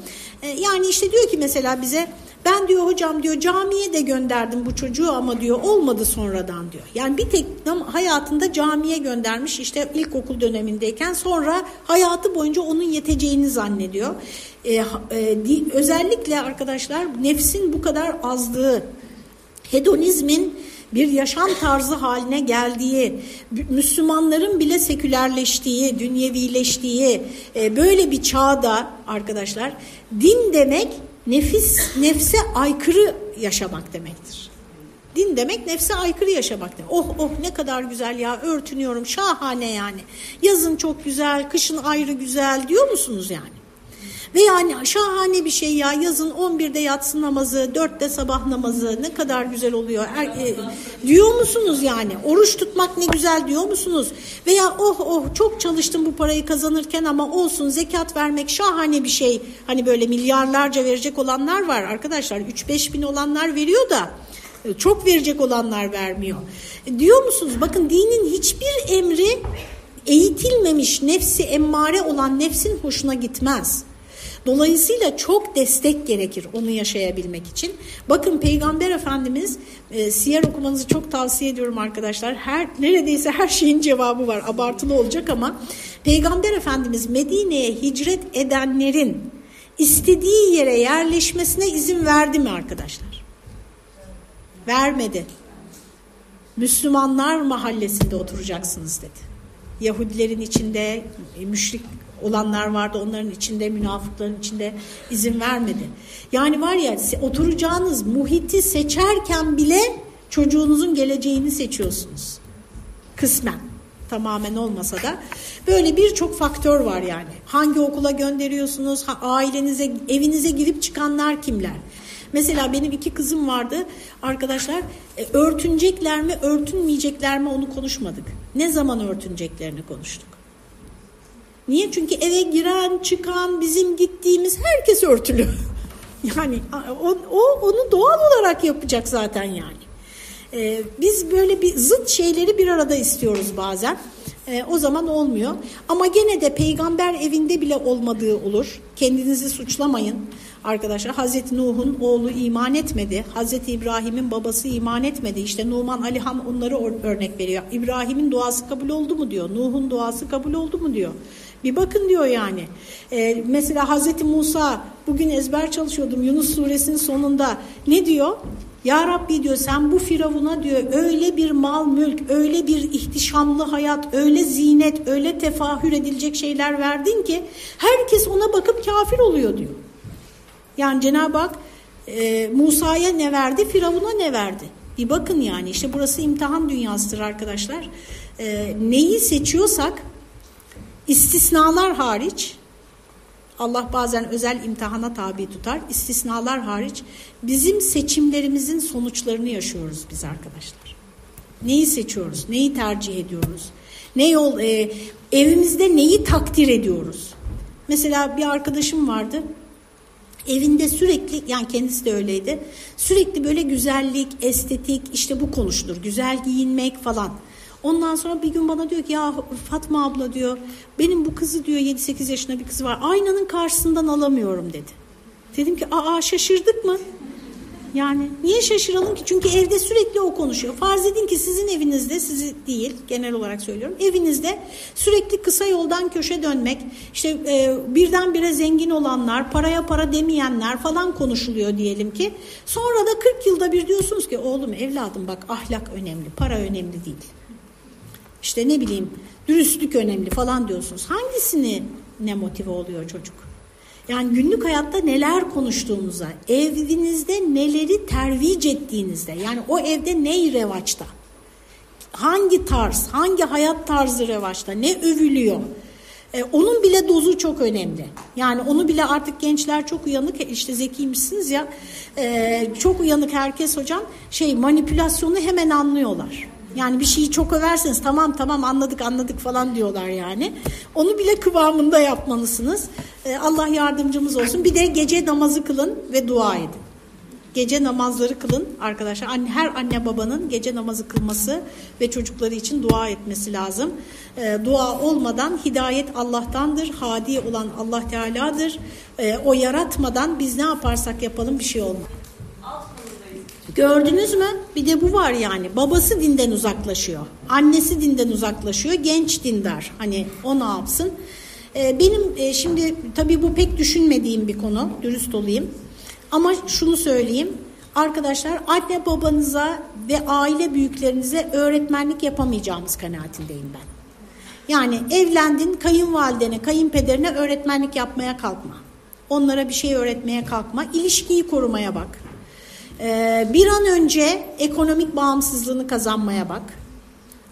S1: Ee, yani işte diyor ki mesela bize ben diyor hocam diyor camiye de gönderdim bu çocuğu ama diyor olmadı sonradan diyor. Yani bir tek hayatında camiye göndermiş işte ilkokul dönemindeyken sonra hayatı boyunca onun yeteceğini zannediyor. Ee, e, özellikle arkadaşlar nefsin bu kadar azlığı, hedonizmin bir yaşam tarzı haline geldiği, Müslümanların bile sekülerleştiği, dünyevileştiği e, böyle bir çağda arkadaşlar din demek nefis nefse aykırı yaşamak demektir. Din demek nefse aykırı yaşamak demek. Oh oh ne kadar güzel ya örtünüyorum şahane yani. Yazın çok güzel, kışın ayrı güzel diyor musunuz yani? Ve yani şahane bir şey ya yazın 11'de yatsı namazı, 4'te sabah namazı ne kadar güzel oluyor. Er, e, diyor musunuz yani? Oruç tutmak ne güzel diyor musunuz? Veya oh oh çok çalıştım bu parayı kazanırken ama olsun zekat vermek şahane bir şey. Hani böyle milyarlarca verecek olanlar var arkadaşlar. 3-5 bin olanlar veriyor da e, çok verecek olanlar vermiyor. E, diyor musunuz? Bakın dinin hiçbir emri eğitilmemiş nefsi emmare olan nefsin hoşuna gitmez. Dolayısıyla çok destek gerekir onu yaşayabilmek için. Bakın Peygamber Efendimiz e, siyer okumanızı çok tavsiye ediyorum arkadaşlar. Her neredeyse her şeyin cevabı var. Abartılı olacak ama Peygamber Efendimiz Medine'ye hicret edenlerin istediği yere yerleşmesine izin verdi mi arkadaşlar? Vermedi. Müslümanlar mahallesinde oturacaksınız dedi. Yahudilerin içinde, müşrik olanlar vardı onların içinde münafıkların içinde izin vermedi. Yani var ya oturacağınız muhiti seçerken bile çocuğunuzun geleceğini seçiyorsunuz. Kısmen tamamen olmasa da böyle birçok faktör var yani. Hangi okula gönderiyorsunuz? Ailenize, evinize girip çıkanlar kimler? Mesela benim iki kızım vardı arkadaşlar e, örtünecekler mi örtünmeyecekler mi onu konuşmadık. Ne zaman örtüneceklerini konuştuk. Niye? Çünkü eve giren, çıkan, bizim gittiğimiz herkes örtülü. *laughs* yani o, o onu doğal olarak yapacak zaten yani. Ee, biz böyle bir zıt şeyleri bir arada istiyoruz bazen. Ee, o zaman olmuyor. Ama gene de peygamber evinde bile olmadığı olur. Kendinizi suçlamayın arkadaşlar. Hazreti Nuh'un oğlu iman etmedi. Hazreti İbrahim'in babası iman etmedi. İşte Numan Alihan onları örnek veriyor. İbrahim'in duası kabul oldu mu diyor. Nuh'un duası kabul oldu mu diyor. Bir bakın diyor yani. Ee, mesela Hazreti Musa bugün ezber çalışıyordum Yunus suresinin sonunda. Ne diyor? Ya Rabbi diyor sen bu firavuna diyor öyle bir mal mülk, öyle bir ihtişamlı hayat, öyle zinet, öyle tefahür edilecek şeyler verdin ki herkes ona bakıp kafir oluyor diyor. Yani Cenab-ı Hak e, Musa'ya ne verdi, Firavun'a ne verdi? Bir bakın yani işte burası imtihan dünyasıdır arkadaşlar. E, neyi seçiyorsak istisnalar hariç Allah bazen özel imtihana tabi tutar. İstisnalar hariç bizim seçimlerimizin sonuçlarını yaşıyoruz biz arkadaşlar. Neyi seçiyoruz? Neyi tercih ediyoruz? Ne yol e, evimizde neyi takdir ediyoruz? Mesela bir arkadaşım vardı. Evinde sürekli yani kendisi de öyleydi. Sürekli böyle güzellik, estetik işte bu konuşulur. Güzel giyinmek falan. Ondan sonra bir gün bana diyor ki ya Fatma abla diyor benim bu kızı diyor 7-8 yaşında bir kızı var aynanın karşısından alamıyorum dedi. Dedim ki aa şaşırdık mı? Yani niye şaşıralım ki? Çünkü evde sürekli o konuşuyor. Farz edin ki sizin evinizde, sizi değil genel olarak söylüyorum. Evinizde sürekli kısa yoldan köşe dönmek, işte e, birdenbire zengin olanlar, paraya para demeyenler falan konuşuluyor diyelim ki. Sonra da 40 yılda bir diyorsunuz ki oğlum evladım bak ahlak önemli, para önemli değil. İşte ne bileyim dürüstlük önemli falan diyorsunuz. Hangisini ne motive oluyor çocuk? Yani günlük hayatta neler konuştuğunuza, evinizde neleri tervic ettiğinizde, yani o evde ne revaçta, hangi tarz, hangi hayat tarzı revaçta, ne övülüyor, ee, onun bile dozu çok önemli. Yani onu bile artık gençler çok uyanık, işte zekiymişsiniz ya, e, çok uyanık herkes hocam, şey manipülasyonu hemen anlıyorlar. Yani bir şeyi çok överseniz tamam tamam anladık anladık falan diyorlar yani. Onu bile kıvamında yapmalısınız. Ee, Allah yardımcımız olsun. Bir de gece namazı kılın ve dua edin. Gece namazları kılın arkadaşlar. Her anne babanın gece namazı kılması ve çocukları için dua etmesi lazım. E, dua olmadan hidayet Allah'tandır. Hadi olan Allah Teala'dır. E, o yaratmadan biz ne yaparsak yapalım bir şey olmaz. Gördünüz mü? Bir de bu var yani. Babası dinden uzaklaşıyor. Annesi dinden uzaklaşıyor. Genç dindar. Hani o ne yapsın? Ee, benim e, şimdi tabii bu pek düşünmediğim bir konu. Dürüst olayım. Ama şunu söyleyeyim. Arkadaşlar anne babanıza ve aile büyüklerinize öğretmenlik yapamayacağımız kanaatindeyim ben. Yani evlendin kayınvalidene, kayınpederine öğretmenlik yapmaya kalkma. Onlara bir şey öğretmeye kalkma. İlişkiyi korumaya bak. Ee, bir an önce ekonomik bağımsızlığını kazanmaya bak.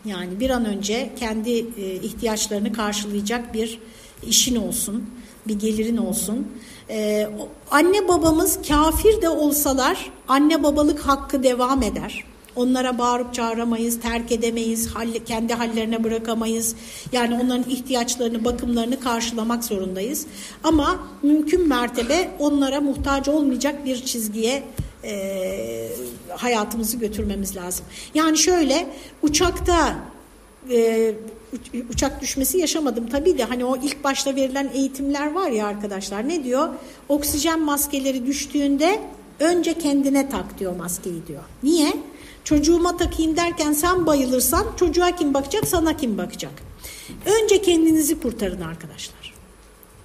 S1: Yani bir an önce kendi e, ihtiyaçlarını karşılayacak bir işin olsun, bir gelirin olsun. Ee, anne babamız kafir de olsalar anne babalık hakkı devam eder. Onlara bağırıp çağıramayız, terk edemeyiz, kendi hallerine bırakamayız. Yani onların ihtiyaçlarını, bakımlarını karşılamak zorundayız. Ama mümkün mertebe onlara muhtaç olmayacak bir çizgiye e, hayatımızı götürmemiz lazım. Yani şöyle uçakta e, uçak düşmesi yaşamadım tabii de hani o ilk başta verilen eğitimler var ya arkadaşlar ne diyor? Oksijen maskeleri düştüğünde önce kendine tak diyor maskeyi diyor. Niye? Çocuğuma takayım derken sen bayılırsan çocuğa kim bakacak sana kim bakacak? Önce kendinizi kurtarın arkadaşlar.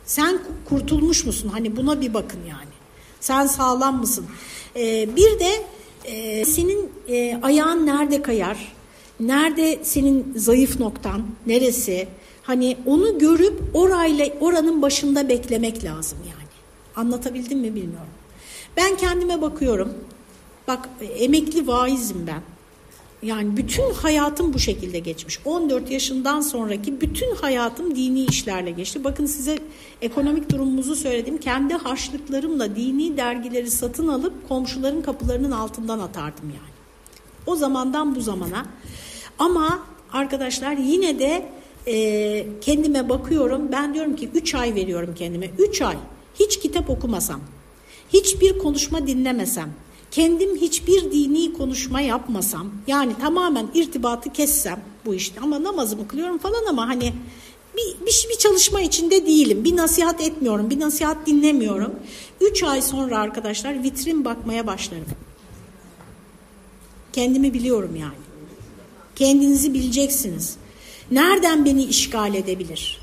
S1: Sen kurtulmuş musun? Hani buna bir bakın yani. Sen sağlam mısın? Ee, bir de e, senin e, ayağın nerede kayar? Nerede senin zayıf noktan? Neresi? Hani onu görüp orayla oranın başında beklemek lazım yani. Anlatabildim mi bilmiyorum. Ben kendime bakıyorum. Bak emekli vaizim ben. Yani bütün hayatım bu şekilde geçmiş. 14 yaşından sonraki bütün hayatım dini işlerle geçti. Bakın size ekonomik durumumuzu söyledim. Kendi harçlıklarımla dini dergileri satın alıp komşuların kapılarının altından atardım yani. O zamandan bu zamana. Ama arkadaşlar yine de e, kendime bakıyorum. Ben diyorum ki 3 ay veriyorum kendime. 3 ay hiç kitap okumasam, hiçbir konuşma dinlemesem, kendim hiçbir dini konuşma yapmasam yani tamamen irtibatı kessem bu işte ama namazımı kılıyorum falan ama hani bir, bir, bir çalışma içinde değilim. Bir nasihat etmiyorum, bir nasihat dinlemiyorum. Üç ay sonra arkadaşlar vitrin bakmaya başlarım. Kendimi biliyorum yani. Kendinizi bileceksiniz. Nereden beni işgal edebilir?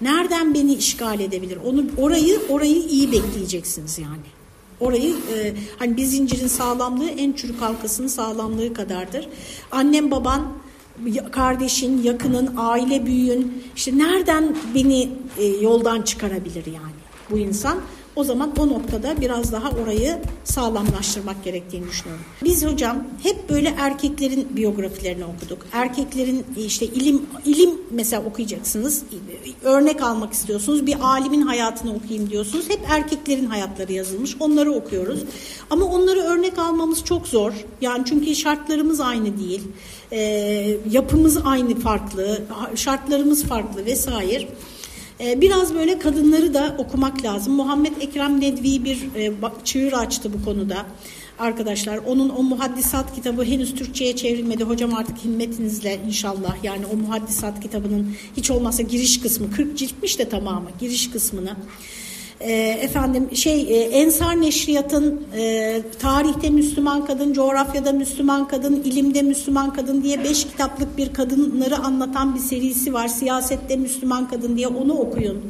S1: Nereden beni işgal edebilir? Onu orayı orayı iyi bekleyeceksiniz yani. Orayı e, hani bir zincirin sağlamlığı en çürük halkasının sağlamlığı kadardır. Annem baban kardeşin, yakının, aile büyüğün işte nereden beni e, yoldan çıkarabilir yani bu insan? O zaman o noktada biraz daha orayı sağlamlaştırmak gerektiğini düşünüyorum. Biz hocam hep böyle erkeklerin biyografilerini okuduk. Erkeklerin işte ilim ilim mesela okuyacaksınız. Örnek almak istiyorsunuz. Bir alimin hayatını okuyayım diyorsunuz. Hep erkeklerin hayatları yazılmış. Onları okuyoruz. Ama onları örnek almamız çok zor. Yani çünkü şartlarımız aynı değil. E, yapımız aynı farklı. Şartlarımız farklı vesaire. Ee, biraz böyle kadınları da okumak lazım. Muhammed Ekrem Nedvi bir e, çığır açtı bu konuda arkadaşlar. Onun o muhaddisat kitabı henüz Türkçe'ye çevrilmedi. Hocam artık himmetinizle inşallah yani o muhaddisat kitabının hiç olmazsa giriş kısmı 40 ciltmiş de tamamı giriş kısmını e, efendim şey e, Ensar Neşriyat'ın e, tarihte Müslüman kadın, coğrafyada Müslüman kadın, ilimde Müslüman kadın diye beş kitaplık bir kadınları anlatan bir serisi var. Siyasette Müslüman kadın diye onu okuyun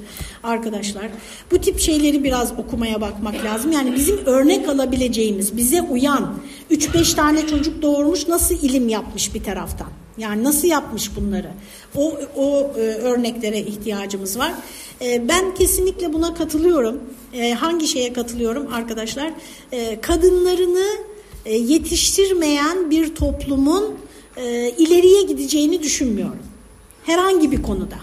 S1: arkadaşlar. Bu tip şeyleri biraz okumaya bakmak lazım. Yani bizim örnek alabileceğimiz, bize uyan 3-5 tane çocuk doğurmuş nasıl ilim yapmış bir taraftan. Yani nasıl yapmış bunları? O, o e, örneklere ihtiyacımız var. E, ben kesinlikle buna katılıyorum. E, hangi şeye katılıyorum arkadaşlar? E, kadınlarını e, yetiştirmeyen bir toplumun e, ileriye gideceğini düşünmüyorum. Herhangi bir konuda.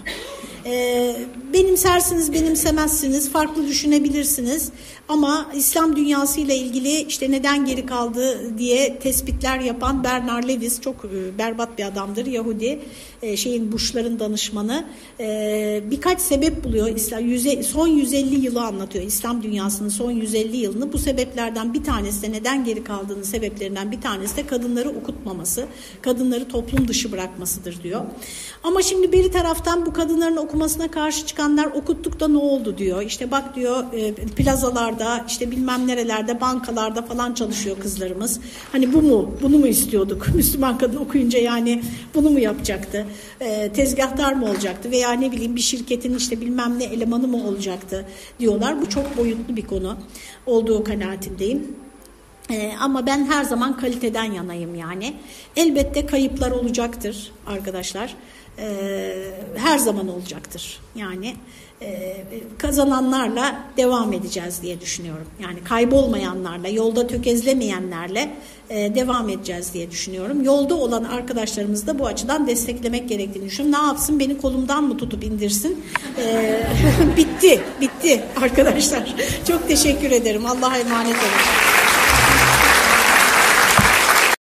S1: E, benimsersiniz, benimsemezsiniz, farklı düşünebilirsiniz. Ama İslam dünyası ile ilgili işte neden geri kaldı diye tespitler yapan Bernard Lewis çok e, berbat bir adamdır Yahudi e, şeyin Bush'ların danışmanı e, birkaç sebep buluyor. İslam son 150 yılı anlatıyor İslam dünyasının son 150 yılını. Bu sebeplerden bir tanesi de neden geri kaldığının sebeplerinden bir tanesi de kadınları okutmaması kadınları toplum dışı bırakmasıdır diyor. Ama şimdi bir taraftan bu kadınların okumasına karşı çıkanlar okuttuk da ne oldu diyor. İşte bak diyor plazalarda okullarda işte bilmem nerelerde bankalarda falan çalışıyor kızlarımız. Hani bu mu bunu mu istiyorduk? *laughs* Müslüman kadın okuyunca yani bunu mu yapacaktı e, tezgahtar mı olacaktı veya ne bileyim bir şirketin işte bilmem ne elemanı mı olacaktı diyorlar. Bu çok boyutlu bir konu olduğu kanaatindeyim. Ee, ama ben her zaman kaliteden yanayım yani. Elbette kayıplar olacaktır arkadaşlar. Ee, her zaman olacaktır. Yani e, kazananlarla devam edeceğiz diye düşünüyorum. Yani kaybolmayanlarla, yolda tökezlemeyenlerle e, devam edeceğiz diye düşünüyorum. Yolda olan arkadaşlarımızı da bu açıdan desteklemek gerektiğini düşünüyorum. Ne yapsın beni kolumdan mı tutup indirsin? E, *laughs* bitti, bitti arkadaşlar. Çok teşekkür ederim. Allah'a emanet olun.